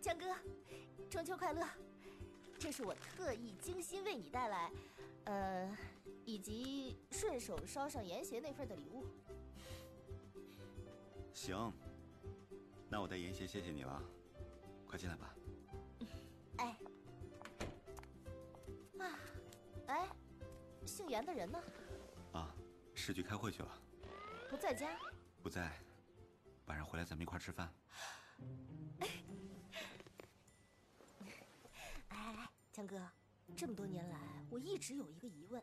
江哥，中秋快乐！这是我特意精心为你带来，呃，以及顺手捎上严邪那份的礼物。行，那我带严邪谢谢你了，快进来吧。哎，啊，哎，姓严的人呢？啊，市局开会去了，不在家。不在，晚上回来咱们一块吃饭。哎哎，江哥，这么多年来，我一直有一个疑问，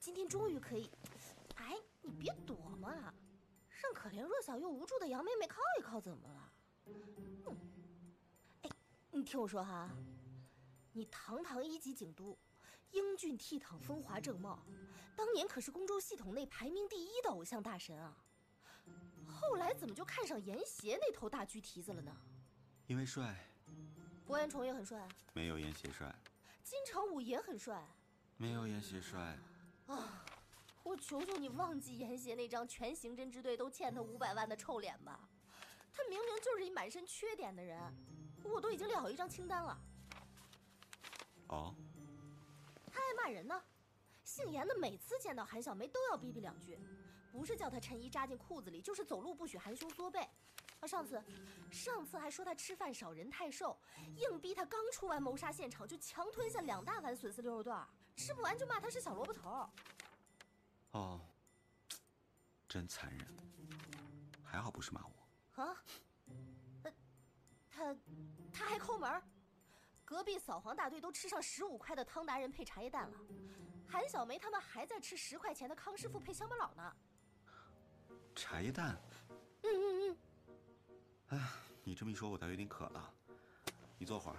今天终于可以……哎，你别躲嘛，让可怜弱小又无助的杨妹妹靠一靠，怎么了？嗯，哎，你听我说哈，你堂堂一级警督，英俊倜傥，风华正茂，当年可是宫州系统内排名第一的偶像大神啊。后来怎么就看上严邪那头大猪蹄子了呢？因为帅。博彦崇也很帅啊。没有严邪帅。金城武也很帅。没有严邪帅。啊！我求求你忘记严邪那张全刑侦支队都欠他五百万的臭脸吧！他明明就是一满身缺点的人，我都已经列好一张清单了。哦。他爱骂人呢。姓严的每次见到韩小梅都要逼逼两句，不是叫他衬衣扎进裤子里，就是走路不许含胸缩背。啊，上次，上次还说他吃饭少，人太瘦，硬逼他刚出完谋杀现场就强吞下两大碗笋丝溜肉段，吃不完就骂他是小萝卜头。哦，真残忍。还好不是骂我。啊？他，他，他还抠门。隔壁扫黄大队都吃上十五块的汤达人配茶叶蛋了，韩小梅他们还在吃十块钱的康师傅配乡巴佬呢。茶叶蛋。嗯嗯嗯。哎呀，你这么一说，我倒有点渴了。你坐会儿，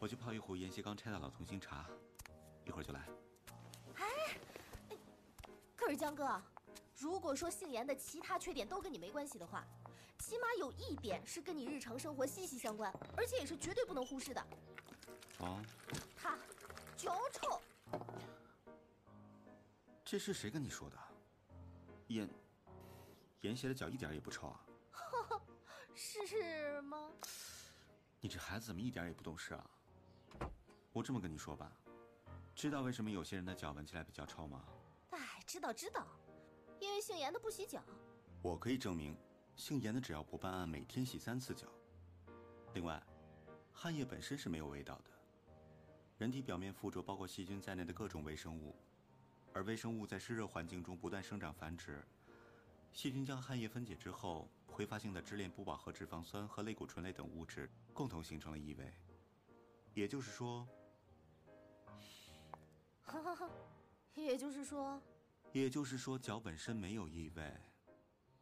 我去泡一壶严溪刚拆的老同心茶，一会儿就来。哎，可是江哥，如果说姓严的其他缺点都跟你没关系的话，起码有一点是跟你日常生活息息相关，而且也是绝对不能忽视的。哦，他脚臭。这是谁跟你说的？严严邪的脚一点也不臭啊？是吗？你这孩子怎么一点也不懂事啊？我这么跟你说吧，知道为什么有些人的脚闻起来比较臭吗？哎，知道知道，因为姓严的不洗脚。我可以证明，姓严的只要不办案，每天洗三次脚。另外，汗液本身是没有味道的。人体表面附着包括细菌在内的各种微生物，而微生物在湿热环境中不断生长繁殖。细菌将汗液分解之后，挥发性的支链不饱和脂肪酸和类固醇类等物质共同形成了异味。也就是说，哈哈哈，也就是说，也就是说，脚本身没有异味，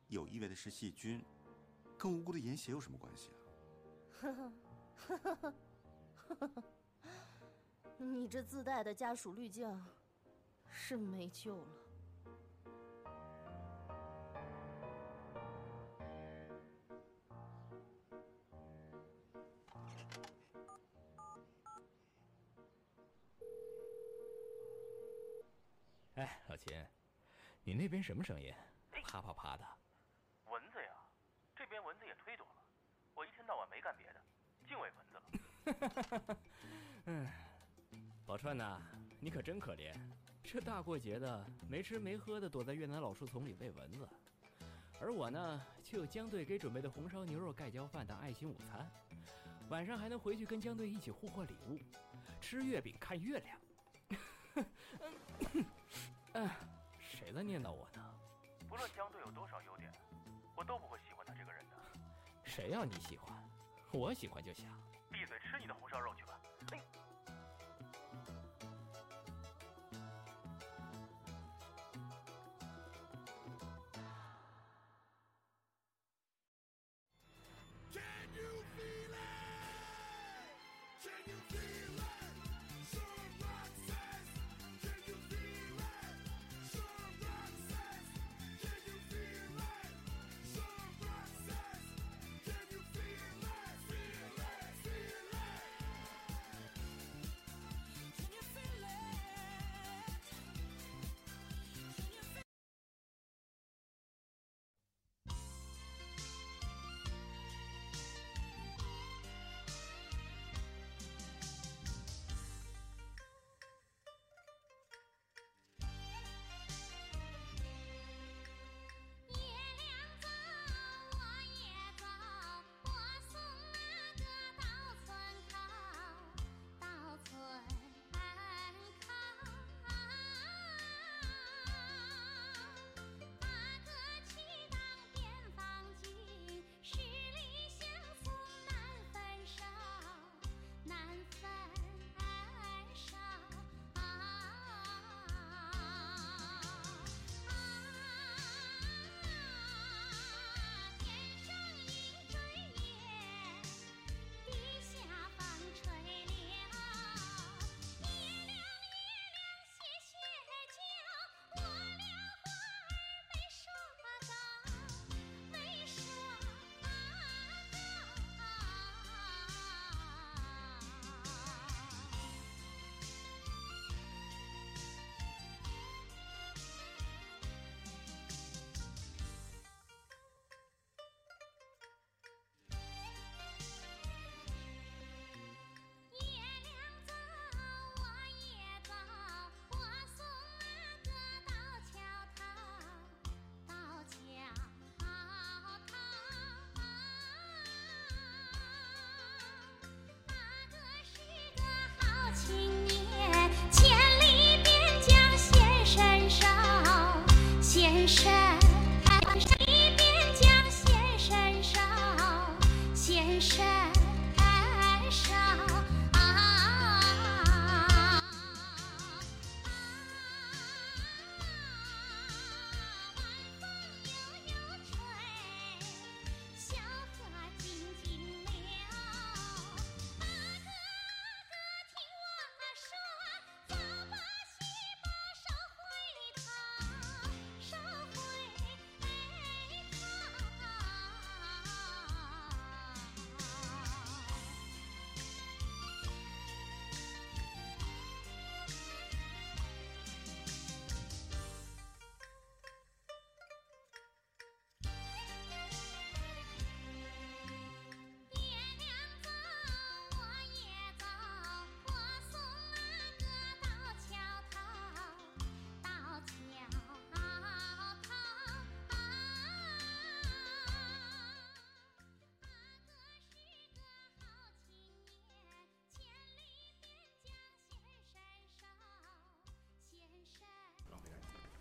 有异味的是细菌，跟无辜的盐血有什么关系啊？哈哈哈哈哈，哈哈。你这自带的家属滤镜，是没救了。哎，老秦，你那边什么声音？啪啪啪的。蚊子呀，这边蚊子也忒多了。我一天到晚没干别的，净喂蚊子了。嗯。宝钏呐，你可真可怜，这大过节的没吃没喝的躲在越南老树丛里喂蚊子，而我呢，却有江队给准备的红烧牛肉盖浇饭当爱心午餐，晚上还能回去跟江队一起互换礼物，吃月饼看月亮。嗯，谁在念叨我呢？不论江队有多少优点，我都不会喜欢他这个人的。谁要你喜欢？我喜欢就行。闭嘴，吃你的红烧肉去吧。哎。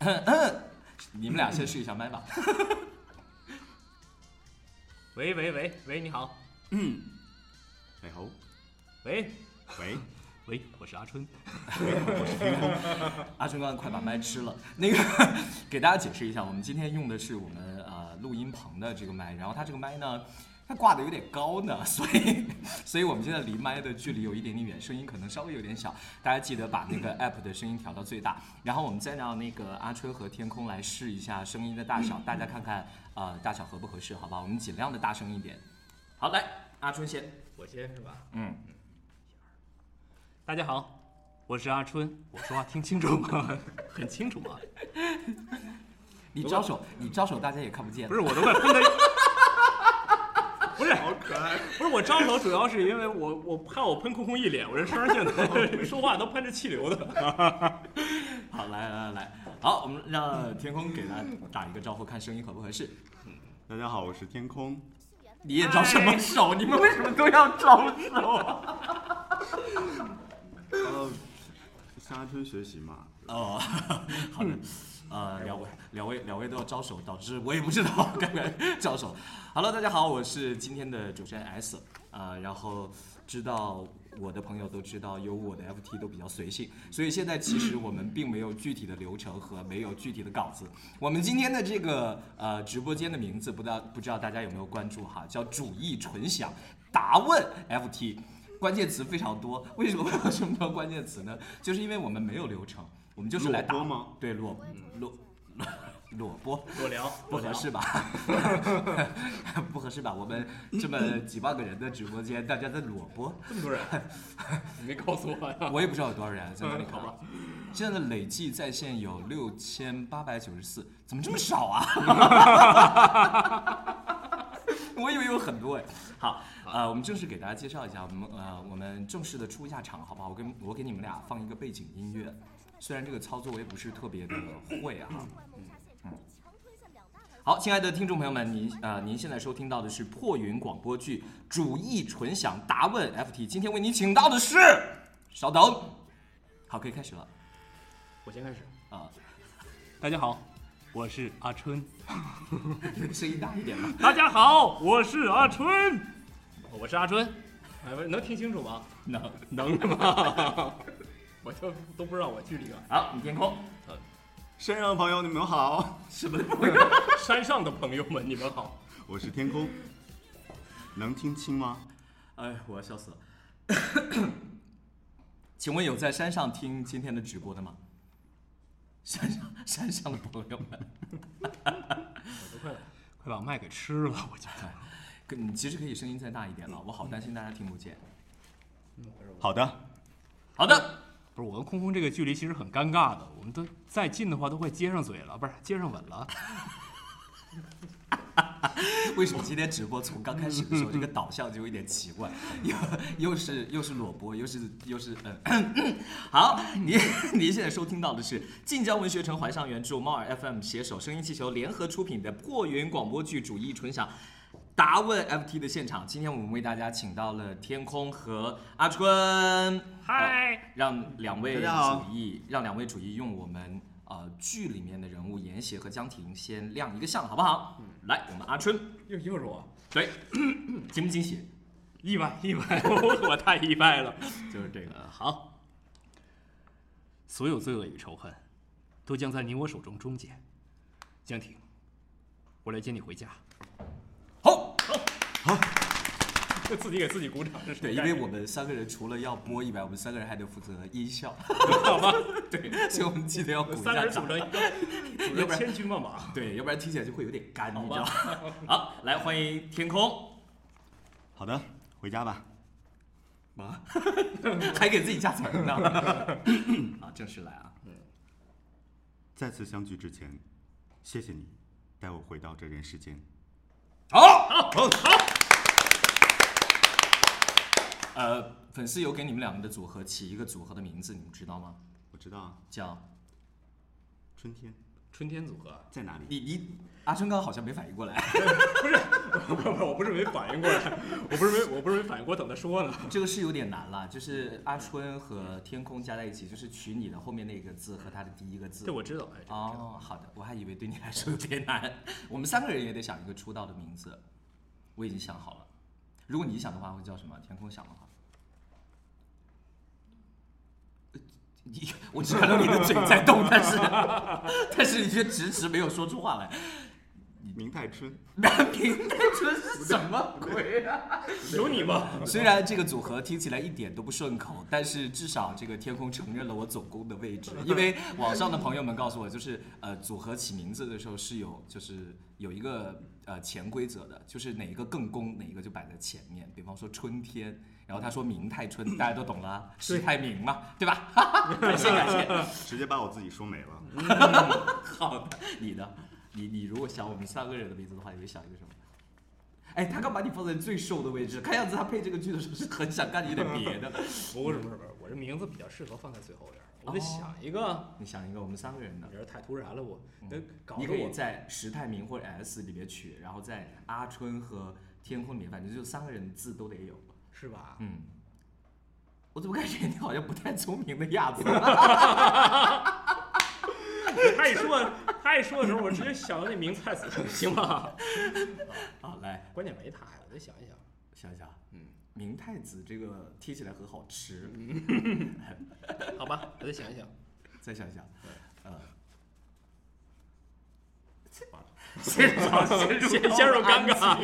你们俩先试一下麦吧。喂喂喂喂，你好，嗯。你好，喂喂，喂，我是阿春我是。阿春刚刚快把麦吃了。那个给大家解释一下，我们今天用的是我们呃录音棚的这个麦，然后它这个麦呢，它挂的有点高呢，所以所以我们现在离麦的距离有一点点远，声音可能稍微有点小。大家记得把那个 app 的声音调到最大，然后我们再让那个阿春和天空来试一下声音的大小，大家看看呃大小合不合适，好吧？我们尽量的大声一点。好，来，阿春先，我先是吧？嗯，大家好，我是阿春。我说话听清楚吗？很清楚吗？你招手，你招手，大家也看不见。不是，我都快喷的。不是，好可爱。不是我招手，主要是因为我我怕我喷空空一脸，我这声儿现在 说话都喷着气流的。好，来来来来，好，我们让天空给大家打一个招呼，看声音合不合适。大家好，我是天空。你也招什么手？你们为什么都要招手啊？呃，向阿春学习嘛。哦，好的，呃，两位两位两位都要招手，导致我也不知道该不该招手。Hello，大家好，我是今天的主持人 S，啊、然后知道我的朋友都知道，有我的 FT 都比较随性，所以现在其实我们并没有具体的流程和没有具体的稿子。我们今天的这个呃直播间的名字，不知道不知道大家有没有关注哈，叫主义纯享答问 FT。关键词非常多，为什么会有这么多关键词呢？就是因为我们没有流程，我们就是来打吗？对，裸裸裸播裸聊不合适吧？不合适吧？我们这么几万个人的直播间，大家在裸播，这么多人，你没告诉我呀？我也不知道有多少人在哪里 看吧。现在的累计在线有六千八百九十四，怎么这么少啊？我以为有很多哎。好，呃，我们正式给大家介绍一下，我们呃，我们正式的出一下场，好不好？我给我给你们俩放一个背景音乐，虽然这个操作我也不是特别的 会啊。好，亲爱的听众朋友们，您呃，您现在收听到的是破云广播剧《主义纯享答问 FT》，今天为您请到的是，稍等，好，可以开始了我先开始。啊，大家好，我是阿春。声音大一点吧。大家好，我是阿春。我是阿春。哎，不是能听清楚吗？能，能是吗？我就都不知道我距离了。好，你天空，山上的朋友，你们好，什么？山上的朋友们，你们好。我是天空。能听清吗？哎，我要笑死了。请问有在山上听今天的直播的吗？山上山上的朋友们，我都快快把麦给吃了，我觉得。跟你其实可以声音再大一点了，我好担心大家听不见。好的，好的，不是我跟空空这个距离其实很尴尬的，我们都再近的话都快接上嘴了，不是接上吻了。为什么今天直播从刚开始的时候这个导向就有点奇怪，又又是又是裸播，又是又是嗯，好，您您现在收听到的是晋江文学城怀上原著猫耳 FM 携手声音气球联合出品的破云广播剧《主义纯享》。答问 FT 的现场，今天我们为大家请到了天空和阿春，嗨呃让两位主义让两位主义用我们呃剧里面的人物严邪和江婷先亮一个相，好不好？来，我们阿春，又又是我。对，惊不惊喜？意外意外，我我太意外了。就是这个。呃，好，所有罪恶与仇恨，都将在你我手中终结。江婷，我来接你回家。好，自己给自己鼓掌，这是对，因为我们三个人除了要播以外，我们三个人还得负责音效，好吗，对，所以我们记得要鼓一三个下掌。人组成一个，组要不然成千军万马。对，要不然听起来就会有点干，你知道吗？好，来欢迎天空。好的，回家吧。妈，还给自己加词儿呢。啊，正式来啊！再次相聚之前，谢谢你带我回到这人世间。好，好，好，好。呃，粉丝有给你们两个的组合起一个组合的名字，你们知道吗？我知道啊，叫春天春天组合，在哪里？你你阿春刚好像没反应过来，不是 不不，我不是没反应过来，我不是没我不是没反应过，我等他说呢。这个是有点难了，就是阿春和天空加在一起，就是取你的后面那个字和他的第一个字。这我知道，哎，这我知道哦，好的，我还以为对你来说有点难。我们三个人也得想一个出道的名字，我已经想好了。如果你想的话，会叫什么？天空想的话，你我只看到你的嘴在动，但是 但是你却迟迟没有说出话来。明太春。明太春是什么鬼啊？有你吗？虽然这个组合听起来一点都不顺口，但是至少这个天空承认了我总攻的位置。因为网上的朋友们告诉我，就是呃组合起名字的时候是有就是有一个呃潜规则的，就是哪一个更攻，哪一个就摆在前面。比方说春天，然后他说明太春，大家都懂了啊，史太明嘛，对吧？感谢感谢。直接把我自己说没了。好的，你呢？你你如果想我们三个人的名字的话，你会想一个什么？哎，他刚把你放在最瘦的位置，看样子他配这个剧的时候是很想干一点别的。不是不是不是，我这名字比较适合放在最后边，我得想一个。你想一个我们三个人的你，这太突然了，我得搞你可以在石泰明或者 S 里面取，然后在阿春和天空里面，反正就三个人的字都得有。是吧？嗯，我怎么感觉你好像不太聪明的样子？他一说他一说的时候，我直接想到那明太子，行吧？好，来关键没他呀，我再想一想。想一想，嗯，明太子这个听起来很好吃，好吧，我再想一想。再想一想，呃，先先先先入尴尬。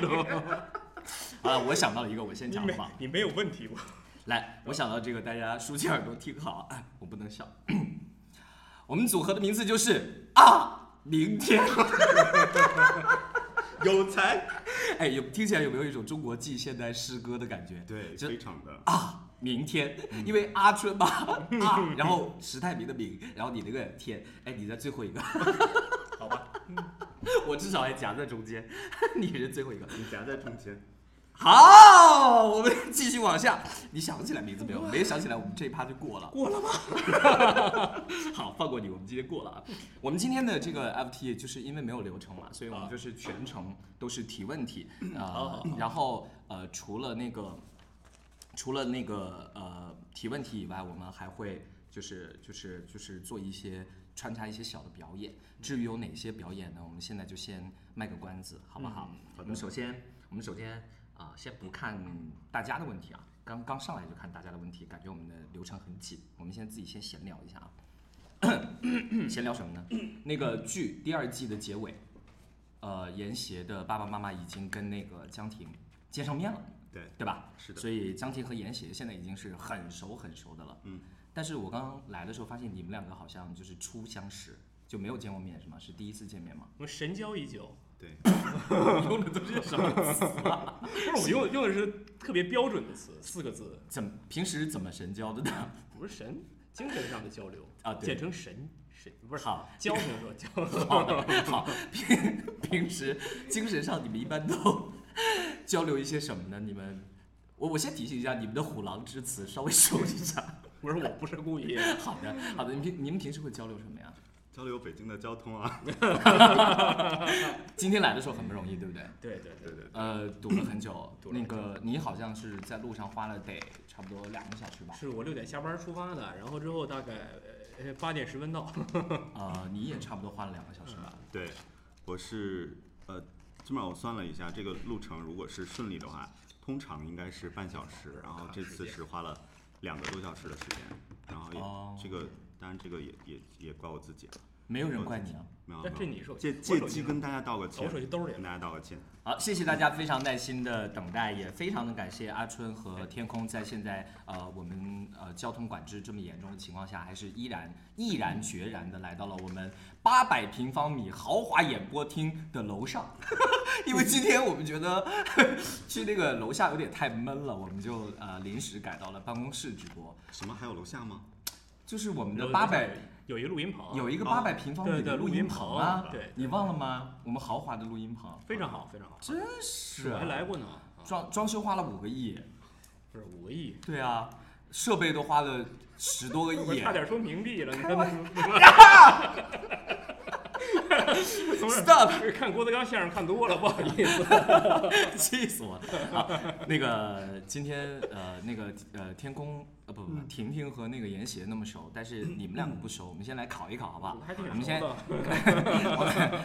啊，我想到了一个，我先讲吧。你没有问题吧？来，我想到这个，大家竖起耳朵听好，哎我不能笑。我们组合的名字就是啊，明天。有才。哎，有听起来有没有一种中国记现代诗歌的感觉？对，这非常的。啊，明天，因为阿春嘛，啊，然后石泰明的明，然后你那个天，哎，你在最后一个，好吧，我至少还夹在中间，你是最后一个。你夹在中间。好，我们继续往下。你想起来名字没有？没想起来，我们这一趴就过了。过了吗？好，放过你，我们今天过了啊。我们今天的这个 FT 就是因为没有流程嘛，所以我们就是全程都是提问题啊、然后呃，除了那个除了那个呃提问题以外，我们还会就是就是就是做一些穿插一些小的表演。至于有哪些表演呢？我们现在就先卖个关子，好不好？我们首先我们首先啊、先不看大家的问题啊，刚刚上来就看大家的问题，感觉我们的流程很紧。我们现在自己先闲聊一下啊。闲聊什么呢？那个剧第二季的结尾，呃，严邪的爸爸妈妈已经跟那个江婷见上面了，对，对吧？是的所以江婷和严邪现在已经是很熟很熟的了。嗯。但是我刚刚来的时候发现你们两个好像就是初相识，就没有见过面是吗？是第一次见面吗？我们神交已久，对，用的都是什么词啊？不是我用用的是特别标准的词，四个字，怎么平时怎么神交的呢？不是神，精神上的交流啊对简称神神，不是好，交情说交。好的，好，平平时精神上你们一般都交流一些什么呢？你们，我我先提醒一下，你们的虎狼之词稍微收一下。不是我不是故意，好的，好的，你平你们平时会交流什么呀？交流北京的交通啊。今天来的时候很不容易，对不对？对对对对对，呃，堵了很久，堵了很那个你好像是在路上花了得差不多两个小时吧？是我六点下班出发的，然后之后大概呃八点十分到。呃，你也差不多花了两个小时吧？对，我是呃，基本上我算了一下，这个路程如果是顺利的话，通常应该是半小时，然后这次是花了两个多小时的时间，然后也、哦这个当然这个也也也怪我自己了，没有人怪你啊。没有没有但这你说借借机跟大家道个歉，我手机兜里跟大家道个歉。好，谢谢大家非常耐心的等待，也非常的感谢阿春和天空在现在呃我们呃交通管制这么严重的情况下，还是依然毅然决然的来到了我们八百平方米豪华演播厅的楼上，因为今天我们觉得去那个楼下有点太闷了，我们就呃临时改到了办公室直播，什么还有楼下吗？就是我们的八百。有一个录音棚，有一个八百平方米的录音棚啊，对对你忘了吗？我们豪华的录音棚，非常好，非常好。真是我还来过呢，啊装装修花了五个亿，不是五个亿，对啊，设备都花了十多个 亿差，点说冥币了，你看从 Stop 看郭德纲相声看多了，不好意思。气死我了！好，那个今天呃那个呃天空呃不不不婷婷和那个严邪那么熟，但是你们两个不熟，我们先来考一考好不好？我们先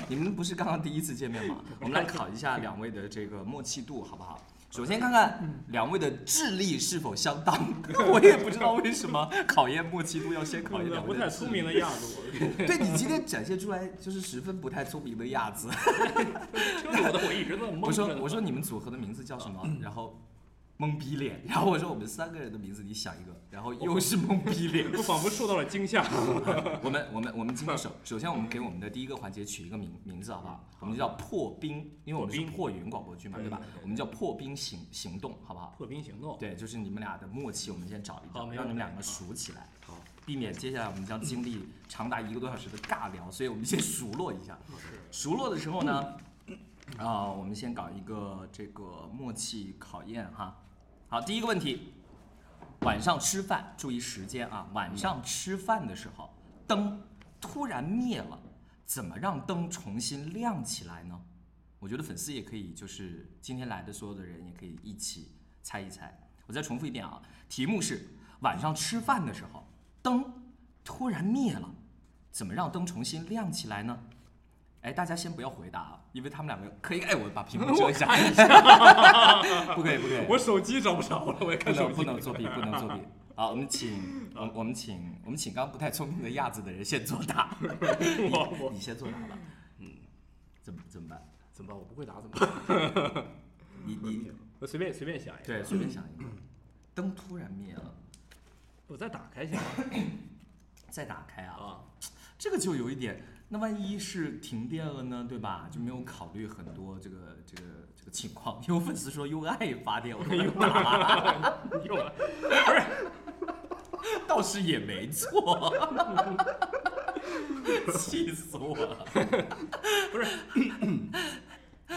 你们不是刚刚第一次见面吗？我们来考一下两位的这个默契度，好不好？首先看看两位的智力是否相当，我也不知道为什么考验默契度要先考验两不位的智力。太聪明的样子，我。对你今天展现出来就是十分不太聪明的样子。车主的我一直都懵我说我说你们组合的名字叫什么？然后懵逼脸。然后我说我们三个人的名字你想一个，然后又是懵逼脸。我仿佛受到了惊吓。我们我们我们今天首首先我们给我们的第一个环节取一个名名字好不好？我们就叫破冰，因为我们是破云广播剧嘛，对吧？我们叫破冰行行动，好不好？破冰行动，对，就是你们俩的默契，我们先找一找，好没问题让你们两个熟起来，好，避免接下来我们将经历长达一个多小时的尬聊，所以我们先熟络一下。熟络的时候呢，啊、我们先搞一个这个默契考验哈。好，第一个问题，晚上吃饭注意时间啊，晚上吃饭的时候灯突然灭了，怎么让灯重新亮起来呢？我觉得粉丝也可以，就是今天来的所有的人也可以一起猜一猜。我再重复一遍啊，题目是晚上吃饭的时候灯突然灭了，怎么让灯重新亮起来呢？哎，大家先不要回答啊，因为他们两个可以，哎，我把屏幕遮一下，不可以，不可以，我手机找不着了，我也不看手机。能不能作弊，不能作弊。好，我们请，我我们请，我们请刚不太聪明的亚子的人先作答。我我你先作答吧。嗯，怎么怎么办？怎么办？我不会答怎么办？你你我随便随便想一个。对，随便想一个。灯突然灭了，我再打开行吗？再打开啊，啊，这个就有一点。那万一是停电了呢，对吧？就没有考虑很多这个这个这个情况。有粉丝说用爱发电，我 又打了，用了。倒是也没错，气死我了。不是，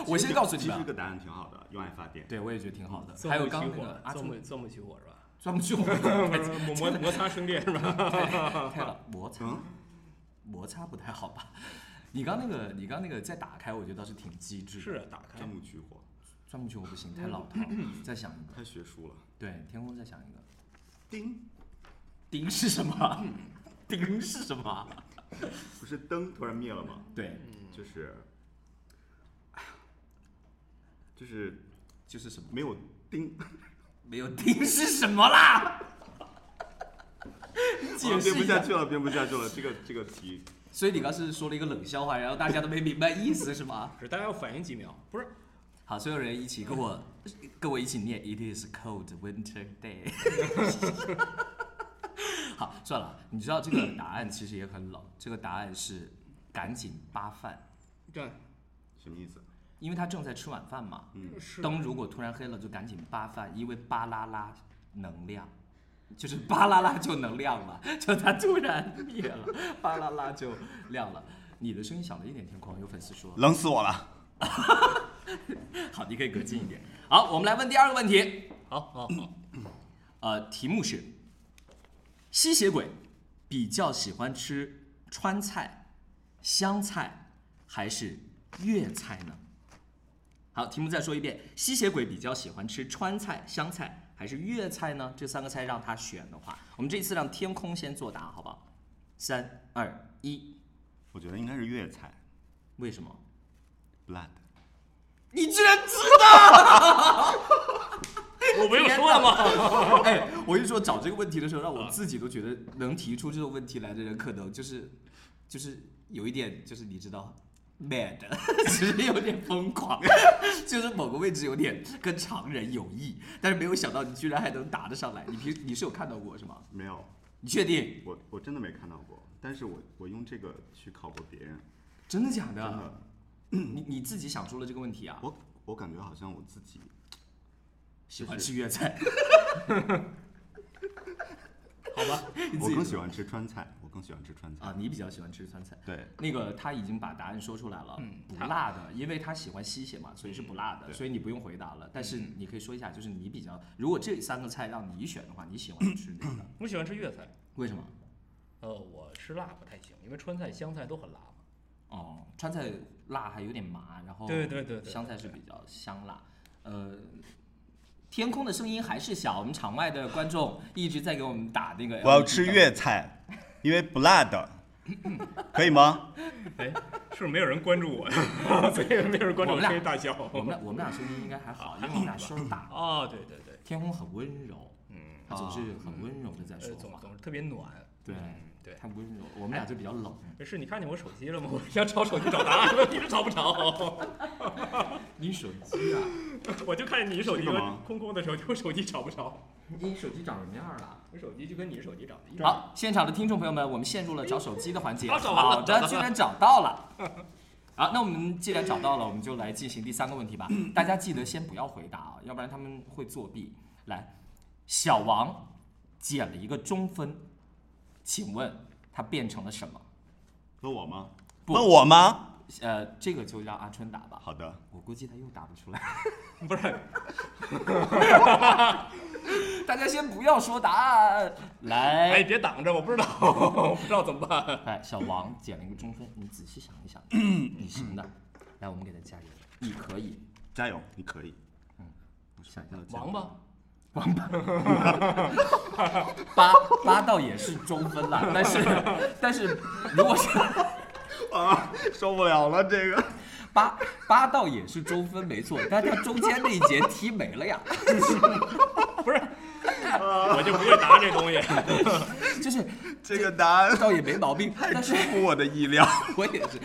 我先告诉你其实这个答案挺好的，用爱发电。对我也觉得挺好的。钻还有刚刚那个阿春钻木钻木取火是吧？钻不起火，摩摩摩擦生电是吧？太了摩擦嗯，摩擦不太好吧？你刚那个你刚那个再打开，我觉得倒是挺机智的。是啊打开钻。木取火，钻木取火不行，太老套。再想一个，太学术了。对，天空再想一个。叮，钉是什么？钉是什么？不是灯突然灭了吗？对，就是，就是就是什么？没有叮。没有钉是什么啦？编释。不下去了，编不下去了。这个这个题，所以你刚是说了一个冷笑话，然后大家都没明白意思是吗？只是大家要反应几秒，不是？好，所有人一起跟我跟我一起念，It is cold winter day。好，算了，你知道这个答案其实也很冷，这个答案是赶紧扒饭，对什么意思？因为他正在吃晚饭嘛。是灯如果突然黑了，就赶紧扒饭，因为巴拉拉能量，就是巴啦啦就能亮了，就它突然灭了，巴啦啦就亮了。你的声音小了一点，天空有粉丝说。冷死我了。好，你可以隔近一点。好，我们来问第二个问题。好好好，呃，题目是：吸血鬼比较喜欢吃川菜、湘菜还是粤菜呢？好，题目再说一遍：吸血鬼比较喜欢吃川菜、湘菜还是粤菜呢？这三个菜让他选的话，我们这次让天空先作答，好不好？三二一，我觉得应该是粤菜为什么？，blood。你居然知道！我没有说了吗？哎，我跟你说，找这个问题的时候，让我自己都觉得能提出这种问题来的人，可能就是就是有一点，就是你知道。Mad，其实有点疯狂，就是某个位置有点跟常人有异，但是没有想到你居然还能答得上来。你平你是有看到过是吗？没有，你确定？我我真的没看到过，但是我我用这个去考过别人，真的假的？真的，你你自己想出了这个问题啊？我我感觉好像我自己喜欢吃粤菜，好吧，我更喜欢吃川菜，我更喜欢吃川菜啊，你比较喜欢吃川菜。对，那个他已经把答案说出来了，嗯不辣的，因为他喜欢吸血嘛，所以是不辣的，所以你不用回答了。但嗯是你可以说一下，就是你比较，如果这三个菜让你选的话，你喜欢吃哪个？我喜欢吃粤菜。为什么？呃，我吃辣不太行，因为川菜、湘菜都很辣嘛。哦，川菜辣还有点麻，然后对对对对湘菜是比较香辣。呃，天空的声音还是小，我们场外的观众一直在给我们打那个。我要吃粤菜，因为 blood，，可以吗？哎，是不是没有人关注我？所以没有人关注我们俩声音大笑。我们俩我们俩声音应该还好，因为我们俩声儿大。哦，对对对，天空很温柔，嗯，他总是很温柔的在呃，说话，总总是特别暖。对嗯对。他不是。我们俩就比较冷。没事，你看见我手机了吗？我要找手机找答案，一直找不着。你手机啊？我就看见你手机空空的时候，就我手机找不着。你手机长什么样了？我手机就跟你手机长得一样。好，现场的听众朋友们，我们陷入了找手机的环节。啊 找完了好的，居然找到了。好，那我们既然找到了，我们就来进行第三个问题吧。大家记得先不要回答啊，要不然他们会作弊。来，小王捡了一个中分，请问他变成了什么？问我吗？不问我吗？呃，这个就让阿春答吧。好的，我估计他又答不出来。不是，大家先不要说答案，来。哎，别挡着，我不知道，我不知道怎么办。哎，小王减了一个中分，你仔细想一想，你行的。来，我们给他加油，你可以。加油，你可以。嗯想一下，王八，八八倒也是中分了，但是但是如果是 啊，受不了了，这个。八八倒也是中分没错，但是他中间那一节踢没了呀，不是，我就不会答这东西。就是 这个答案倒也没毛病，太但是出乎我的意料。我也是，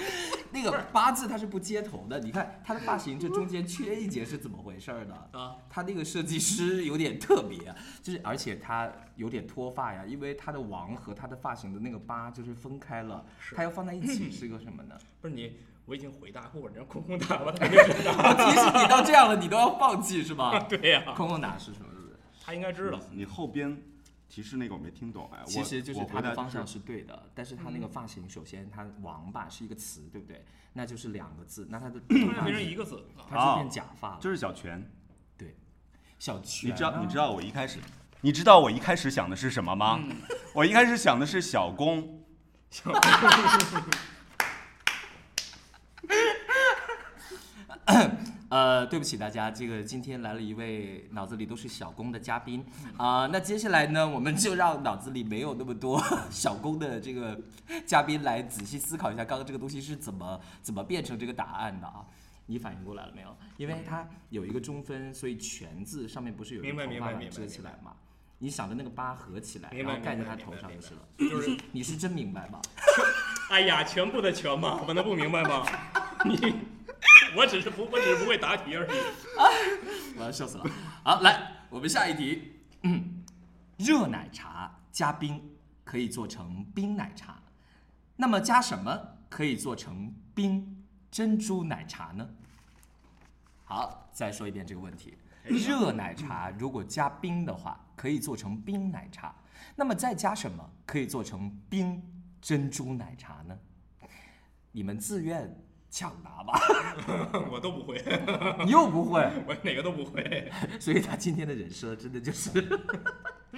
那个八字它是不接头的，你看他的发型这中间缺一节是怎么回事儿呢？啊，他那个设计师有点特别，就是而且他有点脱发呀，因为他的王和他的发型的那个八就是分开了，他要放在一起是个什么呢？不是你，我已经回答过了，你让空空答吧，他肯定知道。我提示你到这样了，你都要放弃是吧？对呀、空空打是什么？他应该知道。你后边提示那个我没听懂哎，我其实就是他的方向是对的，但是他那个发型，首先他王八是一个词，对不对？那就是两个字，那他的头突然变成一个字，啊他是变假发了。这是小泉。对小泉啊，你知道你知道我一开始，你知道我一开始想的是什么吗？我一开始想的是小公，呃，对不起大家，这个今天来了一位脑子里都是小工的嘉宾啊、那接下来呢，我们就让脑子里没有那么多 小工的这个嘉宾来仔细思考一下，刚刚这个东西是怎么怎么变成这个答案的啊？你反应过来了没有？因为它有一个中分，所以“全”字上面不是有一个明白头发把它明白明白遮起来嘛？你想的那个疤合起来，然后盖在他头上就是了。就是，你是真明白吗？哎呀，全部的全吗？我能不明白吗？你，我只是不，我只是不会答题而已。我要笑死了。好，来，我们下一题。嗯，热奶茶加冰可以做成冰奶茶，那么加什么可以做成冰珍珠奶茶呢？好，再说一遍这个问题。热奶茶如果加冰的话，可以做成冰奶茶，那么再加什么可以做成冰珍珠奶茶呢？你们自愿抢答吧。我都不会，你又不会，我哪个都不会。所以他今天的人设真的就是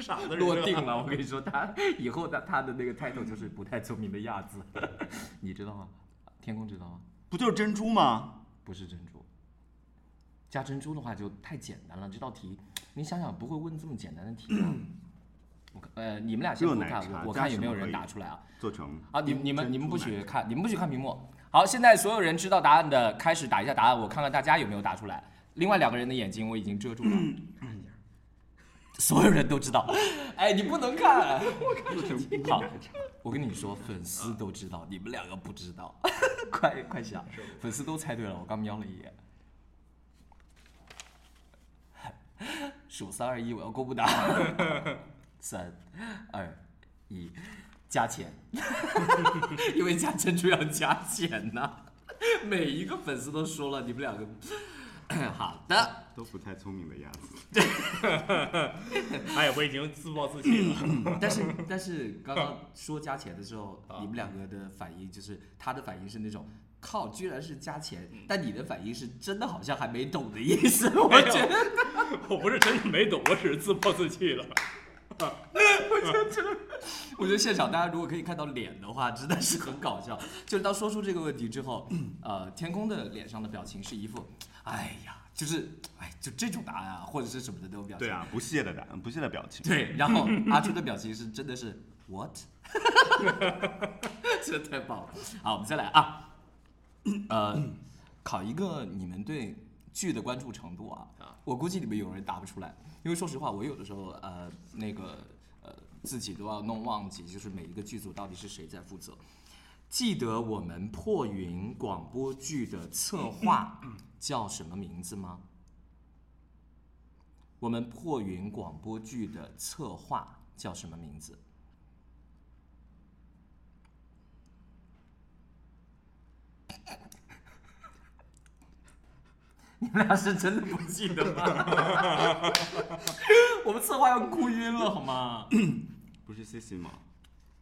傻子落定了。我跟你说，他以后的他的那个 title 就是不太聪明的亚子，你知道吗？天空知道吗？不就是珍珠吗？不是珍珠，加珍珠的话就太简单了。这道题，你想想不会问这么简单的题吧？我看呃，你们俩先不看，我我看有没有人什么可以打出来啊？做成啊，你你们你们不许看，你们不许看屏幕。好，现在所有人知道答案的开始打一下答案，我看看大家有没有答出来。另外两个人的眼睛我已经遮住了。所有人都知道。哎，你不能看。我看好，我跟你说，粉丝都知道，你们两个不知道。快快想，粉丝都猜对了。我刚瞄了一眼。数三二一，我要公布答案。三二一，加钱，因为加珍珠要加钱呐。每一个粉丝都说了，你们两个 好的。都不太聪明的样子。哎，我已经自暴自弃了。但是但是刚刚说加钱的时候，你们两个的反应就是他的反应是那种靠，居然是加钱，但你的反应是真的好像还没懂的意思。我觉得我不是真的没懂，我只是自暴自弃了。我觉得现场大家如果可以看到脸的话，真的是很搞笑。就是当说出这个问题之后，呃，天空的脸上的表情是一副，哎呀，就是哎，就这种答案啊，或者是什么的那种表情。对啊，不屑的答案，不屑的表情。对，然后阿朱的表情是真的是 what，这太棒了。好，我们再来啊，呃，考一个你们对剧的关注程度啊。啊我估计你们有人答不出来，因为说实话，我有的时候呃那个呃自己都要弄忘记，就是每一个剧组到底是谁在负责。记得我们破云广播剧的策划叫什么名字吗？我们破云广播剧的策划叫什么名字？你们俩是真的不记得吗？我们策划要哭晕了好吗？不是 C C 吗？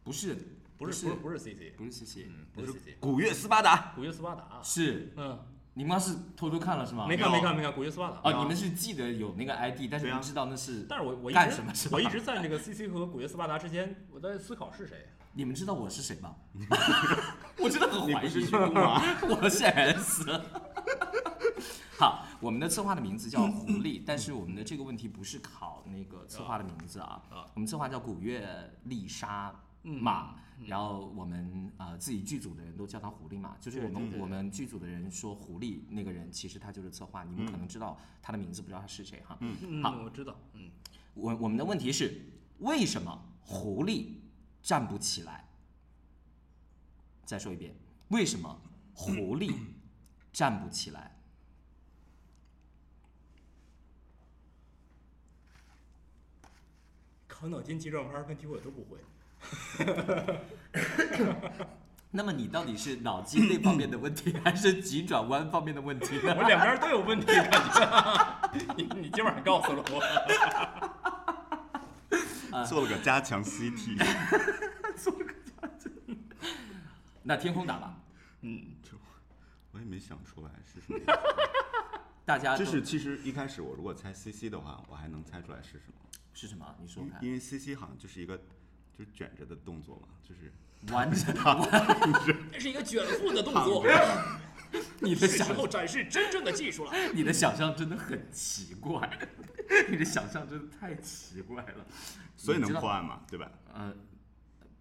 不是，不是不是不是 C C，不是 C C，，不是 C C，古月斯巴达。古月斯巴达。是嗯，你们刚是偷偷看了是吗？没看没看没看，古月斯巴达。哦，你们是记得有那个 ID，但是不知道那是，但是我我一直干什么是吧我一直在那个 C C 和古月斯巴达之间，我在思考是谁。你们知道我是谁吗？我真的很怀疑。我是 S。好，我们的策划的名字叫狐狸，但是我们的这个问题不是考那个策划的名字啊啊，我们策划叫古月丽莎马，然后我们呃自己剧组的人都叫他狐狸嘛，就是我们我们剧组的人说狐狸那个人，其实他就是策划，你们可能知道他的名字，不知道他是谁哈。嗯，好我知道。嗯，我我们的问题是，为什么狐狸站不起来？再说一遍，为什么狐狸站不起来？考脑筋急转弯问题我都不会。那么你到底是脑筋那方面的问题，还是急转弯方面的问题？我两边都有问题，感觉。你你今晚上告诉了我。做了个加强 CT 做了个加强。那天空打吧，嗯，我也没想出来是什么。大家都这是其实一开始我如果猜 CC 的话，我还能猜出来是什么，是什么？你说看因，为 CC 好像就是一个就是卷着的动作嘛，就是完整 这是一个卷腹的动作。你的想时候展示真正的技术了。你的想象真的很奇怪，你的想象真的太奇怪了。所以能破案嘛，对吧？呃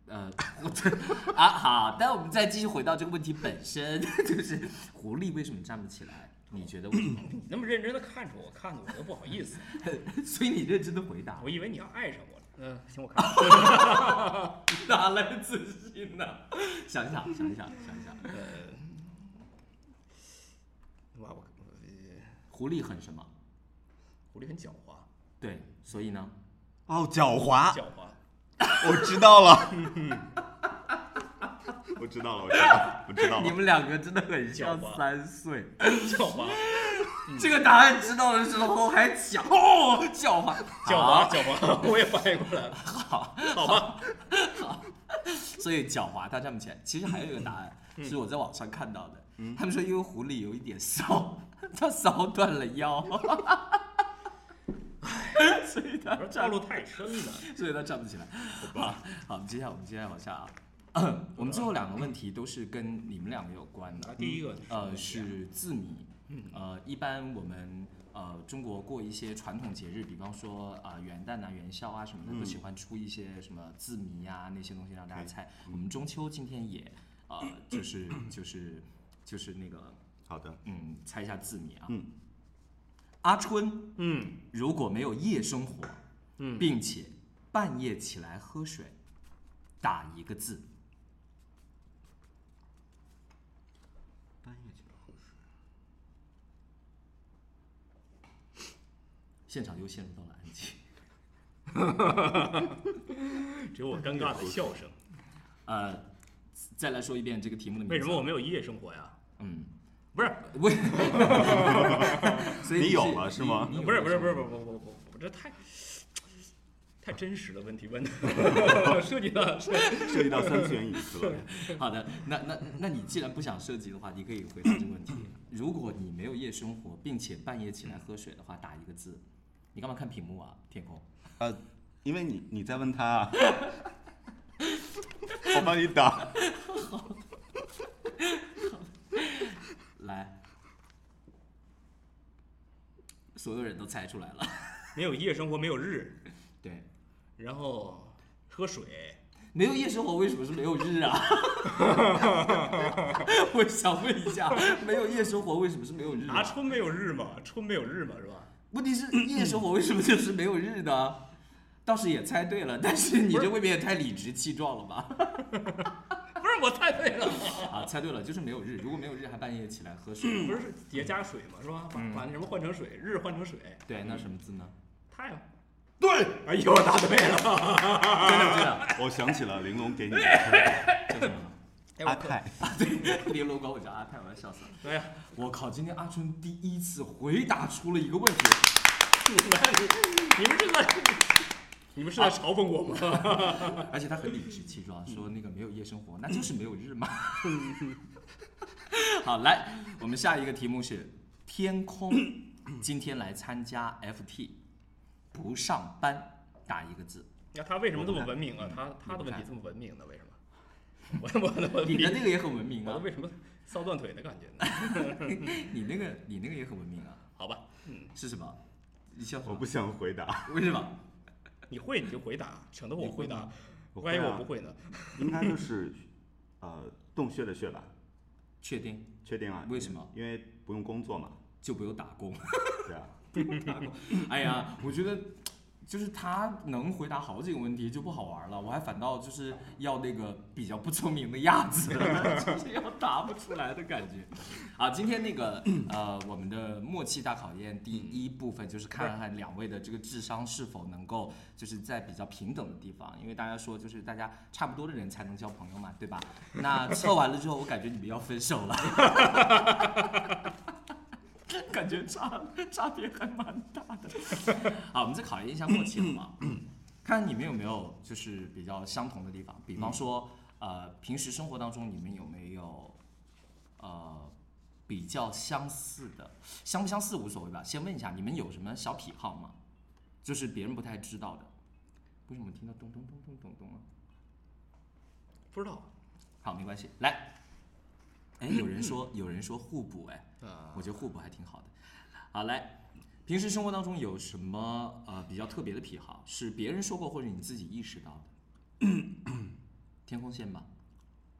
呃，我这啊好，但我们再继续回到这个问题本身，就是狐狸为什么站不起来？你觉得为什么？你 那么认真的看着我，看的我都不好意思。所以你认真的回答我，以为你要爱上我了。嗯，行，我看。哪来的自信呢？想一想，想一想，想一想，呃，哇，我我狐狸很什么？狐狸很狡猾，对，所以呢，哦，狡猾，狡猾。我知道了。我知道了，我知道了，我知道了。你们两个真的很像三岁。狡猾，这个答案知道的时候还狡哦，狡猾，狡猾，狡猾，我也反应过来了。好，好吧，好所以狡猾他站不起来。其实还有一个答案是我在网上看到的，他们说因为狐狸有一点骚，他骚断了腰，所以他我说套路太深了。所以他站不起来。好吧，好，接下来我们接下来往下啊。我们最后两个问题都是跟你们两个有关的啊。第一个呃，是字谜。呃，一般我们呃中国过一些传统节日，比方说啊、呃元旦啊、元宵啊什么的，都喜欢出一些什么字谜啊那些东西让大家猜。我们中秋今天也呃就是就是 就是那个好的，嗯猜一下字谜啊。嗯。阿春嗯，如果没有夜生活，嗯并且半夜起来喝水，打一个字。半夜起来喝水，现场又陷入到了安静。只有我尴尬的笑声。呃，再来说一遍这个题目的名字。为什么我没有夜生活呀？嗯，不是，我，所以你是有了是吗不是，不是，不是，不是，不不不不不，这太太真实的问题问的，涉及到 涉及到三次元隐私了。好的，那那那你既然不想涉及的话，你可以回答这个问题。如果你没有夜生活，并且半夜起来喝水的话，打一个字。你干嘛看屏幕啊？天空。呃，因为你你在问他啊，我帮你打。来，所有人都猜出来了。没有夜生活，没有日，对，然后喝水，没有夜生活为什么是没有日啊？我想问一下，没有夜生活为什么是没有日、啊？拿春没有日嘛，春没有日嘛，是吧？问题是夜生活为什么就是没有日呢？倒是也猜对了，但是你这未免也太理直气壮了吧？不是我猜对了，啊，猜对了，就是没有日。如果没有日，还半夜起来喝水，不是叠加水嘛，是吧？把把那什么换成水，日换成水，对，那什么字呢？太阳。对，哎呦，答对了！真的真的我想起了玲珑给你的 叫什么？阿泰，对连楼管我叫阿泰，我要笑死了。对呀，我靠，今天阿春第一次回答出了一个问题。你 们你们是在你们是在嘲讽我吗？而且他很理直气壮，说那个没有夜生活，那就是没有日嘛。好，来，我们下一个题目是天空，今天来参加 FT，不上班，打一个字。那他为什么这么文明啊？他他的问题这么文明呢？为什么？我我的文你的那个也很文明啊，我为什么骚断腿的感觉呢？你那个你那个也很文明啊，好吧，嗯，是什么？你笑什么我不想回答，为什么？你会你就回答，省得我回答，我万一会啊我不会呢？应该就是呃洞穴的穴吧？确定确定啊？为什么？因为不用工作嘛。就不用打工？对啊，不用打工哎呀，我觉得就是他能回答好几个问题就不好玩了，我还反倒就是要那个比较不聪明的样子，就是要答不出来的感觉。啊，今天那个呃，我们的默契大考验第一部分就是看看两位的这个智商是否能够就是在比较平等的地方，因为大家说就是大家差不多的人才能交朋友嘛，对吧？那测完了之后，我感觉你们要分手了。感觉差差别还蛮大的。好，我们再考验一下默契好吗？看你们有没有就是比较相同的地方，比方说，呃，平时生活当中你们有没有呃比较相似的，相不相似无所谓吧。先问一下，你们有什么小癖好吗？就是别人不太知道的。为什么听到咚咚咚咚咚咚啊？不知道好，没关系，来。哎，有人说有人说互补，哎，啊，我觉得互补还挺好的。好，来，平时生活当中有什么呃比较特别的癖好，是别人说过或者你自己意识到的？天空线吧？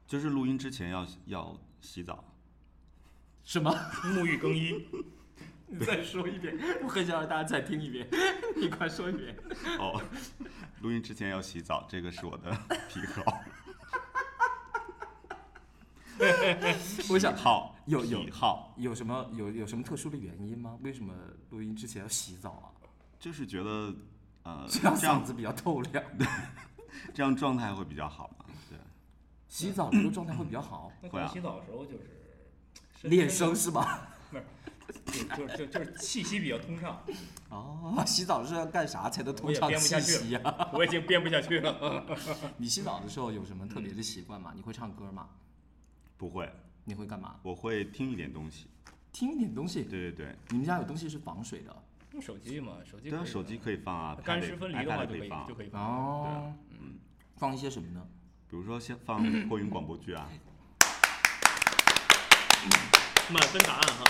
就是录音之前要要洗澡。什么？沐浴更衣，你再说一遍，我很想让大家再听一遍，你快说一遍。哦，录音之前要洗澡，这个是我的 癖好。我想 好有有好，有什么有有什么特殊的原因吗？为什么录音之前要洗澡啊？就是觉得呃 这样嗓子比较透亮，这样状态会比较好嘛。对，洗澡的时候状态会比较好。那会啊洗澡的时候就是练声是吧？就就就就是气息比较通畅，哦，洗澡是要干啥才能通畅气编不下去息呀、我已经编不下去了。你洗澡的时候有什么特别的习惯吗？你会唱歌吗？不会，你会干嘛？我会听一点东西。听一点东西。对对对，你们家有东西是防水的用手机嘛，手机对啊，手机可以放啊，干湿分离的话就可以放就，可以放。哦。嗯，放一些什么呢？比如说先放播音广播剧啊，满分答案哈，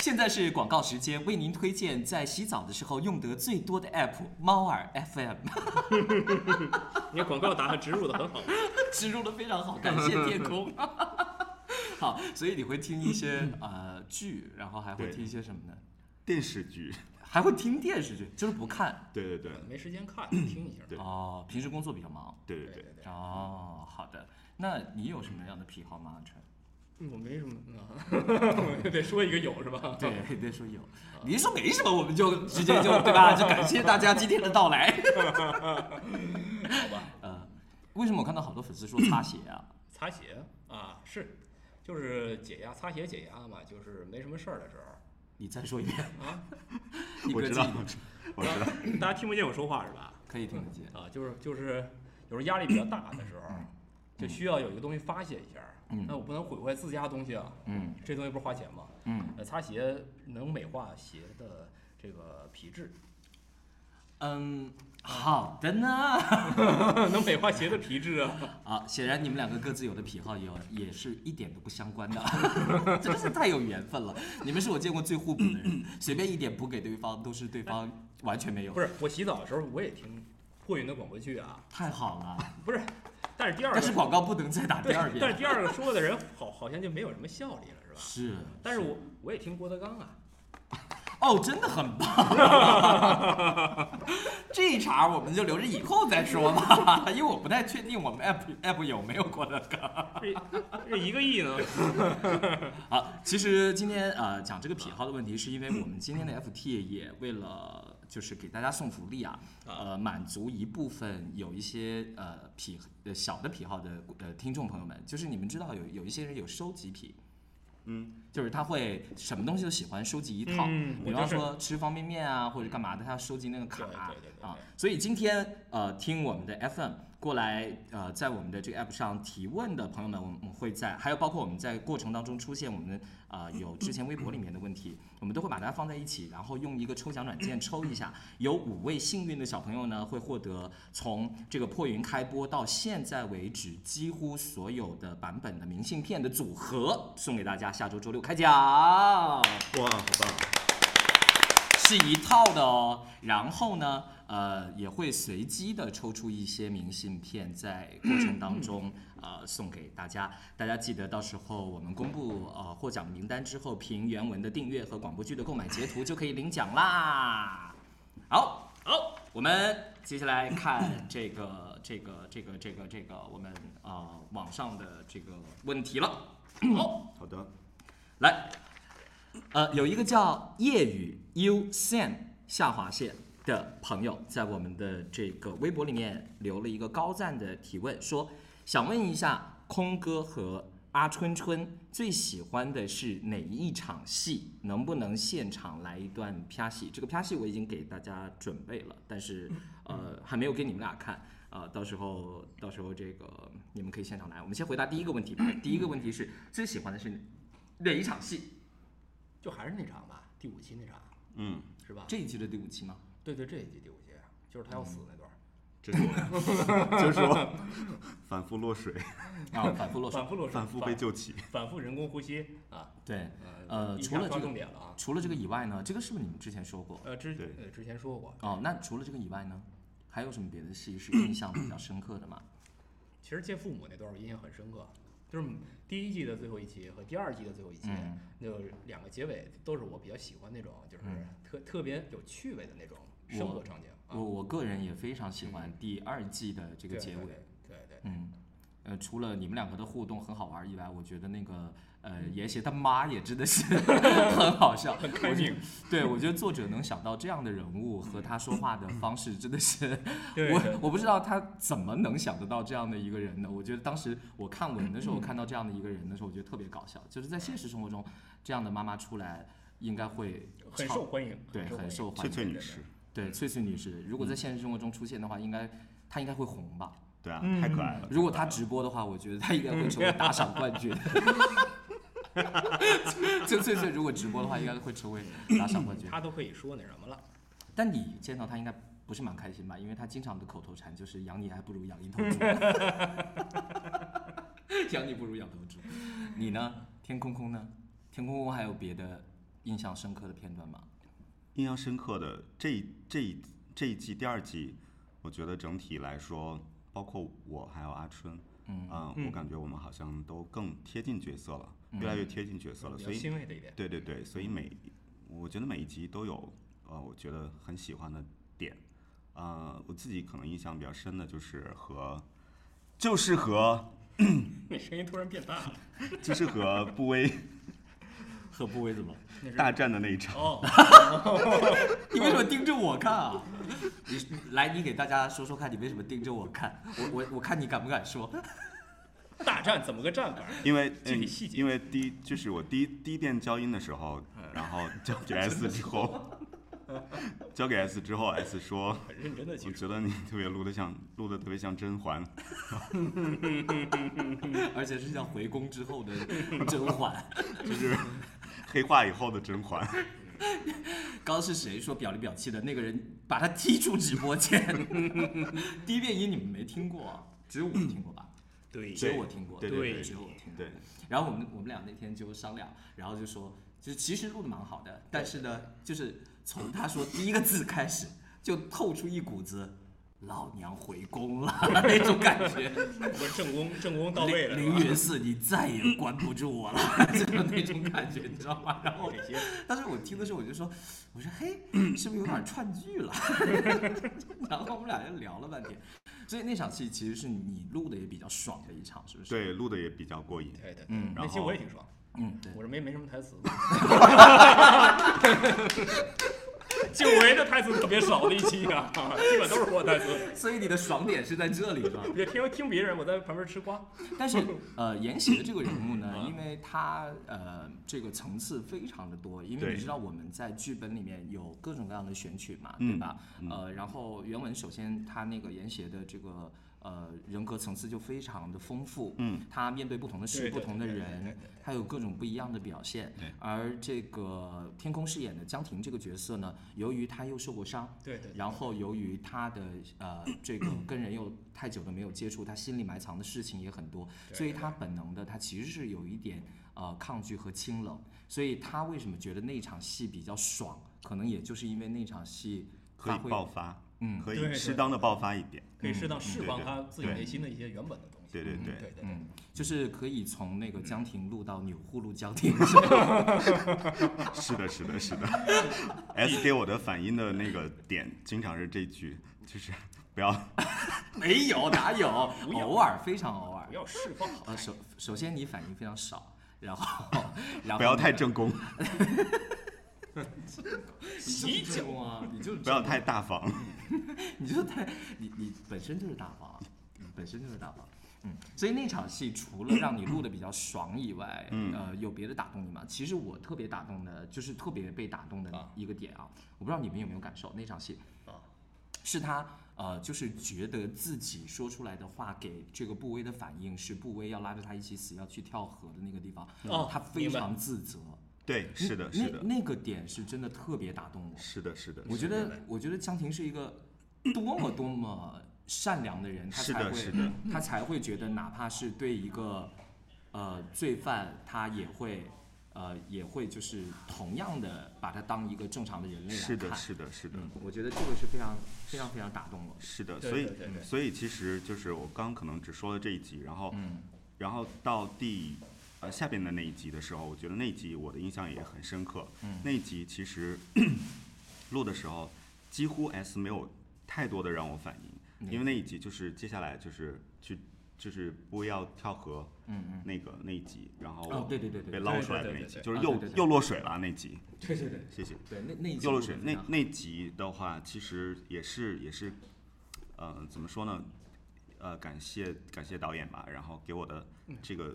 现在是广告时间，为您推荐在洗澡的时候用得最多的 app 猫耳 FM，你看广告打的植入的很好。植入的非常好，感谢天空。好，所以你会听一些呃剧，然后还会听一些什么呢？电视剧，还会听电视剧，就是不看。对对对没时间看，听一下。哦，平时工作比较忙。对对对，对对对，哦，好的。那你有什么样的癖好吗，阿晨？我没什么啊，我得说一个有是吧？对，得说有，你一说没什么，我们就直接就对吧？就感谢大家今天的到来。好吧。呃，为什么我看到好多粉丝说擦鞋啊？擦鞋啊，是，就是解压，擦鞋解压嘛，就是没什么事儿的时候你再说一遍，啊。你我知道我知道，大家听不见我说话是吧？可以听得见。啊，就是就是有时候压力比较大的时候，就需要有一个东西发泄一下。嗯那我不能毁坏自家东西啊，嗯这东西不是花钱吗？嗯呃，擦鞋能美化鞋的这个皮质，嗯，好的呢。能美化鞋的皮质啊。啊，显然你们两个各自有的癖好有也是一点都不相关的，真的是太有缘分了。你们是我见过最互补的人，随便一点补给对方都是对方完全没有。不是，我洗澡的时候我也听破云的广播剧啊，太好了，不是，但是第二个但是广告不能再打第二遍。但是第二个说的人好好像就没有什么效力了，是吧？是，但是我我也听郭德纲啊，哦，真的很棒。这一茬我们就留着以后再说吧，因为我不太确定我们 app app 有没有郭德纲。这这一个亿呢？好，其实今天呃讲这个癖好的问题，是因为我们今天的 FT 也为了就是给大家送福利啊，呃满足一部分有一些呃癖呃小的癖好的呃听众朋友们，就是你们知道有有一些人有收集癖。嗯，就是他会什么东西都喜欢收集一套，比方说吃方便面啊或者干嘛的，他要收集那个卡对对对对啊对。所以今天呃听我们的 FM 过来呃在我们的这个 app 上提问的朋友们，我们会在还有包括我们在过程当中出现我们啊、呃有之前微博里面的问题，我们都会把它放在一起，然后用一个抽奖软件抽一下，有五位幸运的小朋友呢会获得从这个破云开播到现在为止几乎所有的版本的明信片的组合送给大家，下周周六开奖。哇，好棒！是一套的哦。然后呢，呃，也会随机的抽出一些明信片，在过程当中呃送给大家。大家记得到时候我们公布呃获奖名单之后，凭原文的订阅和广播剧的购买截图就可以领奖啦。好，好，我们接下来看这个这个这个这个这个我们呃网上的这个问题了。好。好的，来，呃，有一个叫夜雨 U San 下划线的朋友，在我们的这个微博里面留了一个高赞的提问，说想问一下空哥和阿春春最喜欢的是哪一场戏？能不能现场来一段啪戏？这个啪戏我已经给大家准备了，但是 呃还没有给你们俩看。啊、到时候到时候这个你们可以现场来。我们先回答第一个问题吧。第一个问题是最喜欢的是哪一场戏？就还是那场吧，第五期那场嗯，是吧？这一季的第五期吗？对对，这一季第五期就是他要死那段儿，这是我，就是说反复落水，啊，反复落水。反复落水，反复被救起。反复人工呼吸啊。对，呃，除了这个点了啊。除了这个以外呢，这个是不是你们之前说过？呃，之对呃之前说过，哦，那除了这个以外呢，还有什么别的戏是印象比较深刻的吗？其实见父母那段儿我印象很深刻，就是第一季的最后一集和第二季的最后一集，嗯就两个结尾都是我比较喜欢那种，就是嗯特特别有趣味的那种我生活场景啊。我我个人也非常喜欢第二季的这个结尾。对对对对对，嗯，呃，除了你们两个的互动很好玩以外，我觉得那个呃，严邪他妈也真的是 很好笑，很开明。对，我觉得作者能想到这样的人物和他说话的方式，真的是对对 我我不知道他怎么能想得到这样的一个人呢？我觉得当时我看文的时候看到这样的一个人的时候，我觉得特别搞笑。就是在现实生活中，这样的妈妈出来应该会很受欢迎，对很很受欢迎。翠翠女士，对，翠翠女士，如果在现实生活中出现的话，应该她应该会红吧？对啊，嗯太可爱了。如果她直播的话，我觉得她应该会成为打赏冠军。就翠翠如果直播的话，应该会成为打赏冠军。她都可以说那什么了。但你见到她应该不是蛮开心吧？因为她经常的口头禅就是“养你还不如养一头猪 ”，养你不如养头猪。你呢？天空空呢？天空空还有别的印象深刻的片段吗？印象深刻的这一这一这一季第二季，我觉得整体来说，包括我还有阿春，嗯我感觉我们好像都更贴近角色了，越来越贴近角色了，所以欣慰的一点，对对对，所以每我觉得每一集都有呃，我觉得很喜欢的点。呃，我自己可能印象比较深的就是和，就是和 你声音突然变大了。就是和布威和部位怎么？大战的那一场。哦，你为什么盯着我看啊？你来，你给大家说说看，你为什么盯着我看？我我我看你敢不敢说？大战怎么个战法？因为嗯具体细节因为第一就是我第一第一遍交音的时候，然后交给 S 之后，交给 S 之后，S 说，很认真的我。觉得你特别录的像录的特别像甄嬛，而且是像回宫之后的甄嬛。就是黑化以后的甄嬛。刚刚是谁说表里表气的？那个人把他踢出直播间。第一遍音你们没听过，只有我听过吧？对只有我听过，对对对只有我听过。对，然后我们我们俩那天就商量，然后就说，就其实录的蛮好的，但是呢，就是从他说第一个字开始，就透出一股子老娘回宫了 那种感觉。我正宫正宫到位了，凌云寺，你再也关不住我了，就是那种感觉，你知道吗？然后哪些？当时我听的时候，我就说，我说嘿，是不是有点串剧了？然后我们俩就聊了半天，所以那场戏其实是你录的也比较爽的一场，是不是？，对，录的也比较过瘾。对对，嗯那期我也挺爽。嗯，对。我这没没什么台词，久违的台词特别少的一期啊，基本都是我台词。所以你的爽点是在这里吧？也听听别人，我在旁边吃瓜。但是呃，延禧的这个人物呢，啊因为他呃这个层次非常的多，因为你知道我们在剧本里面有各种各样的选曲嘛，嗯对吧？呃，然后原文首先他那个延禧的这个。呃，人格层次就非常的丰富，嗯，他面对不同的事、不同的人，他有各种不一样的表现。对而这个天空饰演的江婷这个角色呢，由于他又受过伤，对对，然后由于他的呃这个 跟人又太久的没有接触，他心里埋藏的事情也很多，所以他本能的他其实是有一点呃抗拒和清冷，所以他为什么觉得那场戏比较爽，可能也就是因为那场戏可以发挥爆发，嗯可以适当的爆发一点。可以适当释放他自己内心的一些原本的东西。对对对嗯对对。嗯，就是可以从那个江亭路到钮祜禄江亭，是的，是的，是的。S 给我的反应的那个点，经常是这句，就是不要 没有哪有，偶尔非常偶尔不。要释放好呃，首首先你反应非常少，然后然后不要太那个正宫，洗脚啊，你就是不要太大方。你就太你你本身就是大方，你本身就是大方。嗯，所以那场戏除了让你录的比较爽以外，嗯呃，有别的打动你吗？其实我特别打动的，就是特别被打动的啊一个点啊，我不知道你们有没有感受，那场戏啊，是他呃，就是觉得自己说出来的话给这个布威的反应是布威要拉着他一起死，要去跳河的那个地方，哦他非常自责。对，是的，是的，那那个点是真的特别打动我。是的，是的。我觉得，我觉得江婷是一个多么多么善良的人，他，才会是的，他才会觉得，哪怕是对一个呃罪犯，他也会呃也会就是同样的把他当一个正常的人类来是的，看。是的，是的。嗯，我觉得这个是非常非常非常打动我的。是的，所以对对对所以其实就是我刚可能只说了这一集，然后、嗯然后到第呃下边的那一集的时候，我觉得那一集我的印象也很深刻。嗯那一集其实录的时候，几乎 S 没有太多的让我反应，因为那一集就是接下来就是去就是不要跳河嗯嗯，那个那一集，然后哦对对对对对被捞出来的那一集，就是又又落水了那集。对对对谢谢。对，那那一集又落水那那集的话，其实也是也是，呃，怎么说呢？呃，感谢感谢导演吧，然后给我的这个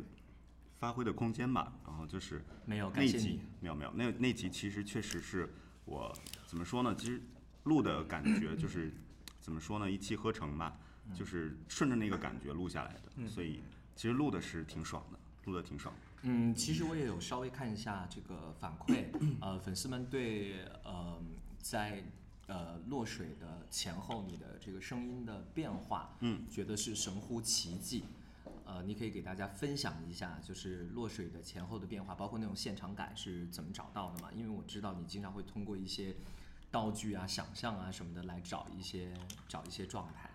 发挥的空间吧。然后就是没有那集。没有没有，那那集其实确实是我怎么说呢？其实录的感觉就是 怎么说呢？一气呵成吧，嗯就是顺着那个感觉录下来的，所以其实录的是挺爽的，录的挺爽的。嗯，其实我也有稍微看一下这个反馈，呃，粉丝们对呃在呃落水的前后你的这个声音的变化，嗯，觉得是神乎其技。呃，你可以给大家分享一下，就是落水的前后的变化，包括那种现场感是怎么找到的嘛？因为我知道你经常会通过一些道具啊、想象啊什么的来找一些找一些状态。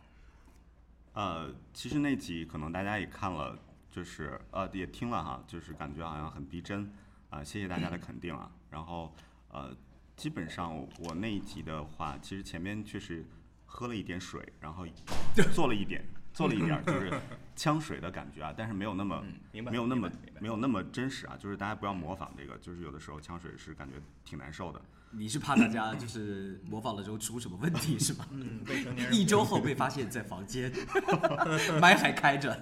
呃，其实那集可能大家也看了，就是呃也听了哈，就是感觉好像很逼真啊、谢谢大家的肯定啊。然后呃，基本上我那一集的话，其实前面确实喝了一点水，然后做了一点，做了一点就是呛水的感觉啊，但是没有那么、嗯明白没有那么没有那么真实啊，就是大家不要模仿这个，就是有的时候呛水是感觉挺难受的。你是怕大家就是模仿了之后出什么问题是吗？嗯，未成年人 一周后被发现在房间，麦还开着，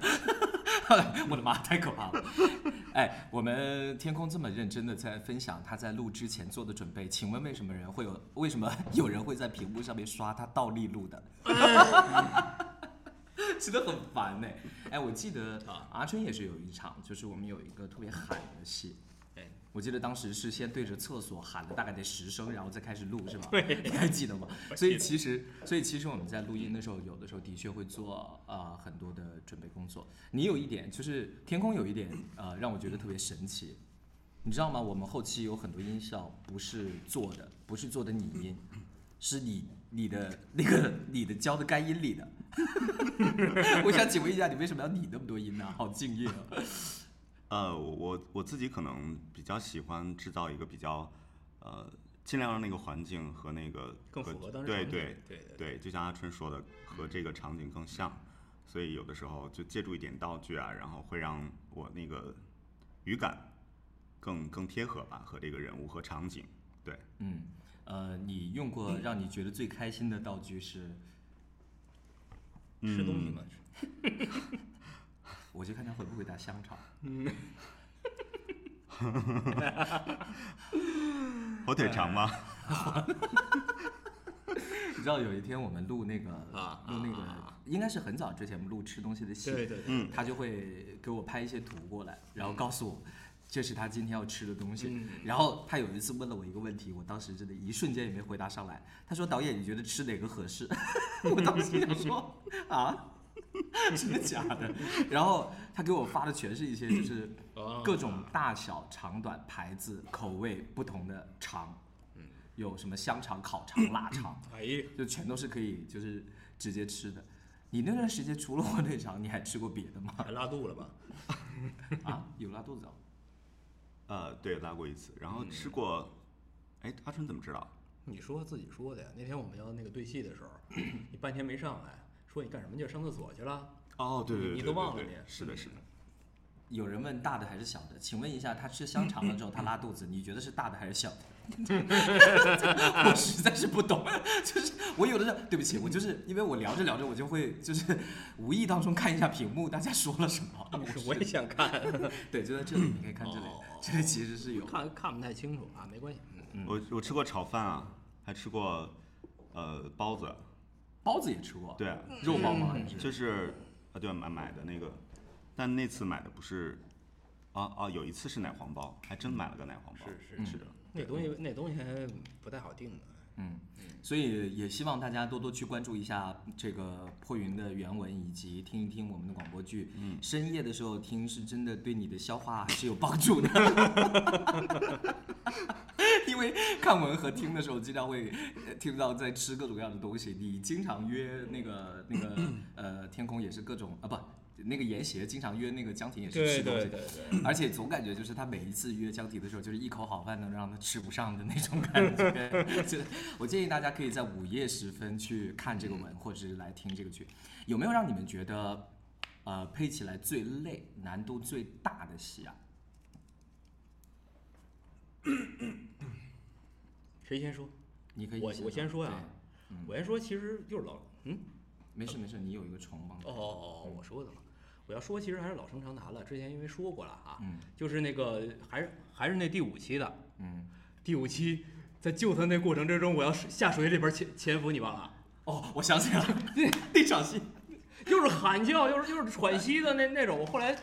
我的妈，太可怕了！哎，我们天空这么认真的在分享他在录之前做的准备，请问为什么人会有为什么有人会在屏幕上面刷他倒立录的？真的很烦呢、哎，我记得啊阿春也是有一场，就是我们有一个特别喊的戏。哎我记得当时是先对着厕所喊了大概得十声，然后再开始录，是吧？对 你还记得吗？所以其实，所以其实我们在录音的时候，有的时候的确会做呃很多的准备工作。你有一点就是天空有一点呃让我觉得特别神奇，你知道吗？我们后期有很多音效不是做的，不是做的拟音，是你你的那个你的教的干音里的。我想请问一下，你为什么要拟那么多音呢？好敬业啊！呃，我我自己可能比较喜欢制造一个比较，呃，尽量让那个环境和那个更符合当时场景对对对对对，就像阿春说的，和这个场景更像，所以有的时候就借助一点道具啊，然后会让我那个语感更更贴合吧，和这个人物和场景。对，嗯，呃，你用过让你觉得最开心的道具是？吃东西嘛，我就看他会不会打香肠。火腿肠吗？你知道有一天我们录那个啊录那个，应该是很早之前我们录吃东西的戏，对对对，嗯他就会给我拍一些图过来，然后告诉我。这是他今天要吃的东西，嗯然后他有一次问了我一个问题，我当时真的一瞬间也没回答上来。他说：“导演，你觉得吃哪个合适？” 我当时想说：“ 啊，真的假的？”然后他给我发的全是一些就是哦各种大小、长短、牌子、口味不同的肠，有什么香肠、烤肠、腊肠，哎，就全都是可以就是直接吃的。你那段时间除了火腿肠，你还吃过别的吗？还拉肚了吧？啊，有拉肚子哦。呃，对，拉过一次，然后嗯吃过。哎，阿春怎么知道？你说自己说的呀？那天我们要那个对戏的时候，你半天没上来，说你干什么去？上厕所去了？哦，对对对，你对都忘了你对对是的，是的。有人问大的还是小的？请问一下，他吃香肠了之后他拉肚子，你觉得是大的还是小的？我实在是不懂，就是我有的时候，对不起，我就是因为我聊着聊着，我就会就是无意当中看一下屏幕，大家说了什么。我也想看，对，就在这里，你可以看这里哦，这里其实是有。看看不太清楚啊，没关系。嗯，我我吃过炒饭啊，还吃过呃包子，包子也吃过，对啊，肉包吗？就是啊，对，买买的那个，但那次买的不是，啊啊，有一次是奶黄包，还真买了个奶黄包。是是是的，那东西那东西还不太好定的。嗯，所以也希望大家多多去关注一下这个破云的原文，以及听一听我们的广播剧。嗯，深夜的时候听是真的对你的消化还是有帮助的。因为看文和听的时候，经常会呃听到在吃各种各样的东西。你经常约那个那个呃天空也是各种啊不。那个严邪经常约那个江婷也是吃东西，对，而且总感觉就是他每一次约江婷的时候，就是一口好饭能让他吃不上的那种感觉。就我建议大家可以在午夜时分去看这个文，或者是来听这个剧。有没有让你们觉得，呃，配起来最累、难度最大的戏啊？谁先说？你可以我我先说呀对我先说，其实就是老嗯，没事没事，你有一个重帮。哦哦哦，我说的嘛。我要说，其实还是老生常谈了，之前因为说过了啊，嗯。就是那个还是还是那第五期的，嗯，第五期在救他那过程之中，我要下水里边潜潜伏，你忘了？哦，我想起来了，那那场戏，又是喊叫，又是又是喘息的那那种，我后来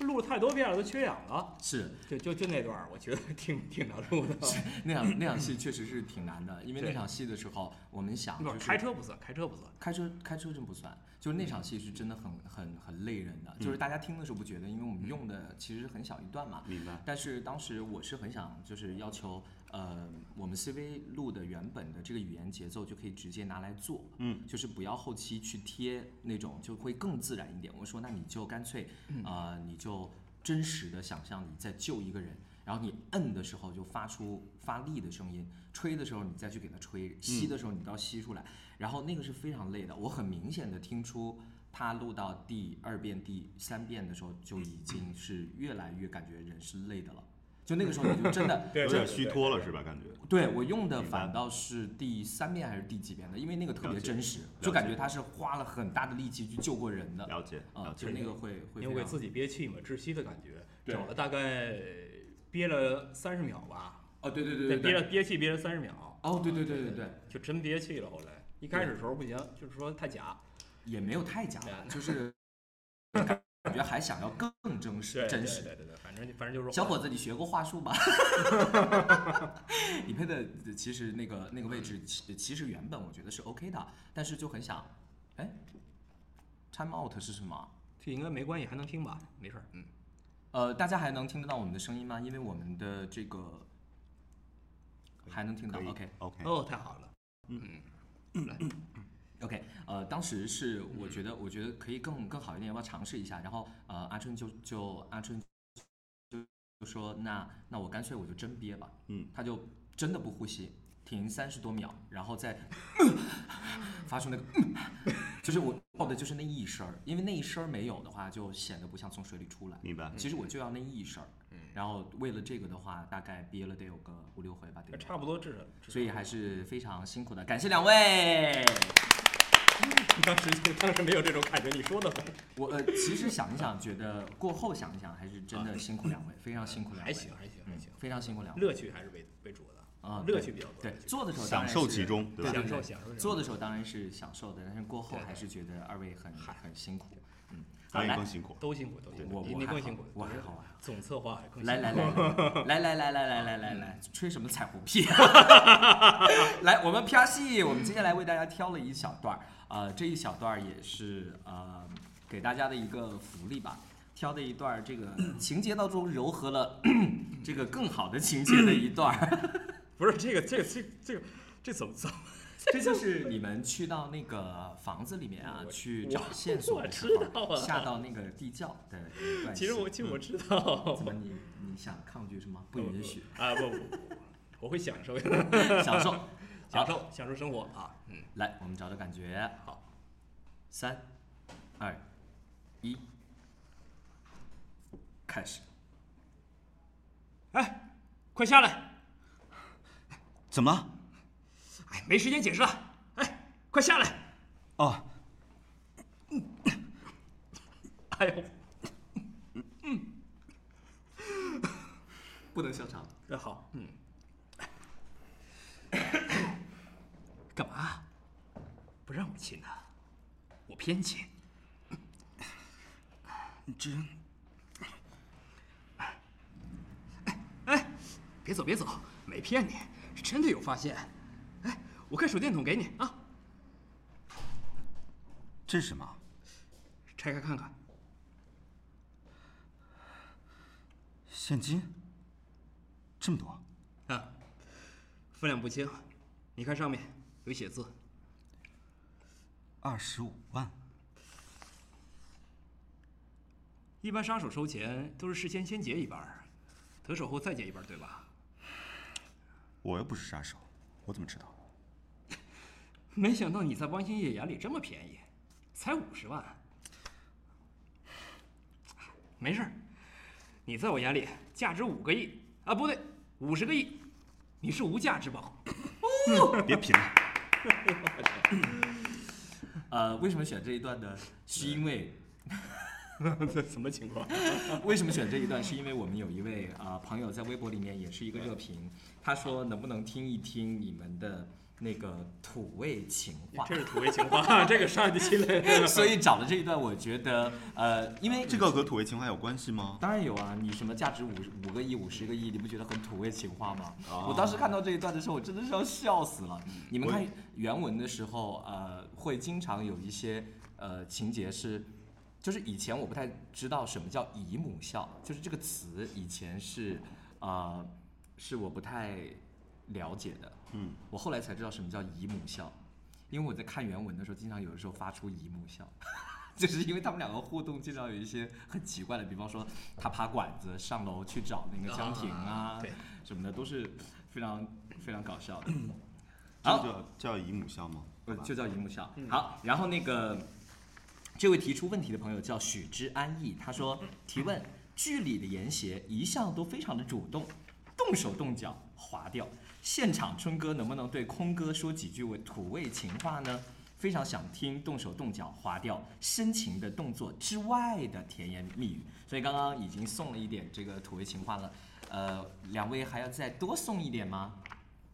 录了太多遍了，都缺氧了。是就就就那段儿，我觉得 挺挺难录的。那场那场戏确实是挺难的，因为那场戏的时候，我们想是开车不算，开车不算。开车开车真不算，就是那场戏是真的很很很累人的，就是大家听的时候不觉得，因为我们用的其实很小一段嘛。明白。但是当时我是很想，就是要求，呃，我们 CV 录的原本的这个语言节奏就可以直接拿来做，嗯，就是不要后期去贴那种，就会更自然一点。我说那你就干脆，呃，你就真实的想象你在救一个人，然后你摁的时候就发出发力的声音，吹的时候你再去给它吹，吸的时候你都要吸出来，然后那个是非常累的。我很明显的听出他录到第二遍、第三遍的时候，就已经是越来越感觉人是累的了。就那个时候你就真的对有点虚脱了是吧？感觉对我用的反倒是第三遍还是第几遍的，因为那个特别真实，就感觉他是花了很大的力气去救过人的了解啊，了解就。那个会会因为自己憋气嘛，窒息的感觉，对找了大概憋了三十秒吧，哦，对对对对，憋了憋气憋了三十秒，哦，对对对对对，就真憋气了。后来一开始时候不行，就是说太假，也没有太假，就是感 觉还想要更真实真实。对对对，反正反正就是小伙子，你学过话术吧？你配的其实那个那个位置，其其实原本我觉得是 OK 的，但是就很想，哎，time out 是什么？这应该没关系，还能听吧？没事儿，嗯，呃，大家还能听得到我们的声音吗？因为我们的这个还能听到，OK。OK，哦，太好了，嗯，来，OK，呃，当时是我觉得，我觉得可以更更好一点，要不要尝试一下？然后呃，阿春就就阿春就就说，那那我干脆我就真憋吧，嗯，他就真的不呼吸，停三十多秒，然后再 发出那个，就是我要的就是那一声儿，因为那一声儿没有的话，就显得不像从水里出来。明白。其实我就要那一声儿，然后为了这个的话，大概憋了得有个五六回吧，得有差不多至少，至少所以还是非常辛苦的，感谢两位。当时就当时没有这种感觉，你说的。很我呃，其实想一想，觉得过后想一想，还是真的辛苦两位，非常辛苦两位，还行还行还嗯行，非常辛苦两位。乐趣还是为为主的。啊，乐趣比较多，对，做的时候当享然是受其中，对享受享受。做的时候当然是享受的，但是过后对对还是觉得二位很很辛苦。嗯，咱来。也更辛苦。都辛苦都辛苦，我我还好你更辛苦，我还好我还好。总策划更辛苦。来来来来来来来来来来来，吹什么彩虹屁？来，我们啪戏，我们接下来为大家挑了一小段儿，呃，这一小段儿也是呃给大家的一个福利吧。挑的一段儿这个 情节当中糅合了 这个更好的情节的一段儿，不是这个这个这个这个这怎么怎么？这就是你们去到那个房子里面啊，去找线索下到那个地窖的一段戏。其实我其实我知道怎么你你想抗拒是吗？不允许，啊不不不，不我会享受 享受。享受享受生活啊，嗯，来，我们找找感觉。好，三、二、一，开始。哎，快下来！怎么了？哎，没时间解释了，哎，快下来！哦，哎呦，不能笑场。那好，嗯，干嘛？不让我亲呢？我偏亲。你这哎，别走别走，没骗你，是真的有发现。哎，我开手电筒给你啊，这是什么？拆开看看。现金？这么多？啊，分量不轻，你看上面有写字。二十五万？一般杀手收钱都是事先先结一半，得手后再结一半，对吧？我又不是杀手，我怎么知道？没想到你在汪星业眼里这么便宜，才五十万。没事，你在我眼里价值五个亿啊，不对，五十个亿，你是无价之宝。别贫了，呃，为什么选这一段呢？是因为这 什么情况？为什么选这一段？是因为我们有一位啊、呃朋友在微博里面也是一个热评，他说能不能听一听你们的那个土味情话？这是土味情话，这个上得起来。所以找的这一段，我觉得呃，因为这个和土味情话有关系吗？当然有啊，你什么价值五五个亿、五十个亿，你不觉得很土味情话吗？哦我当时看到这一段的时候，我真的是要笑死了。你们看原文的时候，呃，会经常有一些呃情节是，就是以前我不太知道什么叫姨母笑，就是这个词以前是呃是我不太了解的。嗯，我后来才知道什么叫姨母笑，因为我在看原文的时候，经常有的时候发出姨母笑。就是因为他们两个互动经常有一些很奇怪的，比方说他爬管子上楼去找那个江婷啊，对什么的，都是非常非常搞笑的。这好，叫叫姨母笑吗？呃，就叫姨母笑。好，然后那个这位提出问题的朋友叫许之安逸，他说提问剧里的言邪一向都非常的主动，动手动脚划掉。现场春哥能不能对空哥说几句味土味情话呢？非常想听动手动脚划掉深情的动作之外的甜言蜜语。所以刚刚已经送了一点这个土味情话了，呃，两位还要再多送一点吗？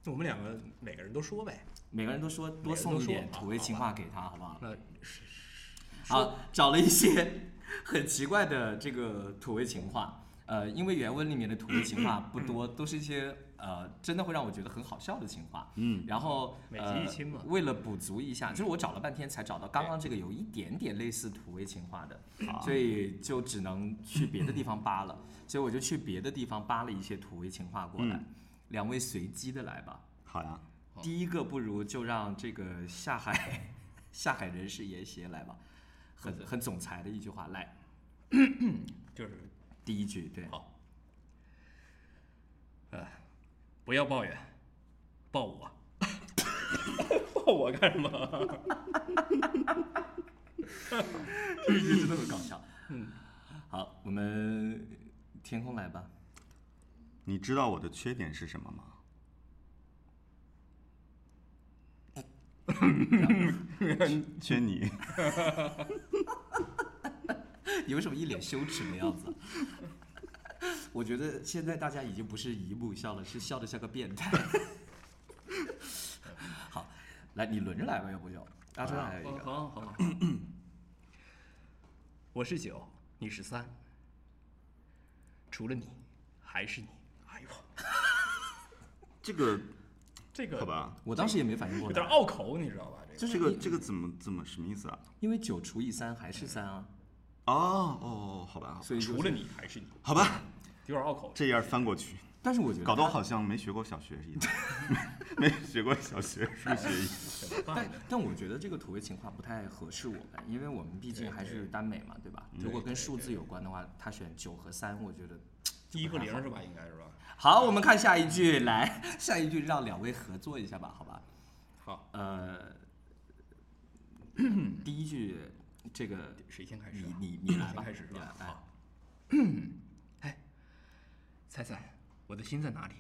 那我们两个每个人都说呗。每个人都说多送一点土味情话给他，好不好？那是好，找了一些很奇怪的这个土味情话，呃，因为原文里面的土味情话不多，都是一些呃真的会让我觉得很好笑的情话。嗯，然后呃一亲嘛为了补足一下，就是我找了半天才找到刚刚这个有一点点类似土味情话的，所以就只能去别的地方扒了。所以我就去别的地方扒了一些土味情话过来，嗯两位随机的来吧。好呀，第一个不如就让这个下海 下海人士爷爷来吧，很很总裁的一句话来，就是第一句对，好呃，不要抱怨，抱我，抱我干什么？这一句真的很搞笑。嗯，好，我们天空来吧。你知道我的缺点是什么吗？缺你，你为什么一脸羞耻的样子？我觉得现在大家已经不是姨母笑了，是笑的像个变态。好，来你轮着来吧，要不就阿春还有一个。好好好，我是九，你是三，除了你还是你。哎呦，这个这个好吧，我当时也没反应过来有点来，拗口，你知道吧？这个这个这个怎么怎么什么意思啊？因为九除以三还是三啊，哦哦，好吧，所以就是除了你还是你，好吧，有点拗口。这页翻过去，但是我觉得搞得我好像没学过小学一样，没学过小学数学一样。但？但我觉得这个土味情话不太合适我们，因为我们毕竟还是耽美嘛，对吧？如果跟数字有关的话，他选九和三，我觉得第一个零是吧？应该是吧？好。我们看下一句，来，下一句让两位合作一下吧，好吧？好，呃，第一句这个谁先开始啊？你你你来吧，开始是吧？哎好。哎，猜猜我的心在哪里？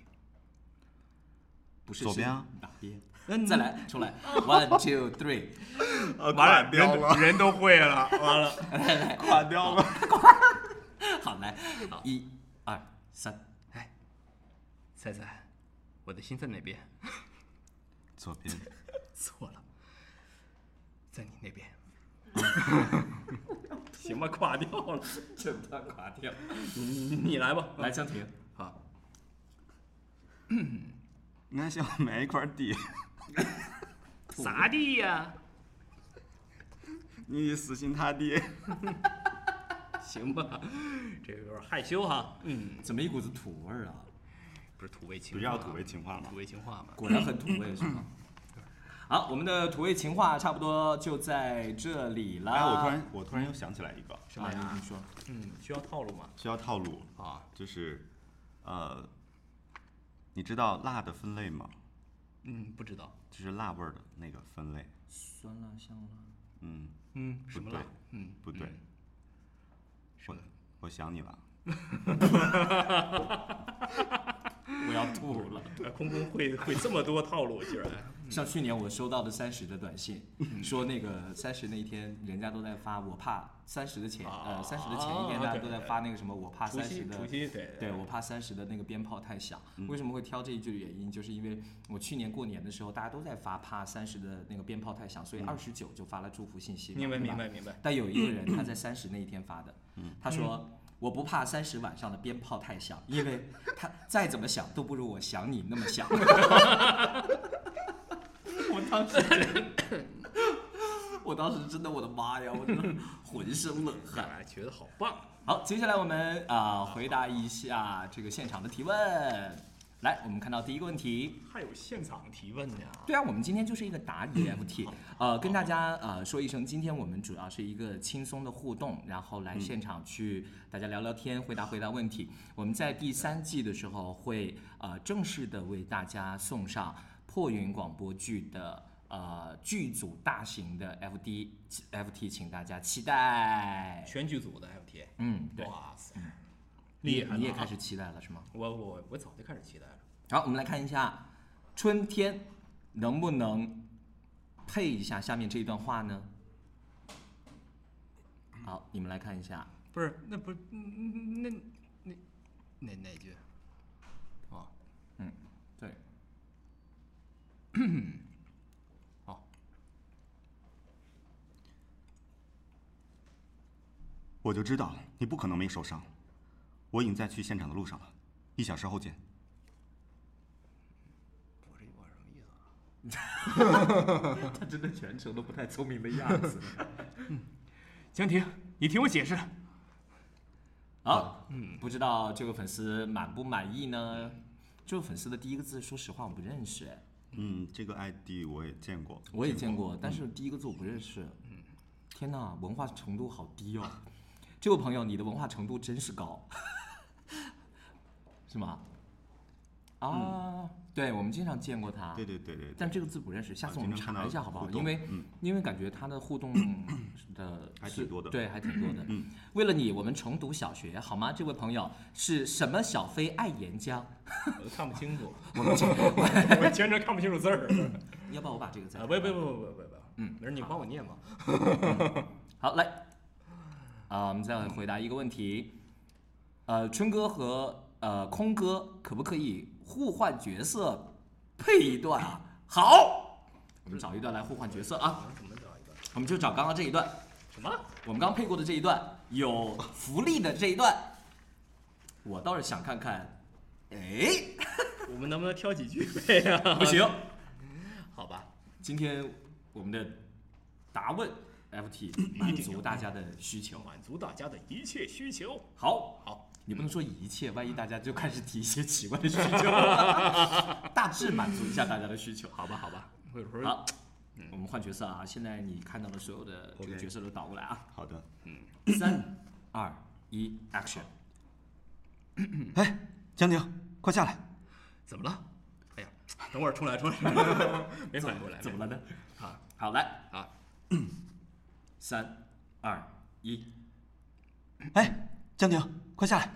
不是左边啊，哪边？嗯再来，重来，one two three，完了，人人都会了，完了。垮掉了。垮 好来，一二三，哎，猜猜我的心在哪边？左边，错了，在你那边。行吧，垮掉了。整段垮掉。你你来吧，来，江婷，好，应该想买一块地，啥地呀？你死心塌地。行吧，这个有点害羞哈。嗯，怎么一股子土味儿啊？不是土味情话，不要土味情话吗土味情话嘛。果然很土味，是吗？好，我们的土味情话差不多就在这里了。哎，我突然我突然又想起来一个，什么呀？你说，嗯，需要套路吗？需要套路，啊，就是，呃，你知道辣的分类吗？嗯，不知道。就是辣味儿的那个分类。酸辣香辣，嗯，嗯，什么对辣？嗯，不对，我我想你了。我要吐了。呃 空空会会这么多套路，居然。像去年我收到的三十的短信，说那个三十那一天，人家都在发，我怕三十的前呃三十的前一天，啊大家都在发那个什么，我怕三十的除夕对对我怕三十的那个鞭炮太响。嗯为什么会挑这一句的原因，就是因为我去年过年的时候，大家都在发怕三十的那个鞭炮太响，所以二十九就发了祝福信息。明白明白明白。但有一个人他 在三十那一天发的，嗯他说。我不怕三十晚上的鞭炮太响，因为他再怎么响都不如我想你那么响。我当时我当时真的，我的妈呀，我真的浑身冷汗。哎，觉得好棒。好，接下来我们啊、回答一下这个现场的提问。来，我们看到第一个问题。还有现场提问呢。对啊，我们今天就是一个答疑 FT，呃，跟大家呃说一声，今天我们主要是一个轻松的互动，然后来现场去大家聊聊天，回答回答问题。我们在第三季的时候会呃正式的为大家送上破云广播剧的呃剧组大型的 FD FT，请大家期待。全剧组的 FT。嗯，对，哇塞，你厉害了啊你也开始期待了是吗？我我我早就开始期待了。好，我们来看一下春天能不能配一下下面这一段话呢？好，你们来看一下。不是，那不是嗯那那那哪句？哦，对，好，我就知道你不可能没受伤，我已经在去现场的路上了，一小时后见。我这句话什么意思啊？他真的全程都不太聪明的样子。江婷，你听我解释。好，嗯，不知道这个粉丝满不满意呢？这个粉丝的第一个字，说实话我不认识，哎，嗯，这个 ID 我也见过，我也见过，但是第一个字我不认识。嗯，天哪，文化程度好低哦。这位朋友，你的文化程度真是高，是吗？啊，对，我们经常见过他。对对对对对。但这个字不认识，下次我们查一下好不好？因为、嗯因为感觉他的互动 的还是挺多的对，还挺多的。嗯，为了你，我们重读小学好吗？这位朋友是什么小飞爱岩浆？我都看不清楚，我全程看不清楚字儿。要不要我把这个再啊，不不不不不不不，嗯，没事，你帮我念吧。好来，啊，我们再回答一个问题，呃，春哥和呃空哥可不可以互换角色配一段啊？好，我们找一段来互换角色啊，怎么找一段？我们就找刚刚这一段。什么？我们刚配过的这一段有福利的这一段，我倒是想看看，哎，我们能不能挑几句配啊？不行，好吧，今天我们的答问 FT 满足大家的需求。满足大家的一切需求。好，好，你不能说一切，万一大家就开始提一些奇怪的需求，大致满足一下大家的需求。好吧，好吧，好，我们换角色啊！现在你看到的所有的这个角色都倒过来啊！好的。嗯三、二、一，Action！哎，江宁，快下来！怎么了？哎呀，等会儿重来，重来，没反应过来，怎么了呢？啊？好，来啊！三、二、一，哎，江宁，快下来！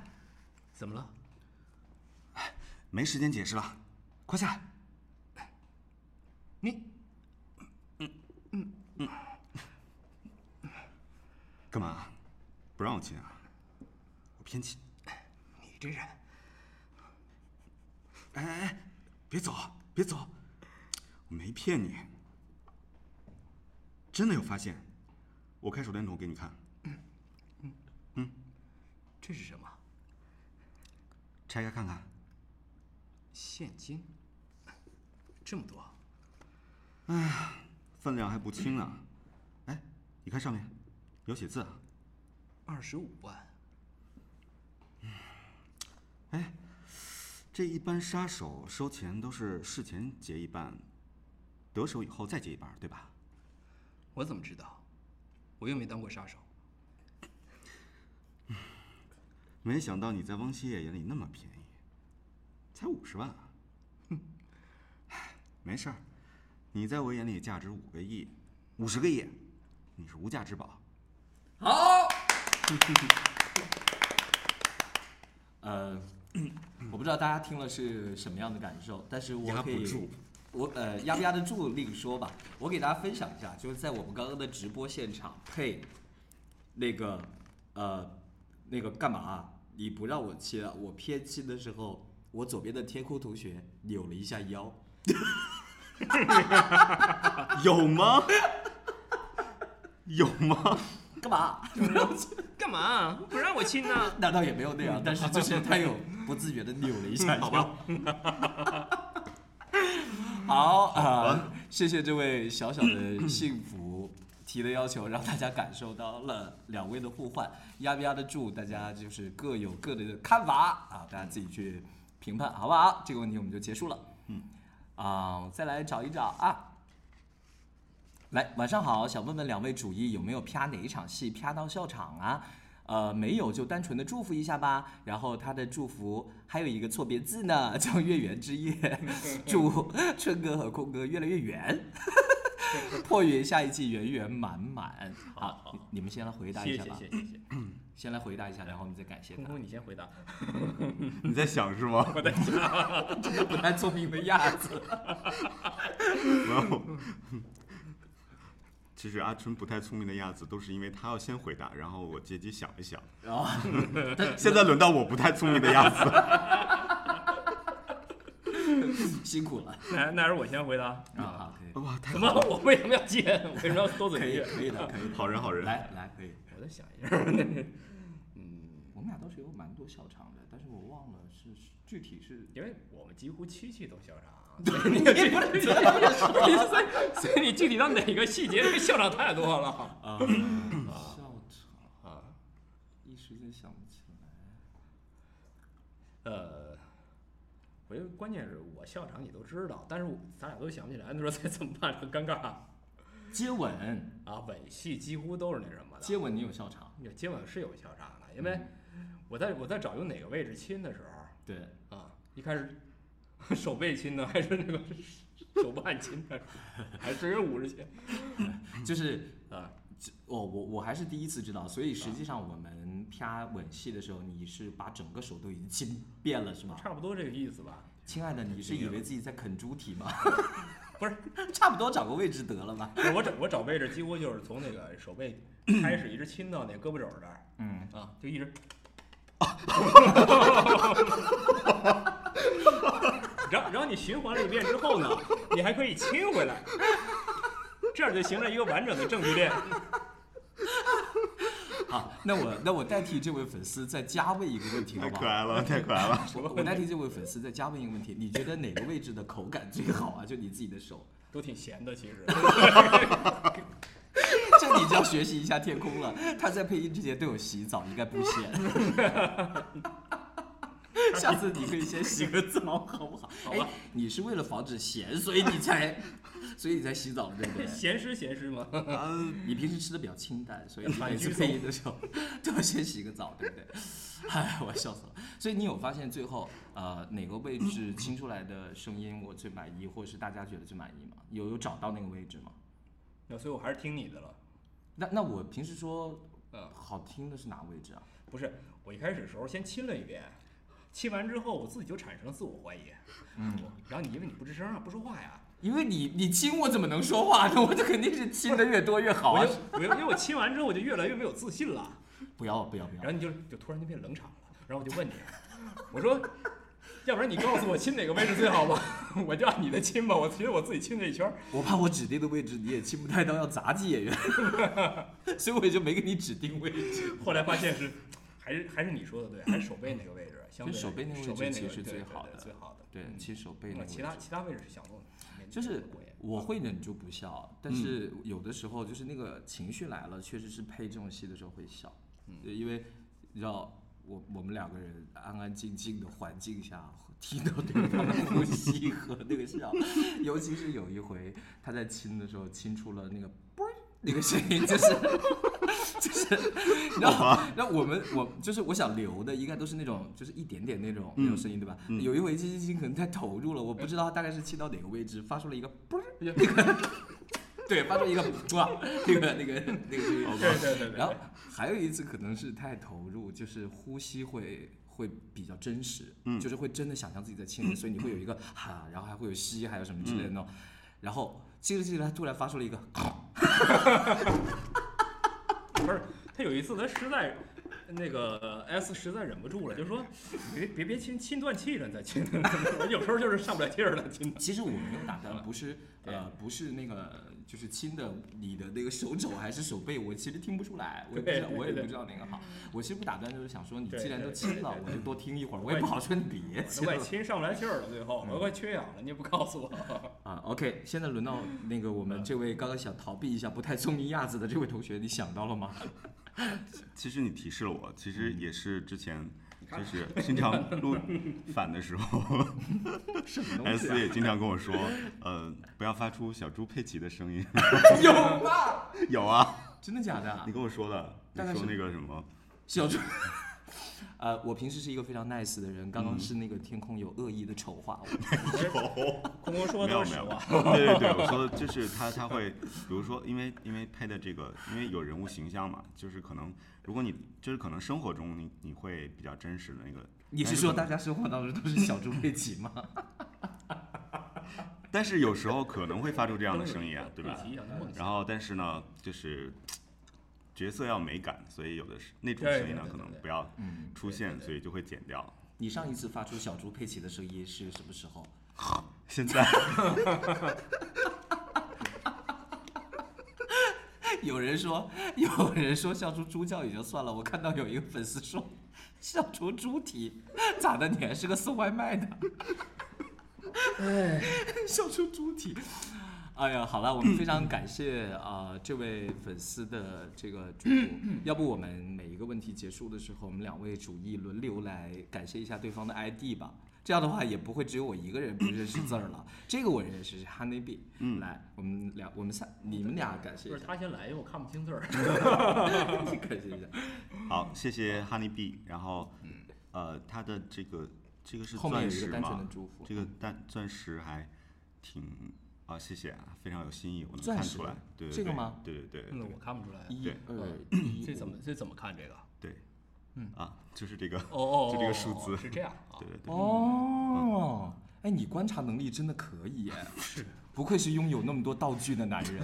怎么了？没时间解释了，快下来！你干嘛？不让我亲啊？我偏亲。你这人，哎哎哎，别走，别走！我没骗你，真的有发现。我开手电筒给你看，这是什么？拆开看看。现金？这么多？哎分量还不轻呢。哎，你看上面，有写字啊。二十五万？哎，这一般杀手收钱都是事前结一半，得手以后再结一半，对吧？我怎么知道？我又没当过杀手。没想到你在汪希叶眼里那么便宜，才五十万啊！唉没事儿，你在我眼里价值五个亿，五十个亿，你是无价之宝。好。呃，我不知道大家听了是什么样的感受，但是我压可以不住，我呃压不压得住另说吧。我给大家分享一下，就是在我们刚刚的直播现场配那个呃那个干嘛啊、你不让我亲啊？我偏亲的时候，我左边的天空同学扭了一下腰。有吗？有吗？干嘛？干嘛不让我亲呢？那倒也没有那样，但是就是他有不自觉的扭了一下好腰吧。好啊、谢谢这位小小的幸福提的要求，让大家感受到了两位的互换，压不压得住？大家就是各有各的看法啊，大家自己去评判，好不好？这个问题我们就结束了。嗯，啊，再来找一找啊。来，晚上好，想问问两位主义有没有啪哪一场戏啪到笑场啊？呃，没有就单纯的祝福一下吧。然后他的祝福还有一个错别字呢，叫月圆之夜，祝春哥和空哥越来越圆，破云下一季圆圆满满。好，你你们先来回答一下吧，谢谢谢。先来回答一下，然后我们再感谢他。空空，你先回答。你在想是吗？我在想，真的不太聪明的样子。然后，其实阿春不太聪明的样子，都是因为他要先回答，然后我借机想一想。然后，现在轮到我不太聪明的样子。辛苦了那那还是我先回答。啊！哇，太怎么？我为什么要接？我为什么要多嘴可以，一句？可以的，可以的。好人好人。来来，可以。我再想一下。嗯我们俩倒是有蛮多笑场的，但是我忘了是具体是。因为我们几乎期期都笑场，所以你不是所以所以你具体到哪个细节，这个笑场太多了啊，笑场啊。一时间想不起来。呃，我觉得关键是我笑场你都知道，但是我咱俩都想不起来，你说这怎么办？很尴尬 接吻，啊！吻戏几乎都是那什么的。接吻你有笑场？吻接吻是有笑场的，因为我在我在找用哪个位置亲的时候对，啊，一开始 手背亲的，还是那个手腕亲的，还是人捂着亲就是啊？我我我还是第一次知道，所以实际上我们啪吻戏的时候，你是把整个手都已经 亲遍了，是吗？差不多这个意思吧。亲爱的，你是以为自己在啃猪蹄吗？不是，差不多找个位置得了吧？我找我找位置几乎就是从那个手背 开始一直亲到那胳膊肘这儿嗯，啊，就一直。然后然后你循环了一遍之后呢，你还可以亲回来，这样就形成一个完整的证据链。好，那我那我代替这位粉丝再加问一个问题，好不好？太可爱了，太可爱了。我我代替这位粉丝再加问一个问题，你觉得哪个位置的口感最好啊？就你自己的手，都挺咸的，其实。这你就要学习一下天空了。他在配音之前都有洗澡，应该不咸。下次你可以先洗个澡，好不好？好吧哎，你是为了防止咸，所以你才，所以你在洗澡，对不对？咸湿咸湿吗？你平时吃的比较清淡，所以你反每次居松配音的时候 都要先洗个澡，对不对？哎，我笑死了。所以你有发现最后呃哪个位置清出来的声音我最满意，或者是大家觉得最满意吗？有有找到那个位置吗？那所以我还是听你的了。那那我平时说呃，好听的是哪位置啊？不是，我一开始的时候先亲了一遍，亲完之后我自己就产生了自我怀疑。嗯，然后你因为你不吱声啊，不说话呀，因为你你亲我怎么能说话呢？我这肯定是亲的越多越好啊我！就我因为我亲完之后我就越来越没有自信了，不要不要不要然后！你就就突然就变冷场了，然后我就问你，我说，要不然你告诉我亲哪个位置最好吧，我就按你的亲吧，我觉得我自己亲这一圈，我怕我指定的位置你也亲不太到，要杂技演员，所以我也就没给你指定位置。后来发现是还是还是你说的对，还是手背那个位置，相对手背那个位置其实最好的最好的。对，其实手背那个位置。那其他其他位置是想弄，没就是我会忍住不笑，但是有的时候就是那个情绪来了，确实是配这种戏的时候会笑。嗯。对，因为你知道，我我们两个人安安静静的环境下，听到对方的呼吸和那个笑，尤其是有一回他在亲的时候亲出了那个啵 儿那个声音，就是就是，你知道吗？然后我们我就是我想留的，应该都是那种就是一点点那种、那种声音，对吧？嗯有一回亲亲亲可能太投入了，我不知道他大概是亲到哪个位置，发出了一个啵那个，对，发出一个哇那个那个那个声音。对对对对，然后还有一次可能是太投入，就是呼吸会会比较真实，嗯就是会真的想象自己在亲人，所以你会有一个 哈，然后还会有吸，还有什么之类的那种。然后接着接着，他突然发出了一个，不是，他有一次他实在那个 S 实在忍不住了，就说别别别亲亲断气了你再亲，我有时候就是上不了气儿了亲。其实我没有打断，不是呃不是那个就是亲的你的那个手肘还是手背，我其实听不出来，我也不知道我也不知道哪个好。我其实不打断就是想说，你既然都亲了，我就多听一会儿，我我也不好说你别亲我快了。亲上不来气儿了，最后我快缺氧了，你也不告诉我。啊，OK，现在轮到那个我们这位刚刚想逃避一下不太聪明亚子的这位同学，你想到了吗？其实你提示了我，其实也是之前就是经常录反的时候，S 啊？也经常跟我说，呃，不要发出小猪佩奇的声音。有吗？有啊，真的假的你？跟我说的，你说那个什么，小猪。呃，我平时是一个非常 nice 的人，刚刚是那个天空有恶意的丑化我。空空说的没有没有 对对对，我说的就是他他会，比如说，因为因为配的这个，因为有人物形象嘛，就是可能如果你就是可能生活中你你会比较真实的那个，你是说大家生活当中都是小猪佩奇吗？但是有时候可能会发出这样的声音啊，对吧。然后但是呢，就是角色要美感，所以有的是那种声音呢可能不要嗯，出现，所以就会剪掉。你上一次发出小猪佩奇的声音是什么时候？现在 有人说，有人说笑出猪叫也就算了，我看到有一个粉丝说笑出猪蹄，咋的？你还是个送外卖的？哎，笑出猪蹄。哎呀，好了，我们非常感谢啊、呃这位粉丝的这个祝福。要不我们每一个问题结束的时候，我们两位主义轮流来感谢一下对方的 ID 吧。这样的话也不会只有我一个人不认识字儿了。这个我认识是 Honey B。嗯来，我们俩，我们三，你们俩感谢不是，他先来，因为我看不清字儿。感谢一下。好，谢谢 Honey B，然后呃，他的这个这个是后面有钻石一个单纯的嘛？祝福。这个钻钻石还挺啊，谢谢啊，非常有新意，我能看出来。对这个吗对对对我看不出来。一对二这怎么这怎么看这个？对，嗯啊，就是这个，哦哦，就这个哦数字哦是这样啊对。对对。哦，哎，你观察能力真的可以耶，是，不愧是拥有那么多道具的男人，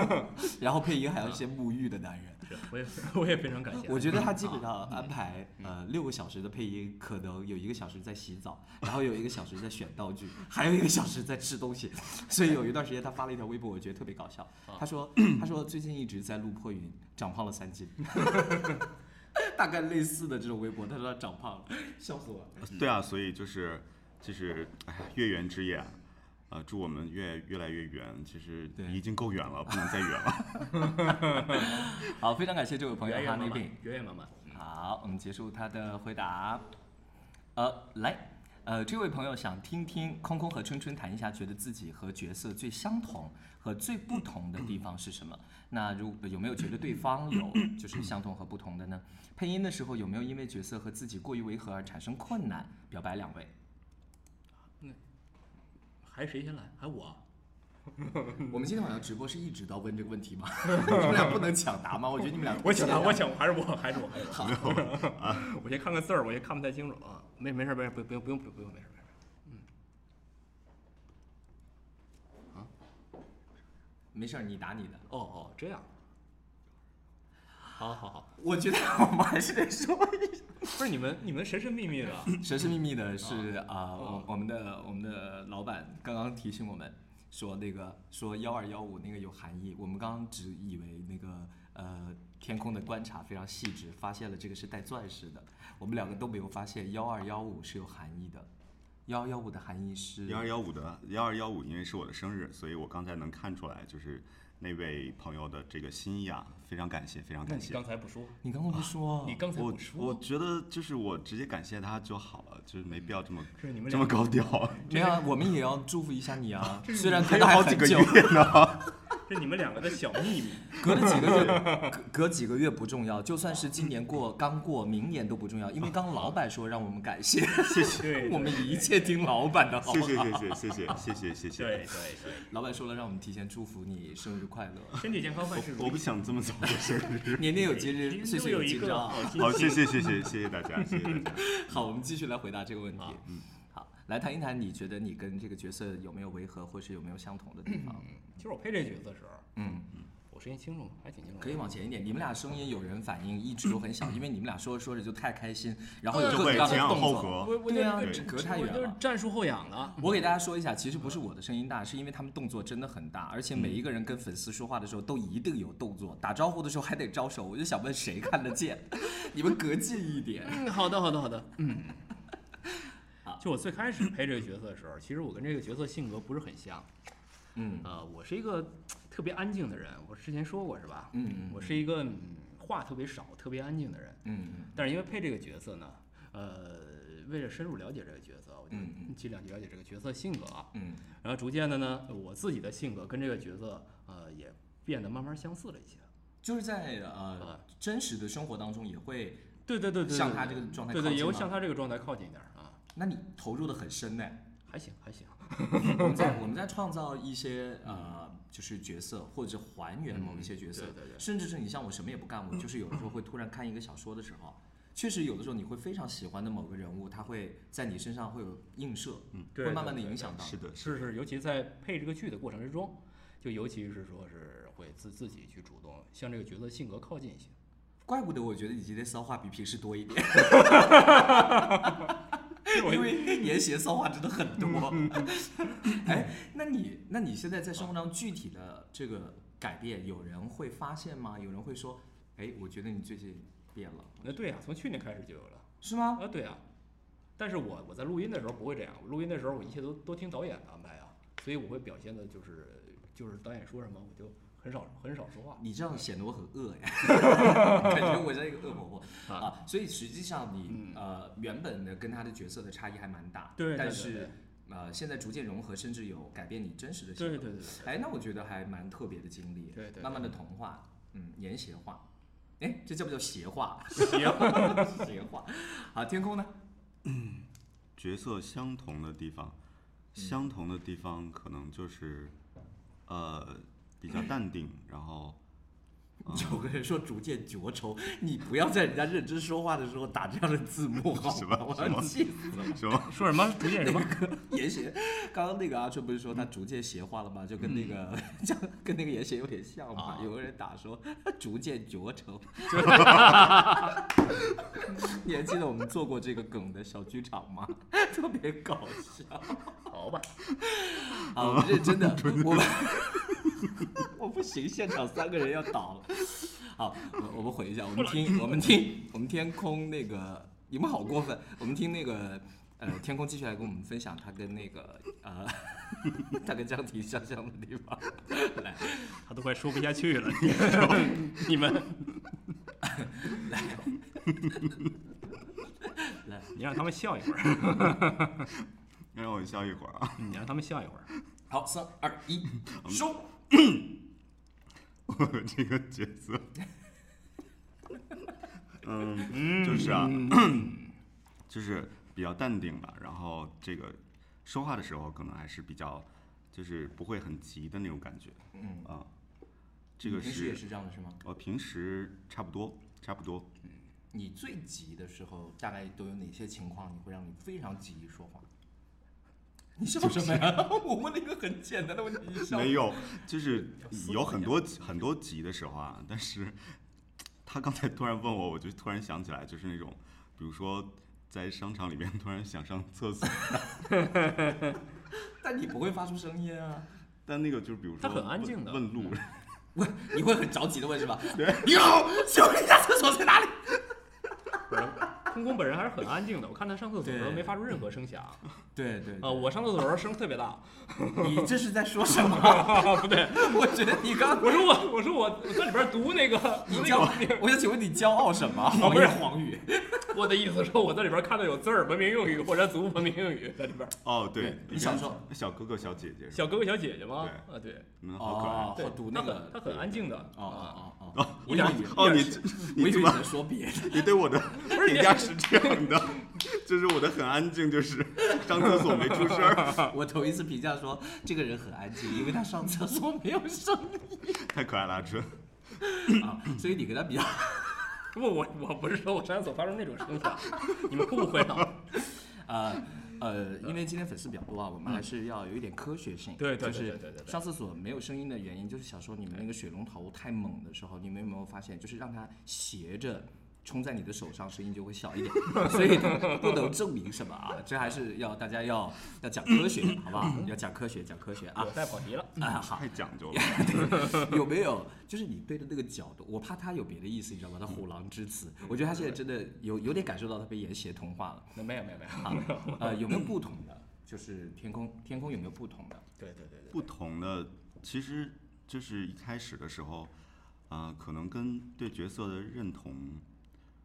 然后配音还要先沐浴的男人。是，我也 我也非常感谢。我觉得他基本上安排呃六个小时的配音，可能有一个小时在洗澡，然后有一个小时在选道具，还有一个小时在吃东西。所以有一段时间他发了一条微博，我觉得特别搞笑。他说他说最近一直在录破云，长胖了三斤。大概类似的这种微博，他说他长胖了，笑死我了。对啊，所以就是就是，哎呀，月圆之夜啊，呃，祝我们越越来越远。其实对已经够远了，不能再远了。好，非常感谢这位朋友哈内病。，圆圆满满。好，我们结束他的回答。呃，来，呃，这位朋友想听听空空和春春谈一下，觉得自己和角色最相同和最不同的地方是什么？那如有没有觉得对方有就是相同和不同的呢？配音的时候有没有因为角色和自己过于违和而产生困难？表白两位。还谁先来？还我？我们今天晚上直播是一直到问这个问题吗？你们俩不能抢答吗？我觉得你们俩 我抢答，我抢，还是我，还是我，还是我。我先看看字儿，我先看不太清楚啊。没没事，没事，不不用不用不用不用，没事没事。没事儿，你答你的。哦哦，这样。好好好，我觉得我们还是得说一下。不是你们你们神神秘秘的，神神秘秘的是啊，我我们的我们的老板刚刚提醒我们说那个说幺二幺五那个有含义，我们刚刚只以为那个呃天空的观察非常细致，发现了这个是带钻石的，我们两个都没有发现幺二幺五是有含义的，幺二幺五的含义是幺二幺五的幺二幺五，因为是我的生日，所以我刚才能看出来，就是那位朋友的这个心意啊，非常感谢，非常感谢你刚。才不说，你刚刚不说，你刚才我不说，我觉得就是我直接感谢他就好了，就是没必要这么这么高调。没有啊，我们也要祝福一下你啊，虽然还隔得有好几个月呢。这是你们两个的小秘密。隔了几个月，隔隔几个月不重要，就算是今年过刚过，明年都不重要，因为刚刚老板说让我们感谢，谢谢，我们一切听老板的，好不好？谢谢，谢谢，谢谢，谢谢，谢谢。对对对，老板说了，让我们提前祝福你生日快乐，身体健康，万事如意。我不想这么早过生日。年年有今日，岁岁有今朝。好，谢。谢，谢谢，谢谢大家，谢谢大家。好，我们继续来回答这个问题。嗯，好，来谈一谈，你觉得你跟这个角色有没有违和，或是有没有相同的地方？其实我配这角色的时候，嗯，我声音清楚吗？还挺清楚。可以往前一点。你们俩声音有人反应一直都很小，因为你们俩说着说着就太开心，然后有就各种各样的会动作。我我对啊隔太远了就是了战术后仰的。我给大家说一下，其实不是我的声音大，是因为他们动作真的很大，而且每一个人跟粉丝说话的时候都一定有动作，打招呼的时候还得招手。我就想问谁看得见？你们隔近一点。嗯，好的，好的，好的。嗯。就我最开始配这个角色的时候，其实我跟这个角色性格不是很像。嗯呃，我是一个特别安静的人，我之前说过是吧？嗯嗯我是一个、嗯、话特别少、特别安静的人。嗯但是因为配这个角色呢，呃，为了深入了解这个角色，我就尽量了解这个角色性格啊。嗯然后逐渐的呢，我自己的性格跟这个角色呃也变得慢慢相似了一些。就是在呃啊真实的生活当中也会，对对对对，向他这个状态对对，也会向他这个状态靠近一点儿啊，那你投入的很深呢。还行还行。我们在我们在创造一些呃，就是角色或者还原某一些角色，嗯对对对甚至是你像我什么也不干，我 就是有的时候会突然看一个小说的时候，确实有的时候你会非常喜欢的某个人物，他会在你身上会有映射，嗯对会慢慢的影响到。是的，是是，尤其在配这个剧的过程之中，就尤其是说是会自自己去主动向这个角色性格靠近一些。怪不得我觉得你今天骚话比平时多一点，因为言邪骚话真的很多。哎，那你那你现在在生活当中具体的这个改变，有人会发现吗？有人会说，哎，我觉得你最近变了，那对呀、从去年开始就有了。是吗？啊，对呀、但是我我在录音的时候不会这样，录音的时候我一切都都听导演的安排啊，所以我会表现的就是就是导演说什么我就很少很少说话。你这样显得我很恶呀，感觉我像一个恶婆婆啊。所以实际上你呃原本的跟他的角色的差异还蛮大，对但是对呃现在逐渐融合，甚至有改变你真实的性格。对对对对哎，那我觉得还蛮特别的经历，对对慢慢的同化，嗯，言邪化，哎，这叫不叫邪化？对，邪化。好，天空呢？嗯 角色相同的地方，相同的地方可能就是，呃，比较淡定，然后 有个人说逐渐绝愁，你不要在人家认真说话的时候打这样的字幕，好什吗？么什么我要气死了。什么说什么逐渐什么？言邪，刚刚那个阿春不是说他逐渐邪化了吗？就跟那个 像跟那个严邪有点像嘛。有个人打说他逐渐绝愁。你还记得我们做过这个梗的小剧场吗？特别搞笑。好吧，好，我们认真的，我们我不行，现场三个人要倒了。好，我我们回一下，我们听，我们听，我们天空那个，你们好过分，我们听那个。呃，天空继续来跟我们分享他跟那个呃，他跟江婷相像的地方。来，他都快说不下去了。你们，来，你让他们笑一会儿，让我笑一会儿啊。你让他们笑一会儿。好，三二一，收。我 这个角色，嗯，就是啊，就是比较淡定吧，然后这个说话的时候可能还是比较，就是不会很急的那种感觉，嗯啊，这个是平时也是是这样的，是吗？我平时差不多，差不多，你最急的时候，大概都有哪些情况？你会让你非常急于说话？你笑什么呀？我问了一个很简单的问题，你笑没有，就是有很多很多集的时候啊，但是他刚才突然问我，我就突然想起来，就是那种，比如说在商场里面突然想上厕所，但你不会发出声音啊。但那个就是比如说他很安静的问问路，问你会很着急的问是吧？对，你好，请问一下厕所在哪里？空空本人还是很安静的。我看他上厕所的时候没发出任何声响。对对啊，我上厕所的时候声特别大。你这是在说什么？不对，我觉得你刚我说我我说我我在里边读那个你骄傲，，我想请问你骄傲什么？黄不是黄语。我的意思说我在里边看到有字儿文明用语或者祖文明用语在里边。哦，对，你想说小哥哥小姐姐，小哥哥小姐姐吗？啊对，嗯好可爱好读那个他很他很安静的哦啊。哦哦哦，我以为你哦，你我以为你你怎么在说别的。你对我的评价是这样的，就是我的很安静，就是 上厕所没出声儿，我头一次评价说这个人很安静，因为他上厕所没有声音太可爱了，阿春。啊，所以你跟他比较。不，我我不是说我上厕所发出那种声响，你们误会了。呃呃，因为今天粉丝比较多啊，我们还是要有一点科学性。对对对对对上厕所没有声音的原因，就是小时候你们那个水龙头太猛的时候，你们有没有发现，就是让它斜着。冲在你的手上，声音就会小一点，所以不能证明什么啊，这还是要大家要要讲科学，好不好？要讲科学，讲科学啊我带跑题了。啊！好，太讲究了，有没有？就是你对的那个角度，我怕他有别的意思，你知道吗？他虎狼之词，我觉得他现在真的有有点感受到他被言邪同化了。那没有没有没有。啊，呃，有没有不同的？就是天空，天空有没有不同的？对对对对。不同的，其实就是一开始的时候，啊、可能跟对角色的认同，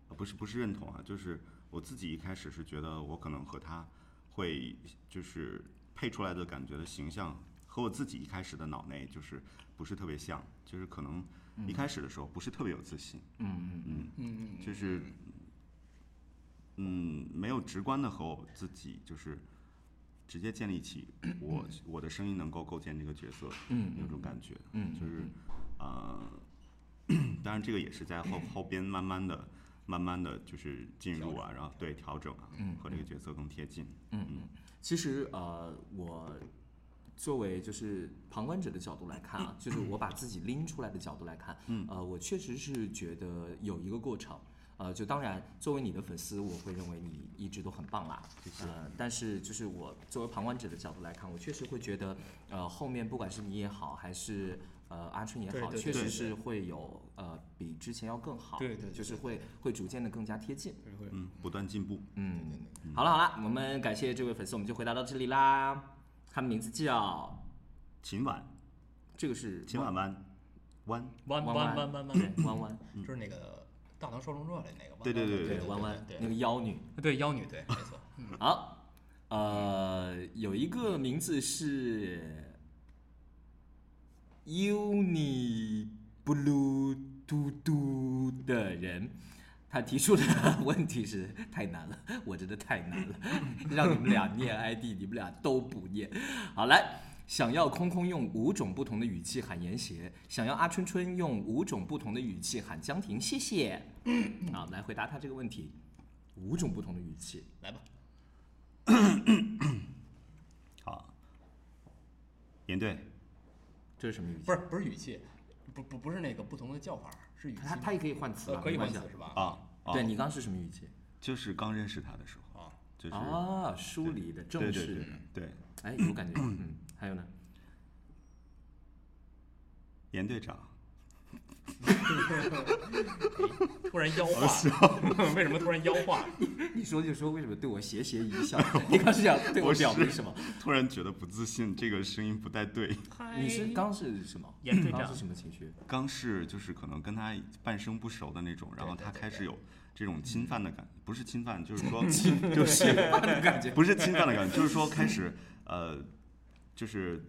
呃不不是不是认同啊，就是我自己一开始是觉得我可能和他会就是配出来的感觉的形象和我自己一开始的脑内就是不是特别像，就是可能一开始的时候不是特别有自信，嗯嗯嗯，嗯就是嗯没有直观的和我自己就是直接建立起我我的声音能够构建这个角色，嗯有种感觉，嗯就是呃，当然这个也是在后后边慢慢的、慢慢的就是进入啊，然后对调整啊，嗯和这个角色更贴近。嗯嗯，其实呃，我作为就是旁观者的角度来看啊，就是我把自己拎出来的角度来看，嗯呃，我确实是觉得有一个过程。呃，就当然，作为你的粉丝，我会认为你一直都很棒啦。呃，但是就是我作为旁观者的角度来看，我确实会觉得，呃，后面不管是你也好，还是呃阿春也好，对对确实是会有呃比之前要更好，对对对就是会会逐渐的更加贴近。嗯，不断进步。嗯，好了好了，我们感谢这位粉丝，我们就回答到这里啦。他的名字叫，秦婉，这个是秦晚湾，湾，弯弯弯弯弯弯，弯弯，就是那个《大唐双龙传》里那个弯对对对对对弯弯那个妖女。对妖女，对，没错。好，呃，有一个名字是 Uni Blue 嘟嘟的人，他提出的问题是太难了，我真的太难了，让你们俩念 ID，你们俩都不念。好，来。想要空空用五种不同的语气喊严邪，想要阿春春用五种不同的语气喊江婷，谢谢。好，来回答他这个问题，五种不同的语气。来吧，好，严队，这是什么语气？不是不是语气，不不不是那个不同的叫法，是语气吗。他他也可以换词可以换词是吧？啊，啊对你刚刚是什么语气？就是刚认识他的时候，啊，就是啊，疏离的、正对对式的对，对，哎，有感觉。嗯，还有呢？严队长，突然妖化，为什么突然妖化？你说就说，为什么对我斜斜一笑？你刚是想对我我是表明什么？突然觉得不自信，这个声音不太对。你是刚是什么？严队长刚是什么情绪？刚是就是可能跟他半生不熟的那种，然后他开始有这种侵犯的感，不是侵犯，就是说就是感觉不是侵犯的感觉，就是说开始呃，就是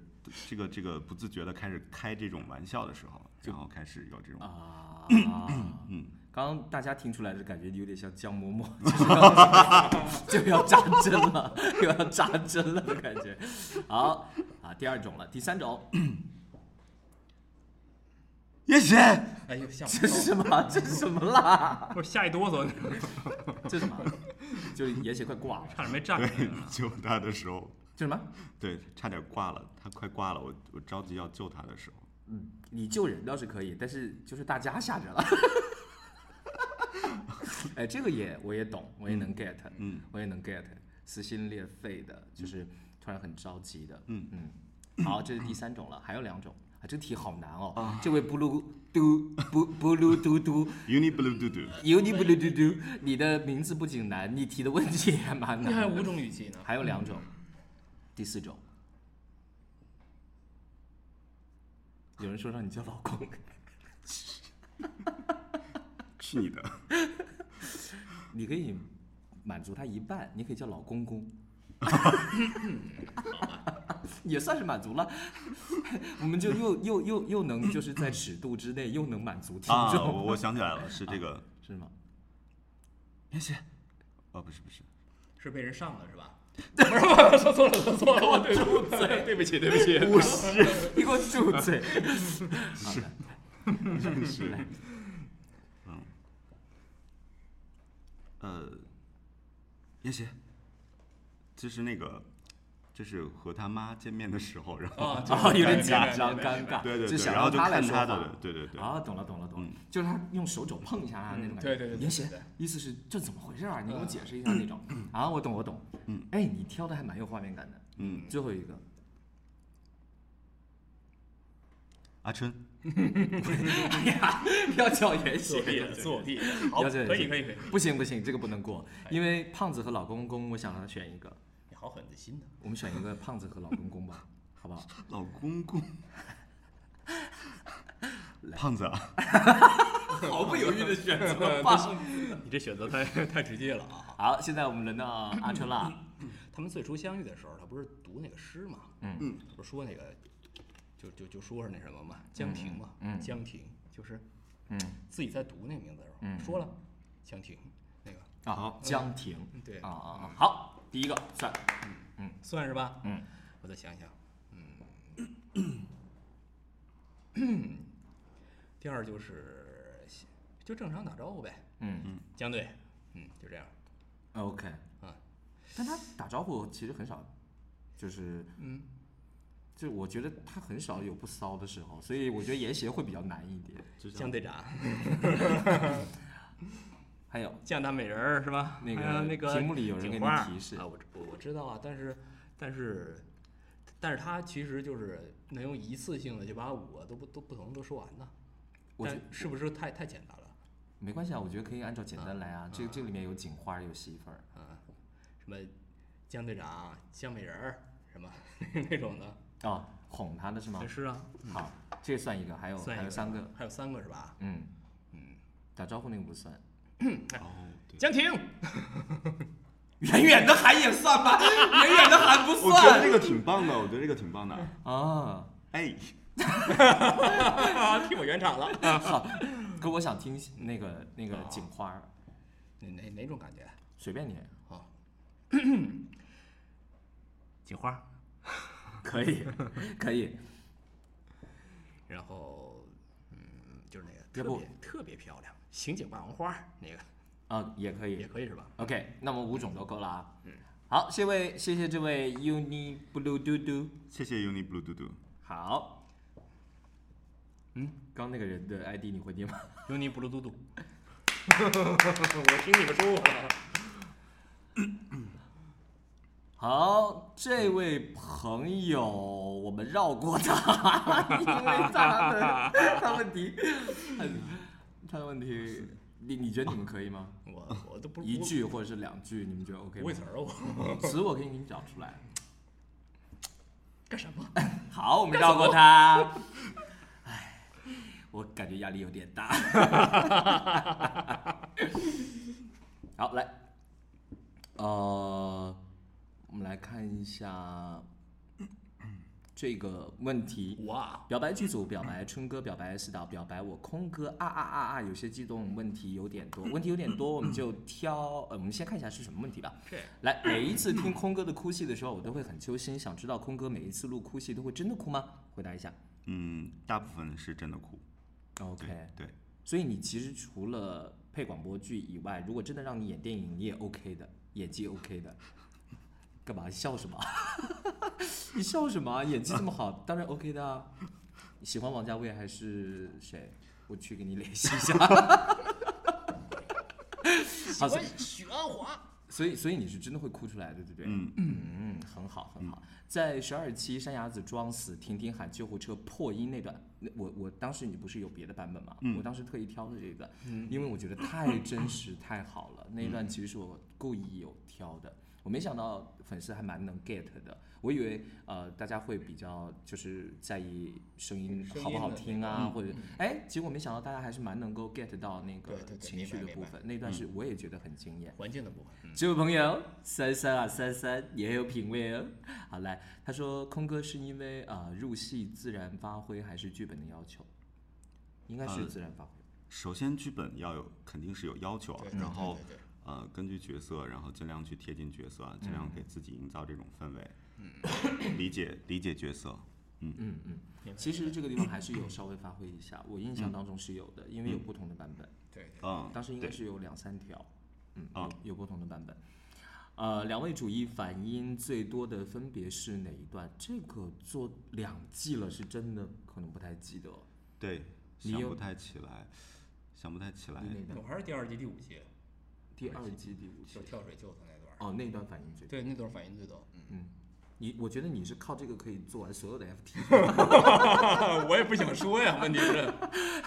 这个这个不自觉的开始开这种玩笑的时候，然后开始有这种啊，嗯，刚刚大家听出来的感觉有点像江嬷嬷，就是刚就要扎针了，又要扎针了的感觉。好啊，第二种了，第三种，叶姐，哎呦，吓这是什么？这是什么啦？不是吓一哆嗦，这是什么？就是也许快挂了，差点没站对救他的时候，这什么？对，差点挂了，他快挂了，我我着急要救他的时候，嗯，你救人倒是可以，但是就是大家吓着了。哎，这个也我也懂，我也能 get，嗯我也能 get，撕心裂肺的，就是突然很着急的。嗯嗯，好，这是第三种了，还有两种啊，这题好难哦。啊这位布鲁嘟布布鲁嘟嘟 uni blue 嘟嘟，尤尼布鲁嘟嘟，你的名字不仅难，你提的问题也蛮难还有五种语气呢。还有两种，第四种，有人说让你叫老公。去你的，你可以满足他一半，你可以叫老公公，也算是满足了。我们就又又又又能就是在尺度之内，又能满足听啊，众，我我想起来了，是这个是吗？别写，哦不是不是，是被人上了是吧？不是，说错了，说错了，对住嘴，对不起，对不起。五十，你给我住嘴！是是来，呃，叶姐，就是那个，就是和他妈见面的时候，然后啊，哦，有点紧张尴尬，对对对，想然后就让他来看他的，对对对，啊，懂了懂了懂了，就是他用手肘碰一下他那种感觉，对对对对严，意思是这怎么回事啊？你给我解释一下那种。啊，我懂我懂，嗯，哎，你挑的还蛮有画面感的。嗯，最后一个，阿春，哎呀，要叫严邪自我，屁了，自我屁了。好，可以，可以，可以。不行不行，这个不能过，因为胖子和老公公，我想让他选一个，你好狠的心呢。我们选一个胖子和老公公吧，好不好？老公公，胖子啊，毫不犹豫的选择 了棒。你这选择太太直接了啊！好，现在我们轮到阿春了。他们最初相遇的时候，他不是读那个诗嘛？嗯嗯，不是说那个，就就就说是那什么嘛，江亭嘛，嗯江亭就是嗯自己在读那名字的时候，嗯说了江亭那个，啊，江亭对啊啊啊！好，第一个算。嗯嗯算是吧？嗯，我再想想，嗯，第二就是就正常打招呼呗，嗯。嗯江队，嗯，就这样，，OK。嗯。但他打招呼其实很少，就是嗯，就我觉得他很少有不骚的时候，所以我觉得研协会比较难一点。江队长，还有。江大美人儿是吧？那个那个题目里有人给你提示。啊，我知我我知道啊，但是但是但是他其实就是能用一次性的就把五个都不都不同都说完呢，但是不是太太简单了？没关系啊，我觉得可以按照简单来啊。这这里面有警花，有媳妇儿，啊，什么江队长、江美人儿什么 那种的，哦，哄他的是吗？是啊，好，这算一个，还有算一还有三个，还有三个是吧？嗯嗯，打招呼那个不算，哦，对，江婷，远远的喊也算吧，远远的喊不我觉得算这个挺棒的，我觉得这个挺棒的。啊。哎，替我圆场了。好，可我想听那个那个警花，哪哪哪种感觉？随便你，啊，警花，可以可以，然后嗯，就是那个特别特别漂亮，刑警霸王花那个。啊也可以。也可以是吧？OK，那么五种都够了啊。嗯，好，谢位，谢谢这位 Uni Blue 嘟嘟。谢谢 Uni Blue 嘟嘟。好，嗯，刚那个人的 ID 你会念吗？尤尼布鲁嘟嘟，我听你们说过。好，这位朋友，我们绕过他，因为他的他问题，他的问题，你你觉得你们可以吗？我我都不一句或者是两句，你们觉得 OK 吗不会词？儿啊我，词我可以给你找出来。干什么？好，我们绕过他。唉，我感觉压力有点大。好，来，呃，我们来看一下这个问题。哇，表白剧组表白春哥，表白 S 导，表白我空哥啊啊啊啊！有些激动，问题有点多，问题有点多，我们就挑呃，我们先看一下是什么问题吧。这来，每一次听空哥的哭戏的时候，我都会很揪心，想知道空哥每一次录哭戏都会真的哭吗？回答一下。嗯，大部分是真的哭。OK，对，所以你其实除了配广播剧以外，如果真的让你演电影，你也 OK 的，演技 OK 的。干嘛笑什么？你笑什么啊？演技这么好，当然 OK 的啊。你喜欢王家卫还是谁？我去给你联系一下。好，所以许鞍华，所以所以你是真的会哭出来的，对不对？嗯，嗯，很好很好。在十二期山崖子装死，婷婷喊救护车破音那段，那我我当时你不是有别的版本吗？嗯我当时特意挑的这个，嗯，因为我觉得太真实太好了。那一段其实是我故意有挑的，我没想到粉丝还蛮能 get 的。我以为呃大家会比较就是在意声音好不好的听啊，或者哎，结果没想到大家还是蛮能够 get 到那个情绪的部分。那段是我也觉得很惊艳。环境的部分。嗯这位朋友，三三啊三三也很有品味哦。好来，他说空哥是因为啊、呃入戏自然发挥还是剧本的要求？应该是呃自然发挥。首先剧本要有肯定是有要求啊然后呃根据角色，然后尽量去贴近角色啊，尽量给自己营造这种氛围，嗯 理解理解角色。嗯嗯嗯其实这个地方还是有稍微发挥一下，我印象当中是有的，因为有不同的版本，对对，嗯，当时应该是有两三条，嗯，啊有有不同的版本。呃，两位主义反应最多的分别是哪一段？这个做两季了，是真的可能不太记得。对，想不太起来，想不太起来。我还是第二季第五季，第二季第五期就跳水救他那段。哦，那段反应最多。对，那段反应最多。嗯，嗯，你我觉得你是靠这个可以做完所有的 FT。我也不想说呀，问题是。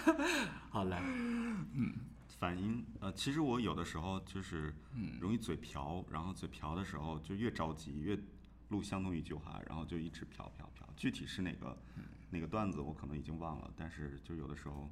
好来，嗯反应呃，其实我有的时候就是容易嘴瓢，然后嘴瓢的时候就越着急，越录相同一句话，然后就一直瓢瓢瓢。具体是哪个哪个段子我可能已经忘了，但是就有的时候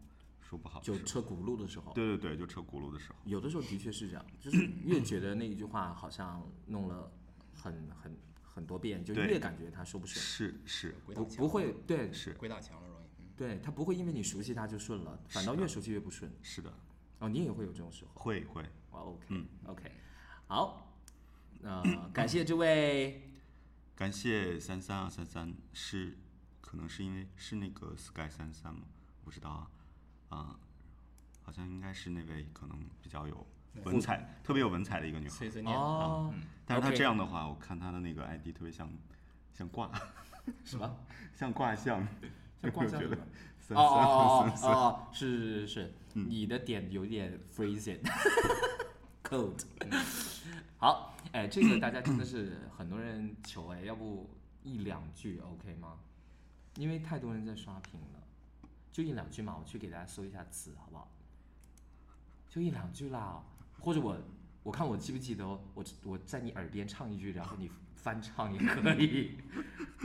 说不好。就车轱辘的时候，对对对，就车轱辘的时候。有的时候的确是这样，就是越觉得那一句话好像弄了很很很多遍，就越感觉他说不顺，是是不不会，对是鬼打墙了容易。嗯对，他不会因为你熟悉他就顺了，反倒越熟悉越不顺。是的，哦，你也会有这种时候。会会。哇，OK，嗯 OK，好，那、感谢这位，感谢三三啊三三，是可能是因为是那个 Sky 三三吗？不知道啊，啊、好像应该是那位可能比较有文采、特别有文采的一个女孩。碎碎念啊，哦，但是她这样的话，我看她的那个 ID 特别像像卦，什么？像卦象，像卦象哦哦哦哦，是是是，嗯你的点有点 freezing code。好，哎，这个大家真的是很多人求哎，要不一两句 OK 吗？因为太多人在刷屏了，就一两句嘛，我去给大家搜一下词，好不好？就一两句啦，或者我我看我记不记得哦，我我在你耳边唱一句，然后你翻唱也可以，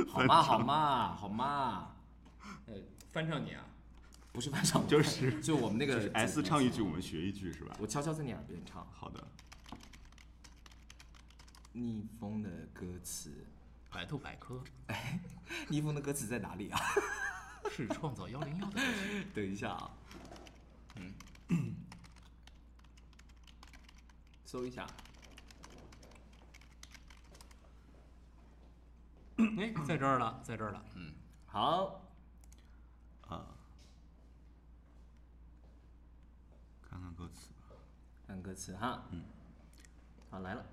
好吗？好吗？好吗？呃，翻唱你啊，不是翻唱，就是就我们那个就是 S 唱一句，我们学一句是吧？我悄悄在你耳边唱好的，逆风的歌词。百度百科哎逆风的歌词在哪里啊？是创造幺零幺的歌曲。等一下啊，嗯，搜一下。哎，在这儿了，在这儿了。嗯，好，啊，看看歌词吧。看歌词哈。嗯。好，来了。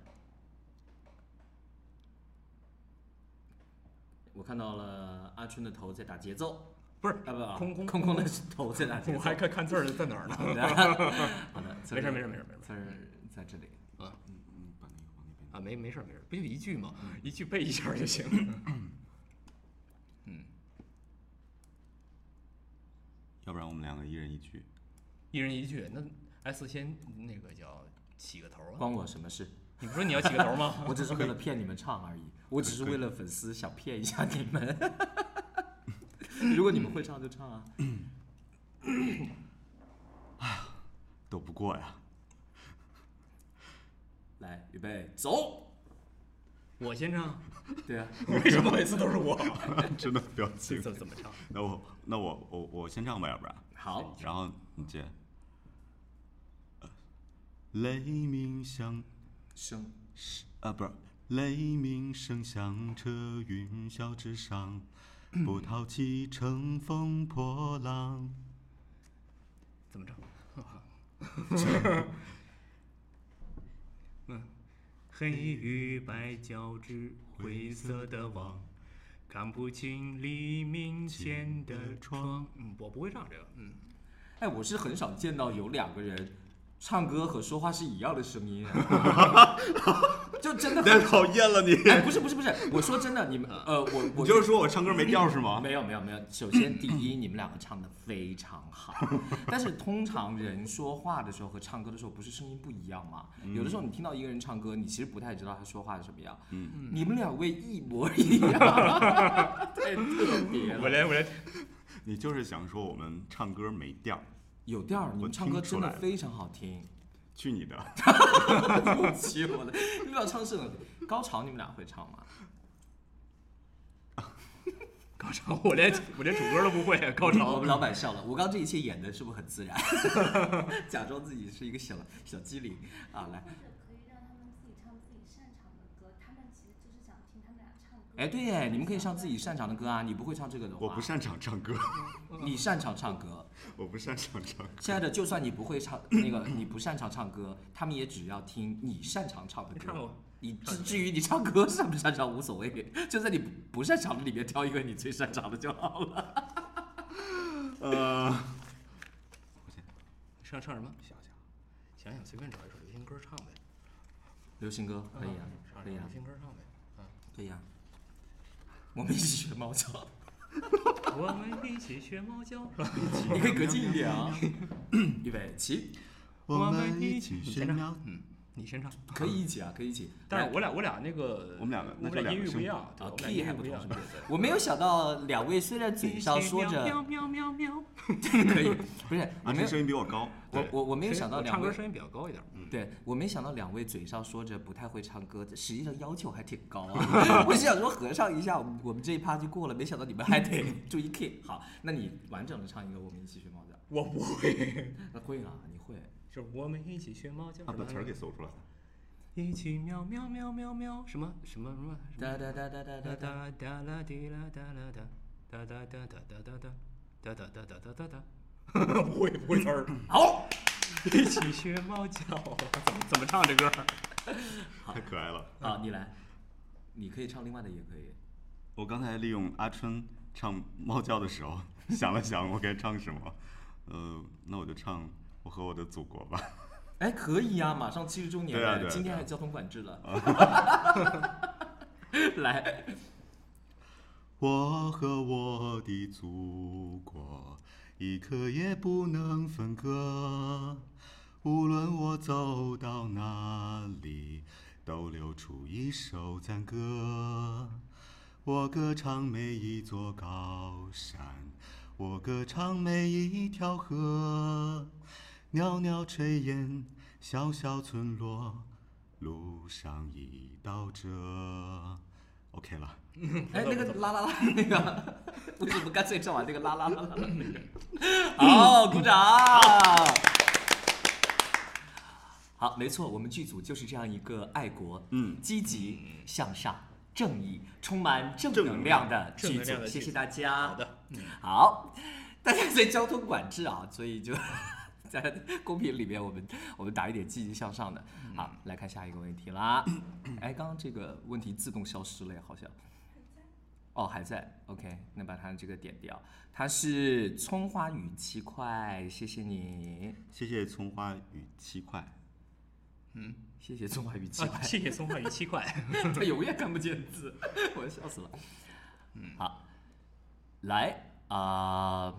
我看到了阿春的头在打节奏，不是空空空空的头在打节奏。我还看看字儿在哪儿呢？好的，没事儿没事儿没事儿没事字儿在这里。嗯嗯，把那个往那边。啊，没没事儿没事儿，不就一句吗？一句背一下就行。嗯，要不然我们两个一人一句。一人一句。那 S 先那个叫起个头啊。关我什么事？你不说你要起个头吗？我只是为了骗你们唱而已，我只是为了粉丝想骗一下你们。如果你们会唱就唱啊。哎呀斗不过呀。来，预备，走。我先唱。对啊，为什么每次都是我？真的表情。怎么怎么唱？那我那我我我先唱吧，要不然。好，然后你接。呃雷鸣响声啊，不是雷鸣声响彻云霄之上，波涛起，乘风破浪。怎么着？嗯，黑与白交织，灰色的网，看不清黎明前的窗。嗯，我不会唱这个。嗯，哎，我是很少见到有两个人唱歌和说话是一样的声音啊，就真的太很讨厌了你！哎，不是不是不是，我说真的，你们呃，我我就是说我唱歌没调是吗？没有没有没有，首先第一，你们两个唱的非常好，但是通常人说话的时候和唱歌的时候不是声音不一样吗？有的时候你听到一个人唱歌，你其实不太知道他说话是什么样。嗯，你们两位一模一样，太特别了。我来我来。你就是想说我们唱歌没调，有调儿，你们唱歌真的非常好听。去你的！对不起我的，你们俩唱这种高潮，你们俩会唱吗？高潮，我连我连主歌都不会。高潮我潮们，老板笑了，我刚刚这一切演的是不是很自然？假装自己是一个小小机灵啊，来。或者可以让他们自己唱自己擅长的歌，他们其实就是想听他们俩唱歌。哎，对耶，你们可以唱自己擅长的歌啊！你不会唱这个的话，我不擅长唱歌，你擅长唱歌。我不擅长唱歌。亲爱的，就算你不会唱那个，你不擅长唱歌，他们也只要听你擅长唱的歌。你至至于你唱歌擅不擅长无所谓，就在你不不擅长的里面挑一个你最擅长的就好了。呃，唱唱什么？想想，想想随便找一首流行歌唱呗。流行歌可以啊，可以啊流，行歌唱呗。啊，可以啊。我们一起学猫叫，我们一起学猫叫。你可以隔近一点啊。预备起，我们一起学喵。嗯，你先唱。可以一起啊，可以一起。但是我俩我俩那个我们两个那我们俩音域不一样，对啊我们俩 key 音域不一样，还不同。我没有想到两位虽然嘴上说着喵喵喵喵，可以，不是我没有阿琛声音比我高，我我我没有想到两位唱歌声音比较高一点。对我没想到两位嘴上说着不太会唱歌，实际上要求还挺高啊。我是想说合唱一下，我们我们这一趴就过了，没想到你们还得 注意 key。好，那你完整的唱一个《我们一起学猫叫》。我不会，那会啊。就是我们一起学猫叫，啊，把词儿给搜出来了。一起喵喵喵喵喵，什么什么什么哒哒哒哒哒哒哒哒。哒哒啦滴啦哒啦哒哒哒哒哒哒哒哒哒哒哒哒哒哒。不会不会词儿。好，一起学猫叫，怎么怎么唱这歌？太可爱了。好，你来，你可以唱另外的也可以。我刚才利用阿春唱猫叫的时候，想了想我该唱什么，呃，那我就唱《我和我的祖国》吧。哎，可以呀、马上七十周年了，对啊对啊对啊今天还交通管制了。来，我和我的祖国，一刻也不能分割。无论我走到哪里，都流出一首赞歌。我歌唱每一座高山，我歌唱每一条河。袅袅炊烟，小小村落，路上一道辙。OK 了。哎，那个啦啦啦，那个为什么干脆唱完那个啦啦啦啦啦那个？好，鼓掌。好，没错，我们剧组就是这样一个爱国、嗯积极向上、正义、充满正能量的剧组正能量。的谢谢大家。好的，好，大家在交通管制啊，所以就在 公屏里面，我们我们打一点积极向上的。好，来看下一个问题啦。哎，刚刚这个问题自动消失了呀，好像。哦，还在。OK，那把它这个点掉。它是葱花与七块，谢谢你，谢谢葱花与七块。嗯谢谢葱花与七块。啊，谢谢葱花与七块。他永远看不见字，我笑死了。嗯，好，来啊，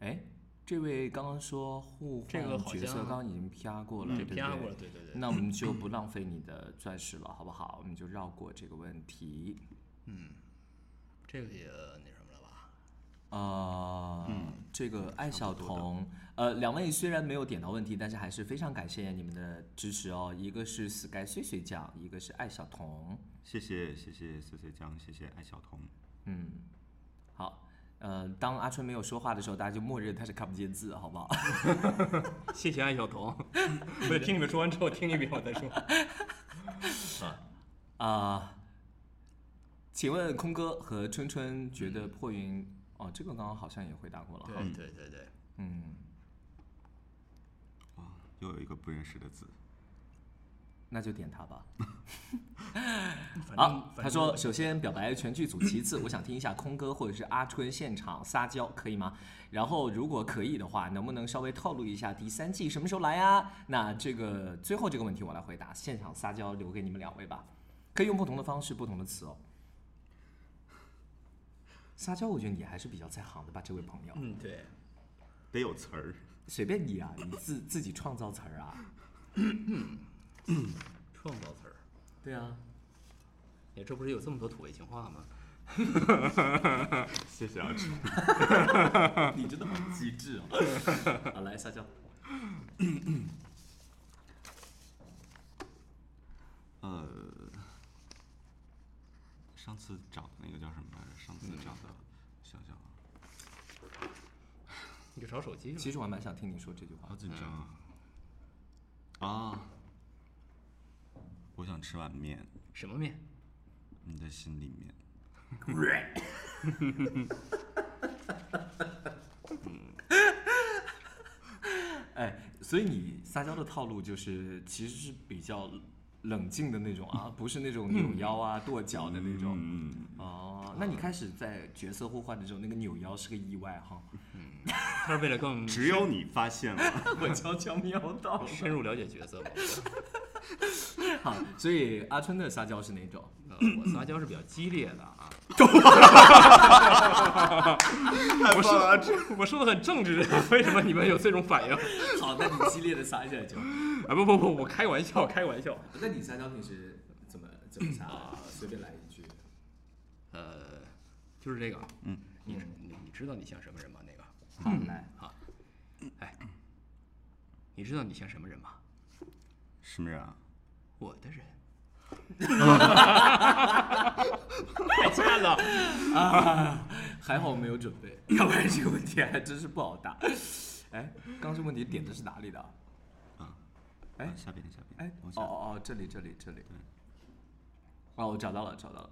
哎、这位刚刚说互这个换角色，刚刚已经啪过了，对对啪过了，对对对。那我们就不浪费你的钻石了，好不好？我们就绕过这个问题。嗯这个也那什么了吧？呃，这个艾晓彤，呃，两位虽然没有点到问题，但是还是非常感谢你们的支持哦。一个是 Sky 碎碎酱，一个是艾晓彤。谢谢谢谢碎碎酱，谢谢艾晓彤。嗯，好，呃，当阿春没有说话的时候，大家就默认他是看不见字，好不好？谢谢艾晓彤。我得听你们说完之后听一遍，我再说。啊、请问空哥和春春觉得破云？哦，这个刚刚好像也回答过了。对对对对，嗯，啊，又有一个不认识的字。那就点他吧。好，他说首先表白全剧组，其次我想听一下空哥或者是阿春现场撒娇，可以吗？然后如果可以的话，能不能稍微透露一下第三季什么时候来呀？那这个最后这个问题我来回答，现场撒娇留给你们两位吧，可以用不同的方式、不同的词哦。撒娇，我觉得你还是比较在行的吧，这位朋友。嗯对，得有词儿。随便你啊，你自自己创造词儿啊。创造词儿。对啊，哎，这不是有这么多土味情话吗？谢谢阿春。你真的好机智啊。好，来撒娇。呃，上次找的那个叫什么来着？上次找的，想想啊，你就找手机了。其实我还蛮想听你说这句话好。紧张啊。啊，我想吃碗面，什么面？你的心里面。哎，所以你撒娇的套路就是其实是比较冷静的那种啊，不是那种扭腰啊、跺脚的那种。嗯，哦，那你开始在角色互换的时候，那个扭腰是个意外哈。嗯他是为了更只有你发现了。我悄悄瞄到了。深入了解角色 所以阿春的撒娇是哪种？呃我撒娇是比较激烈的啊。太棒了，阿春。我说的很正直，为什么你们有这种反应？好，那你激烈的撒一下就。啊不不不，我开个玩笑，开个玩笑。那你撒娇平时怎么怎么撒？随便来一句。呃，就是这个，嗯，你你你知道你像什么人吗？那个，好，来，好，哎，你知道你像什么人吗？什么人啊？我的人。太欠了。啊，还好我没有准备，要不然这个问题还真是不好答。哎，刚这问题点的是哪里的？哎啊下边下边，哎，哦哦哦，这里这里这里。哦，我找到了找到了。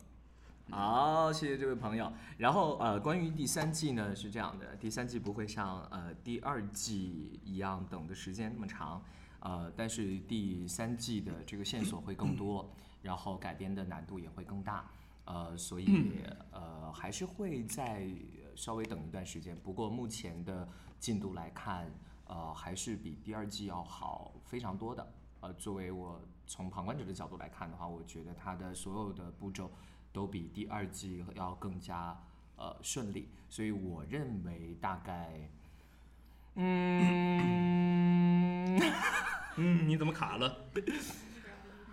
好，谢谢这位朋友。然后呃，关于第三季呢是这样的，第三季不会像呃第二季一样等的时间那么长，呃，但是第三季的这个线索会更多，然后改编的难度也会更大，呃，所以呃还是会再稍微等一段时间。不过目前的进度来看，呃，还是比第二季要好非常多的。呃，作为我从旁观者的角度来看的话，我觉得它的所有的步骤都比第二季要更加呃顺利，所以我认为大概，嗯，嗯，你怎么卡了？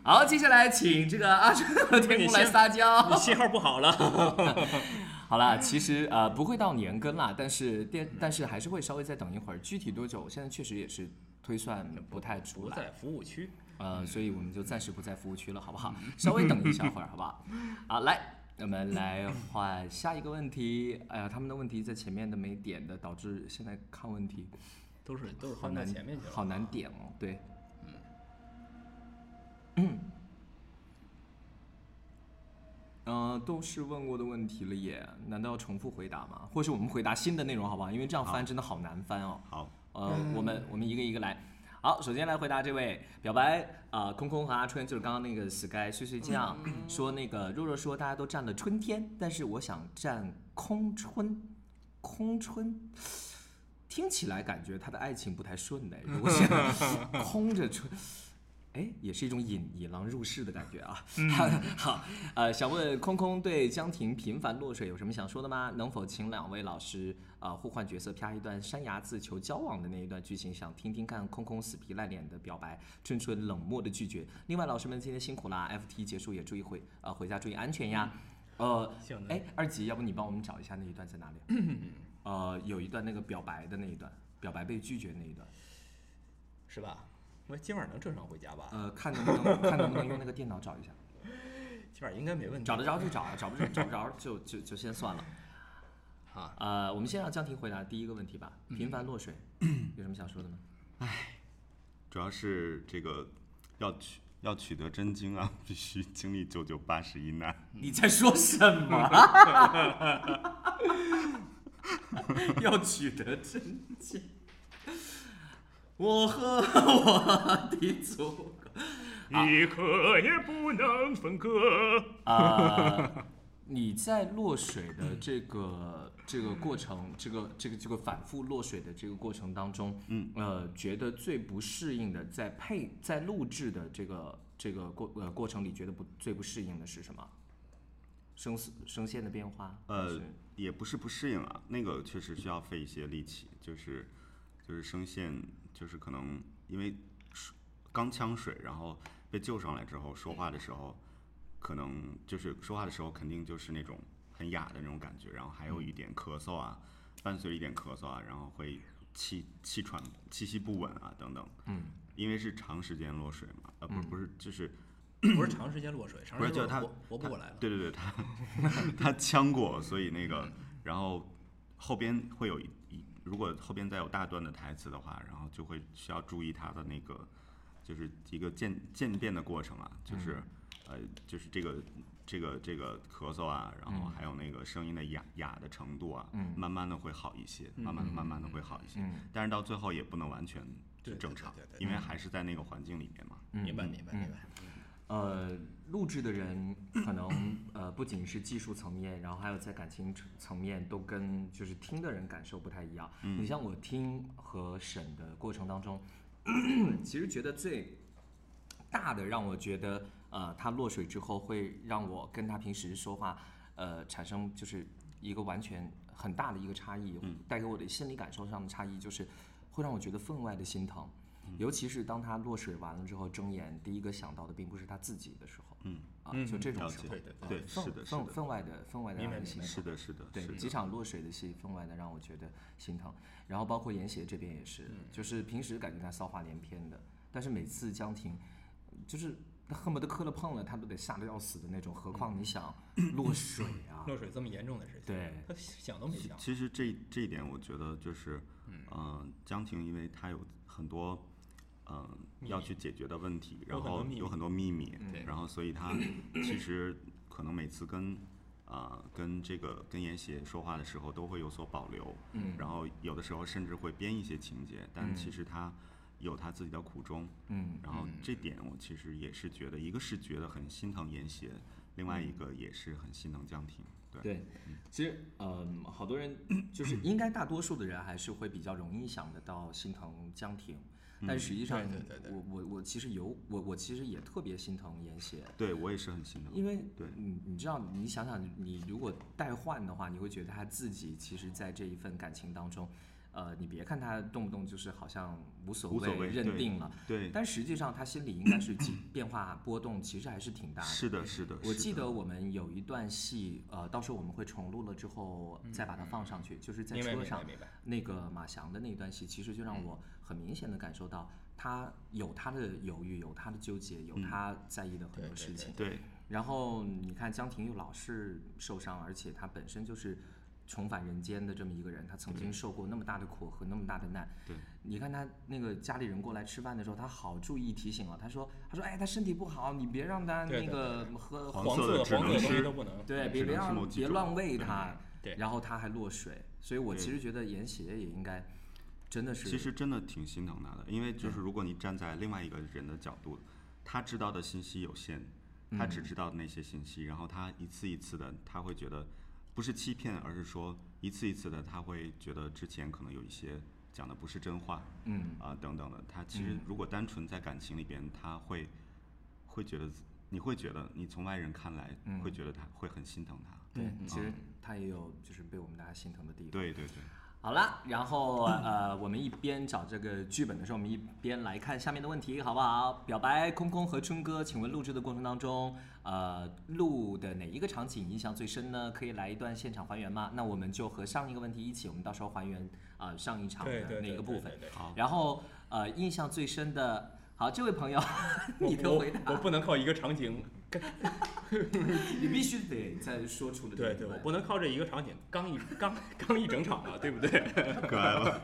好，接下来请这个阿春和天空来撒娇。你信号不好了。好啦，其实呃不会到年更啦，但是电但是还是会稍微再等一会儿，具体多久现在确实也是推算不太出来。不在服务区。呃，所以我们就暂时不在服务区了，好不好？稍微等一小会儿，好不好？好，来，我们来换下一个问题。哎呀，他们的问题在前面的没点的，导致现在看问题都是都是好难前面去了。好难点哦。对，嗯，呃，都是问过的问题了耶，难道要重复回答吗？或是我们回答新的内容好不好？因为这样翻真的好难翻哦。好，呃，我们我们一个一个来。好，首先来回答这位表白啊、空空和阿春，就是刚刚那个 Sky 睡睡觉说那个若若说大家都占了春天，但是我想占空春，空春。听起来感觉他的爱情不太顺的，如果是空着春，哎，也是一种引引狼入室的感觉啊。好，呃，想问空空对江婷频繁落水有什么想说的吗？能否请两位老师呃互换角色，啪一段山崖自求交往的那一段剧情，想听听看空空死皮赖脸的表白，春春冷漠的拒绝。另外，老师们今天辛苦啦，FT 结束也注意回呃回家注意安全呀。呃，行的哎，二吉，要不你帮我们找一下那一段在哪里？呃，有一段那个表白的那一段，表白被拒绝那一段。是吧？我今晚能正常回家吧？呃，看能不能 看能不能用那个电脑找一下，今晚应该没问题。找得着就找，找不着找不着就就就先算了。啊，呃，我们先让江婷回答第一个问题吧。频繁落水，有什么想说的吗？唉主要是这个要取要取得真经啊，必须经历九九八十一难。你在说什么？要取得真经，我和我的祖国。一刻也不能分割。啊、你在落水的这个这个过程，这个这个这个反复落水的这个过程当中，嗯，呃，觉得最不适应的，在配在录制的这个这个过呃过程里，觉得不最不适应的是什么？声声线的变化？呃，也不是不适应啊，那个确实需要费一些力气，就是就是声线，就是可能因为水刚呛水，然后被救上来之后，说话的时候，可能就是说话的时候肯定就是那种很哑的那种感觉，然后还有一点咳嗽啊，伴随一点咳嗽啊，然后会气气喘、气息不稳啊等等。嗯，因为是长时间落水嘛，呃，不是不是，就是不是 长时间落水，长不是就他时间落活活不过来了。对对对，他 他呛过，所以那个，然后后边会有一一，如果后边再有大段的台词的话，然后就会需要注意他的那个，就是一个渐渐变的过程啊，就是、呃，就是这个这个这个咳嗽啊，然后还有那个声音的哑哑的程度啊，嗯慢慢的会好一些，慢慢的慢慢的会好一些，嗯但是到最后也不能完全正常因为还是在那个环境里面嘛。明白明白明白。呃，录制的人 可能呃不仅是技术层面，然后还有在感情层层面都跟就是听的人感受不太一样。你像我听和审的过程当中，其实觉得最大的让我觉得呃他落水之后会让我跟他平时说话呃产生就是一个完全很大的一个差异，带给我的心理感受上的差异就是会让我觉得分外的心疼。尤其是当他落水完了之后睁眼，第一个想到的并不是他自己的时候，嗯，啊，嗯就这种时候，对对啊对分是的分分外的分外的。是的，是的，对几场落水的戏，分外的让我觉得心疼。然后包括严邪这边也是，就是平时感觉他骚话连篇的，但是每次江婷，就是他恨不得磕了碰了，他都得吓得要死的那种。何况你想落水啊，落水这么严重的事情，对他想都没想。其实这这一点，我觉得就是，嗯、江婷因为她有很多，嗯、要去解决的问题，然后有很多秘密，对。然后所以他 其实可能每次跟，啊、跟这个跟严邪说话的时候都会有所保留，嗯。然后有的时候甚至会编一些情节，但其实他有他自己的苦衷，嗯。然后这点我其实也是觉得，一个是觉得很心疼严邪，另外一个也是很心疼江婷，对。对，其实嗯，好多人就是应该大多数的人还是会比较容易想得到心疼江婷，但实际上对对对对我我我其实有我我其实也特别心疼严邪，对我也是很心疼，因为对你你知道，你想想，你如果代换的话，你会觉得他自己其实，在这一份感情当中，呃，你别看他动不动就是好像无所谓认定了，对，但实际上他心里应该是变化波动，其实还是挺大的。是的，是的。我记得我们有一段戏，呃，到时候我们会重录了之后再把它放上去，就是在车上。那个马翔的那一段戏，其实就让我很明显的感受到他有他的犹豫，有他的纠结，有他在意的很多事情。对，然后你看江婷又老是受伤，而且他本身就是重返人间的这么一个人，他曾经受过那么大的苦和那么大的难。对，你看他那个家里人过来吃饭的时候，他好注意提醒啊，他说：“她说，哎，他身体不好，你别让她对对那个喝黄黄色黄色的东西都不能。对，别别让别乱喂她。对然后他还落水，所以我其实觉得严邪也应该真的是其实真的挺心疼他的，因为就是如果你站在另外一个人的角度，他知道的信息有限，他只知道那些信息，然后他一次一次的，他会觉得不是欺骗，而是说一次一次的，他会觉得之前可能有一些讲的不是真话，嗯啊、等等的。他其实如果单纯在感情里边，他会会觉得，你会觉得你从外人看来会觉得他会很心疼他。对，嗯其实他也有就是被我们大家心疼的地方。对对对。好了，然后呃，我们一边找这个剧本的时候，我们一边来看下面的问题，好不好？表白空空和春哥，请问录制的过程当中，呃，录的哪一个场景印象最深呢？可以来一段现场还原吗？那我们就和上一个问题一起，我们到时候还原啊、呃上一场的那个部分。好，然后呃，印象最深的，好，这位朋友，你的我回答，我不能靠一个场景，你必须得再说出了这对对，我不能靠这一个场景刚一 刚刚一整场啊，对不对？可爱了。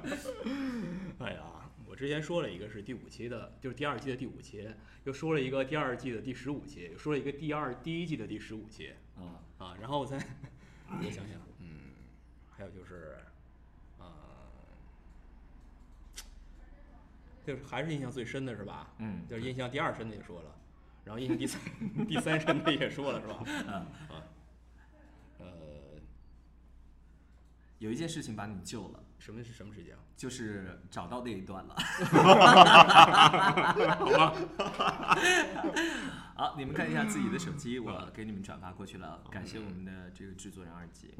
哎呀，我之前说了一个是第五期的，就是第二季的第五期，又说了一个第二季的第十五期，又说了一个第二第一季的第十五期啊，啊，然后我再我想想，嗯，还有就是，就是还是印象最深的是吧？嗯就是印象第二深的也说了，然后印象第三 第三深的也说了是吧？嗯啊，呃，有一件事情把你救了。什么是什么事情？就是找到那一段了。好吧，好，你们看一下自己的手机，我给你们转发过去了，感谢我们的这个制作人二姐。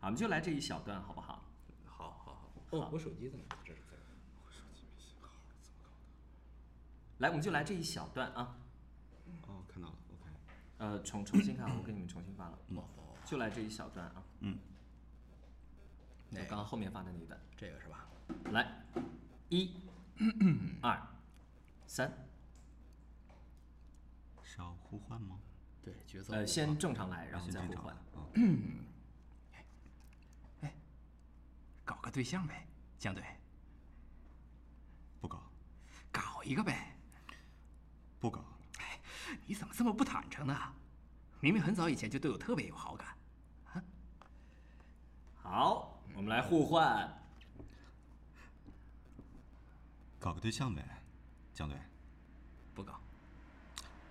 好，我们就来这一小段，好不好？好好好。哦，我手机在哪？这是在。来，我们就来这一小段啊。哦，看到了，OK。呃，重重新看，我给你们重新发了，哦，就来这一小段啊。嗯。那刚刚后面发的那一段，这个是吧？来，一、二、三。是要互换吗？对，角色呃，先正常来，然啊后再互换。嗯搞个对象呗，江队，不搞，搞一个呗。不搞。你怎么这么不坦诚呢？明明很早以前就对我特别有好感。啊好，我们来互换。搞个对象呗，江队。不搞，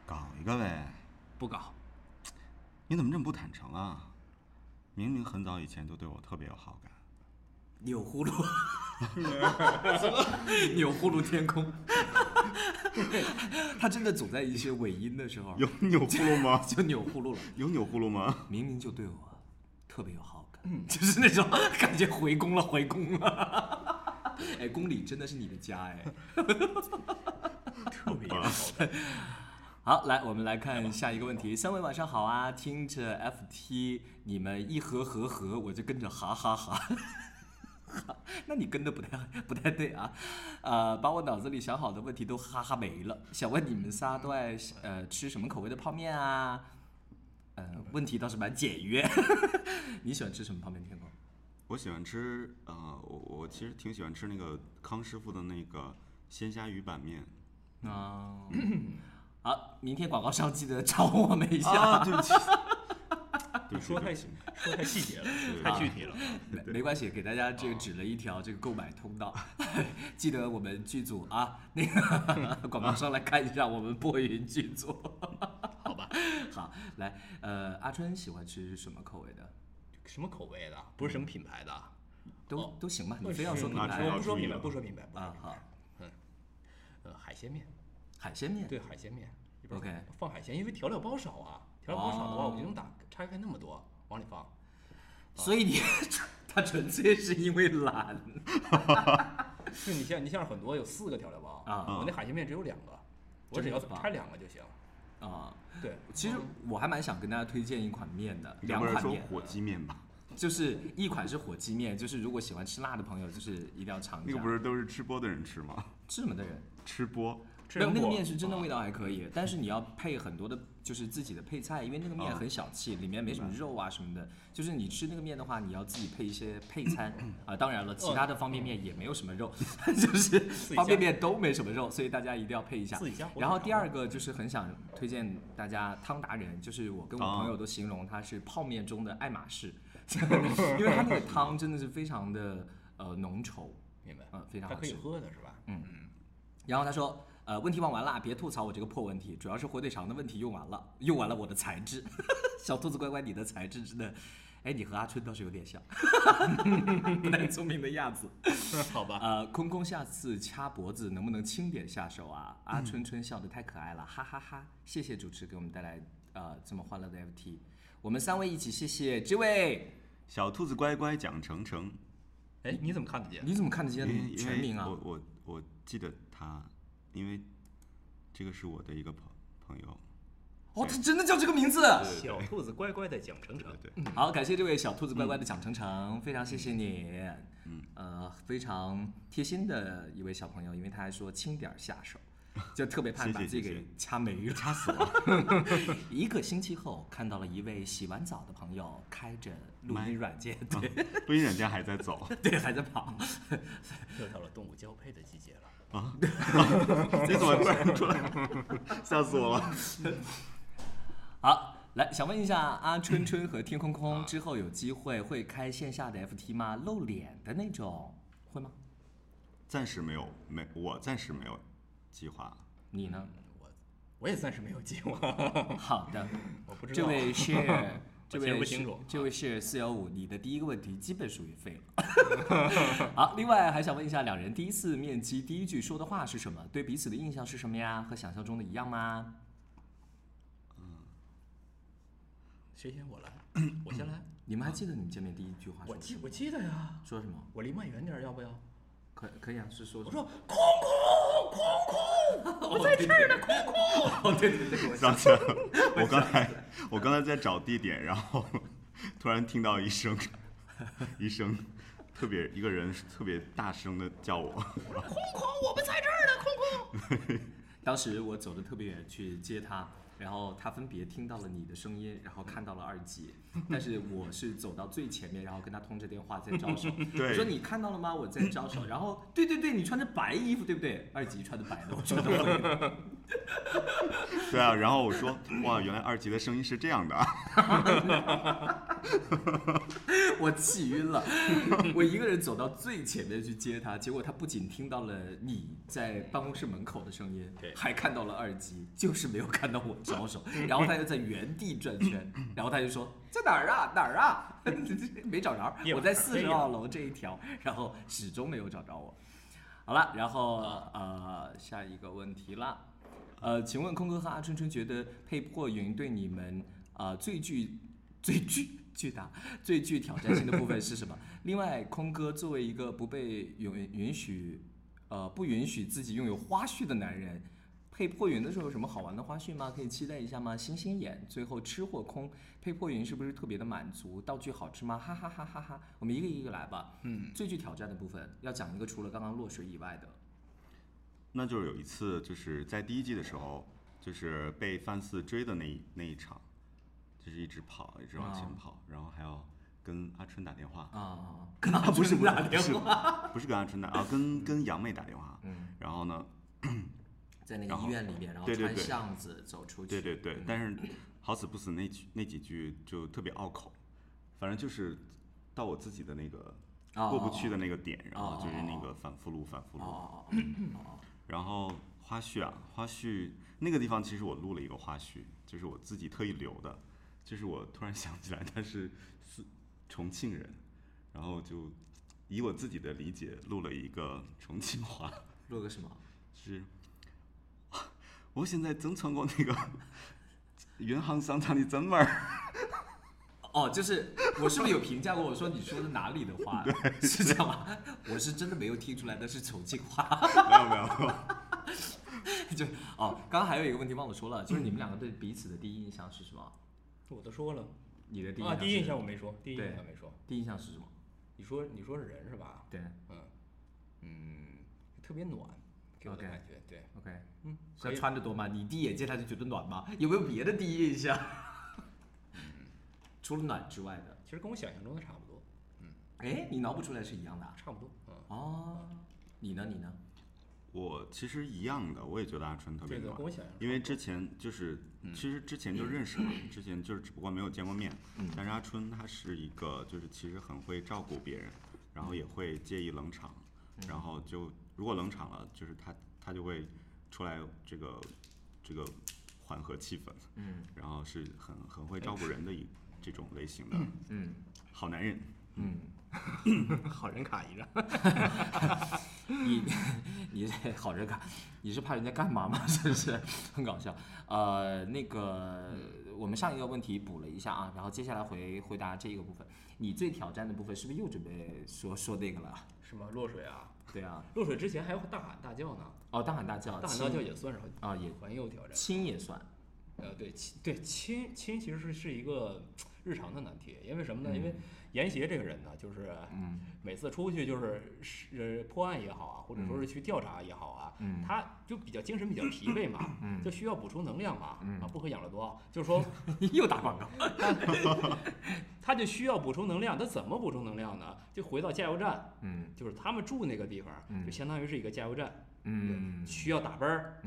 搞一个呗。不搞，你怎么这么不坦诚啊？明明很早以前就对我特别有好感。钮祜禄，钮祜禄天空，他真的总在一些尾音的时候有钮祜禄吗？就钮祜禄了，有钮祜禄吗？明明就对我特别有好感，就是那种感觉回宫了，回宫了。哎，宫里真的是你的家哎。特别高的。好，来，我们来看下一个问题。三位晚上好啊，听着 FT 你们一和和和，我就跟着哈哈哈。那你跟的不太不太对啊，呃，把我脑子里想好的问题都哈哈没了。想问你们仨都爱呃吃什么口味的泡面啊？呃，问题倒是蛮简约。你喜欢吃什么泡面？天空？我喜欢吃，呃，我我其实挺喜欢吃那个康师傅的那个鲜虾鱼板面。啊，好，明天广告商记得找我们一下。啊，对不起，对说太对不起说太细节了，太具体了。没没关系，给大家这个指了一条这个购买通道，记得我们剧组啊，那个广告商来看一下我们播云剧组，好吧？好，来，呃，阿春喜欢吃什么口味的？什么口味的？不是什么品牌的。都、哦都行吧，你非要说品牌不说品牌，不说品牌。不啊？好，嗯，呃，海鲜面，海鲜面，对，海鲜面。OK 放海鲜，因为调料包少啊，调料包少的话，哦我就能打拆开那么多往里放。所以你 他纯粹是因为懒 就你像你像很多有四个调料包啊我那海鲜面只有两个，我只要拆两个就行。啊。对，其实我还蛮想跟大家推荐一款面的，两款面，火鸡面吧？就是一款是火鸡面，就是如果喜欢吃辣的朋友，就是一定要尝一下。那个不是都是吃播的人吃吗？吃什么的人？吃播，那个面是真的味道还可以，但是你要配很多的，就是自己的配菜，因为那个面啊很小气，里面没什么肉啊什么的。就是你吃那个面的话，你要自己配一些配餐啊。当然了，其他的方便面也没有什么肉，就是方便面都没什么肉，所以大家一定要配一下。然后第二个就是很想推荐大家汤达人，就是我跟我朋友都形容他是泡面中的爱马仕，因为他那个汤真的是非常的呃浓稠，明白？嗯，非常它可以好吃。喝的是吧？然后他说，呃，问题问完了，别吐槽我这个破问题，主要是火腿肠的问题用完了，用完了我的材质。小兔子乖乖，你的材质真的，哎，你和阿春倒是有点像，不太聪明的样子。好吧。呃，空空下次掐脖子能不能轻点下手啊？阿春春笑得太可爱了，哈哈哈谢谢主持给我们带来呃这么欢乐的 FT，我们三位一起谢谢这位，小兔子乖乖蒋程程，哎，你怎么看得见？你怎么看得见全名啊？我我我记得他，因为这个是我的一个朋朋友，哦，他真的叫这个名字。小兔子乖乖的蒋程程。对对，好，感谢这位小兔子乖乖的蒋程程，非常谢谢你。嗯，呃，非常贴心的一位小朋友，因为他还说轻点儿下手，就特别怕把自己给掐没了。掐死了。一个星期后，看到了一位洗完澡的朋友开着录音软件，对录音软件还在走，对，还在跑。又到了动物交配的季节了。你怎么突然出来？吓死我了！好，来想问一下阿春春和天空空之后有机会会开线下的 FT 吗？露脸的那种会吗？暂时没有，没我暂时没有计划。你呢？我我也暂时没有计划，好的，我不知道。这位 share，这位不清楚这位 share 四幺五，你的第一个问题基本属于废了。好，另外还想问一下，两人第一次面基第一句说的话是什么？对彼此的印象是什么呀？和想象中的一样吗？嗯谁先？我来，我先来。你们还记得你们见面第一句话说什么？我记我记得呀，说什么？我离麦远点，要不要？可可以啊，是说我？说空空空空，我在这儿呢，空空。哦，对对对，我想起来了，我刚才我刚才在找地点，然后突然听到一声一声特别一个人特别大声的叫我，空空，我们在这儿呢，空空。当时我走的特别远去接他，然后他分别听到了你的声音，然后看到了二吉，但是我是走到最前面，然后跟他通着电话在招手。对我说你看到了吗？我在招手。然后对对对，你穿着白衣服对不对？二级穿的白的，我穿的灰的。对啊，然后我说哇，原来二级的声音是这样的啊，我气晕了。我一个人走到最前面去接他，结果他不仅听到了你在办公室门口的声音对，还看到了二级，就是没有看到我招手。然后他就在原地转圈，然后他就说在哪儿啊哪儿啊，没找着。我在四十号楼这一条，然后始终没有找着我。好了，然后呃下一个问题啦，呃，请问空哥和阿春春觉得配破云对你们呃最具最具巨大、最具挑战性的部分是什么？另外，空哥作为一个不被允允许，呃，不允许自己拥有花絮的男人，配破云的时候有什么好玩的花絮吗？可以期待一下吗？星星眼，最后吃或空，配破云是不是特别的满足？道具好吃吗？哈哈哈哈哈！我们一个一个来吧。嗯，最具挑战的部分要讲一个除了刚刚落水以外的。那就是有一次，就是在第一季的时候，就是被范四追的那一那一场，就是一直跑，一直往前啊跑，然后还要跟阿春打电话，啊，啊 不是不是打电不是话，不是跟阿春打啊，跟跟杨妹打电话，嗯，然后呢，在那个医院里面，然后穿巷子走出去。对对对嗯，但是好死不死那句那几句就特别拗口，反正就是到我自己的那个哦过不去的那个点，然后就是那哦个反复录反复录，然后花絮啊，花絮那个地方其实我录了一个花絮，就是我自己特意留的，就是我突然 想起来他是四重庆人，然后就以我自己的理解录了一个重庆话，录个什么？是，我现在正穿过那个元航商场的正门儿，哦，就是我是不是有评价过？我说你说的哪里的话？是这样吗？我是真的没有听出来那是重庆话。没有没有没有，就哦，刚刚还有一个问题忘了说了，就是你们两个对彼此的第一印象是什么？我都说了你的第一啊，第一印象我没说，第一印象没说。第一印象是什么？你说你说是人是吧？对嗯嗯，特别暖，给我的感觉。对，，OK，嗯，是要可以穿的多吗？你第一眼见他就觉得暖吗？有没有别的第一印象？除了暖之外的，其实跟我想象中的差不多，嗯哎，你挠不出来是一样的啊、差不多。嗯，哦，你呢？你呢？我其实一样的，我也觉得阿春特别对对，暖跟。我想象因为之前就是，其实之前就认识嘛，之前就是只不过没有见过面。嗯但是阿春他是一个，就是其实很会照顾别人，然后也会介意冷场，然后就如果冷场了，就是他他就会出来这个这个缓和气氛，嗯然后是很很会照顾人的一这种类型的嗯好男人。嗯，好人卡一张。你你这好人卡，你是怕人家干嘛吗？是不是很搞笑？呃，那个我们上一个问题补了一下啊，然后接下来回回答这个部分。你最挑战的部分是不是又准备说说那个了？什么落水啊？对啊，落水之前还要大喊大叫呢，哦，大喊大叫，大喊大叫也算是啊也很有挑战。亲也算，呃，对亲对亲亲其实是是一个 日常的难题，因为什么呢？嗯因为严邪这个人呢，就是嗯每次出去就是是呃破案也好啊，或者说是去调查也好啊，嗯他就比较精神比较疲惫嘛，嗯就需要补充能量嘛，嗯啊，不喝养乐多，就是说 又打广告，他就需要补充能量，他怎么补充能量呢？就回到加油站，嗯就是他们住那个地方，嗯就相当于是一个加油站，嗯。需要打奔儿，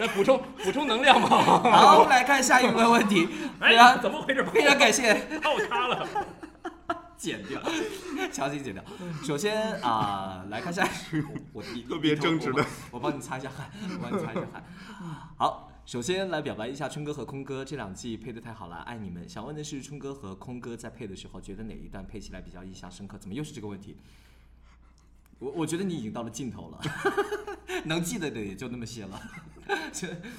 来补充补充能量嘛。好，来看下一个问题，哎，呀怎么回事？非常感谢。泡他了。剪掉，强行剪掉。首先啊、来看下一个，我我特别正直的我帮我帮你擦一下汗，我帮你擦一下汗。好，首先来表白一下春哥和空哥这两季配的太好了，爱你们。想问的是，春哥和空哥在配的时候，觉得哪一段配起来比较印象深刻？怎么又是这个问题？我我觉得你已经到了尽头了，能记得的也就那么些了。这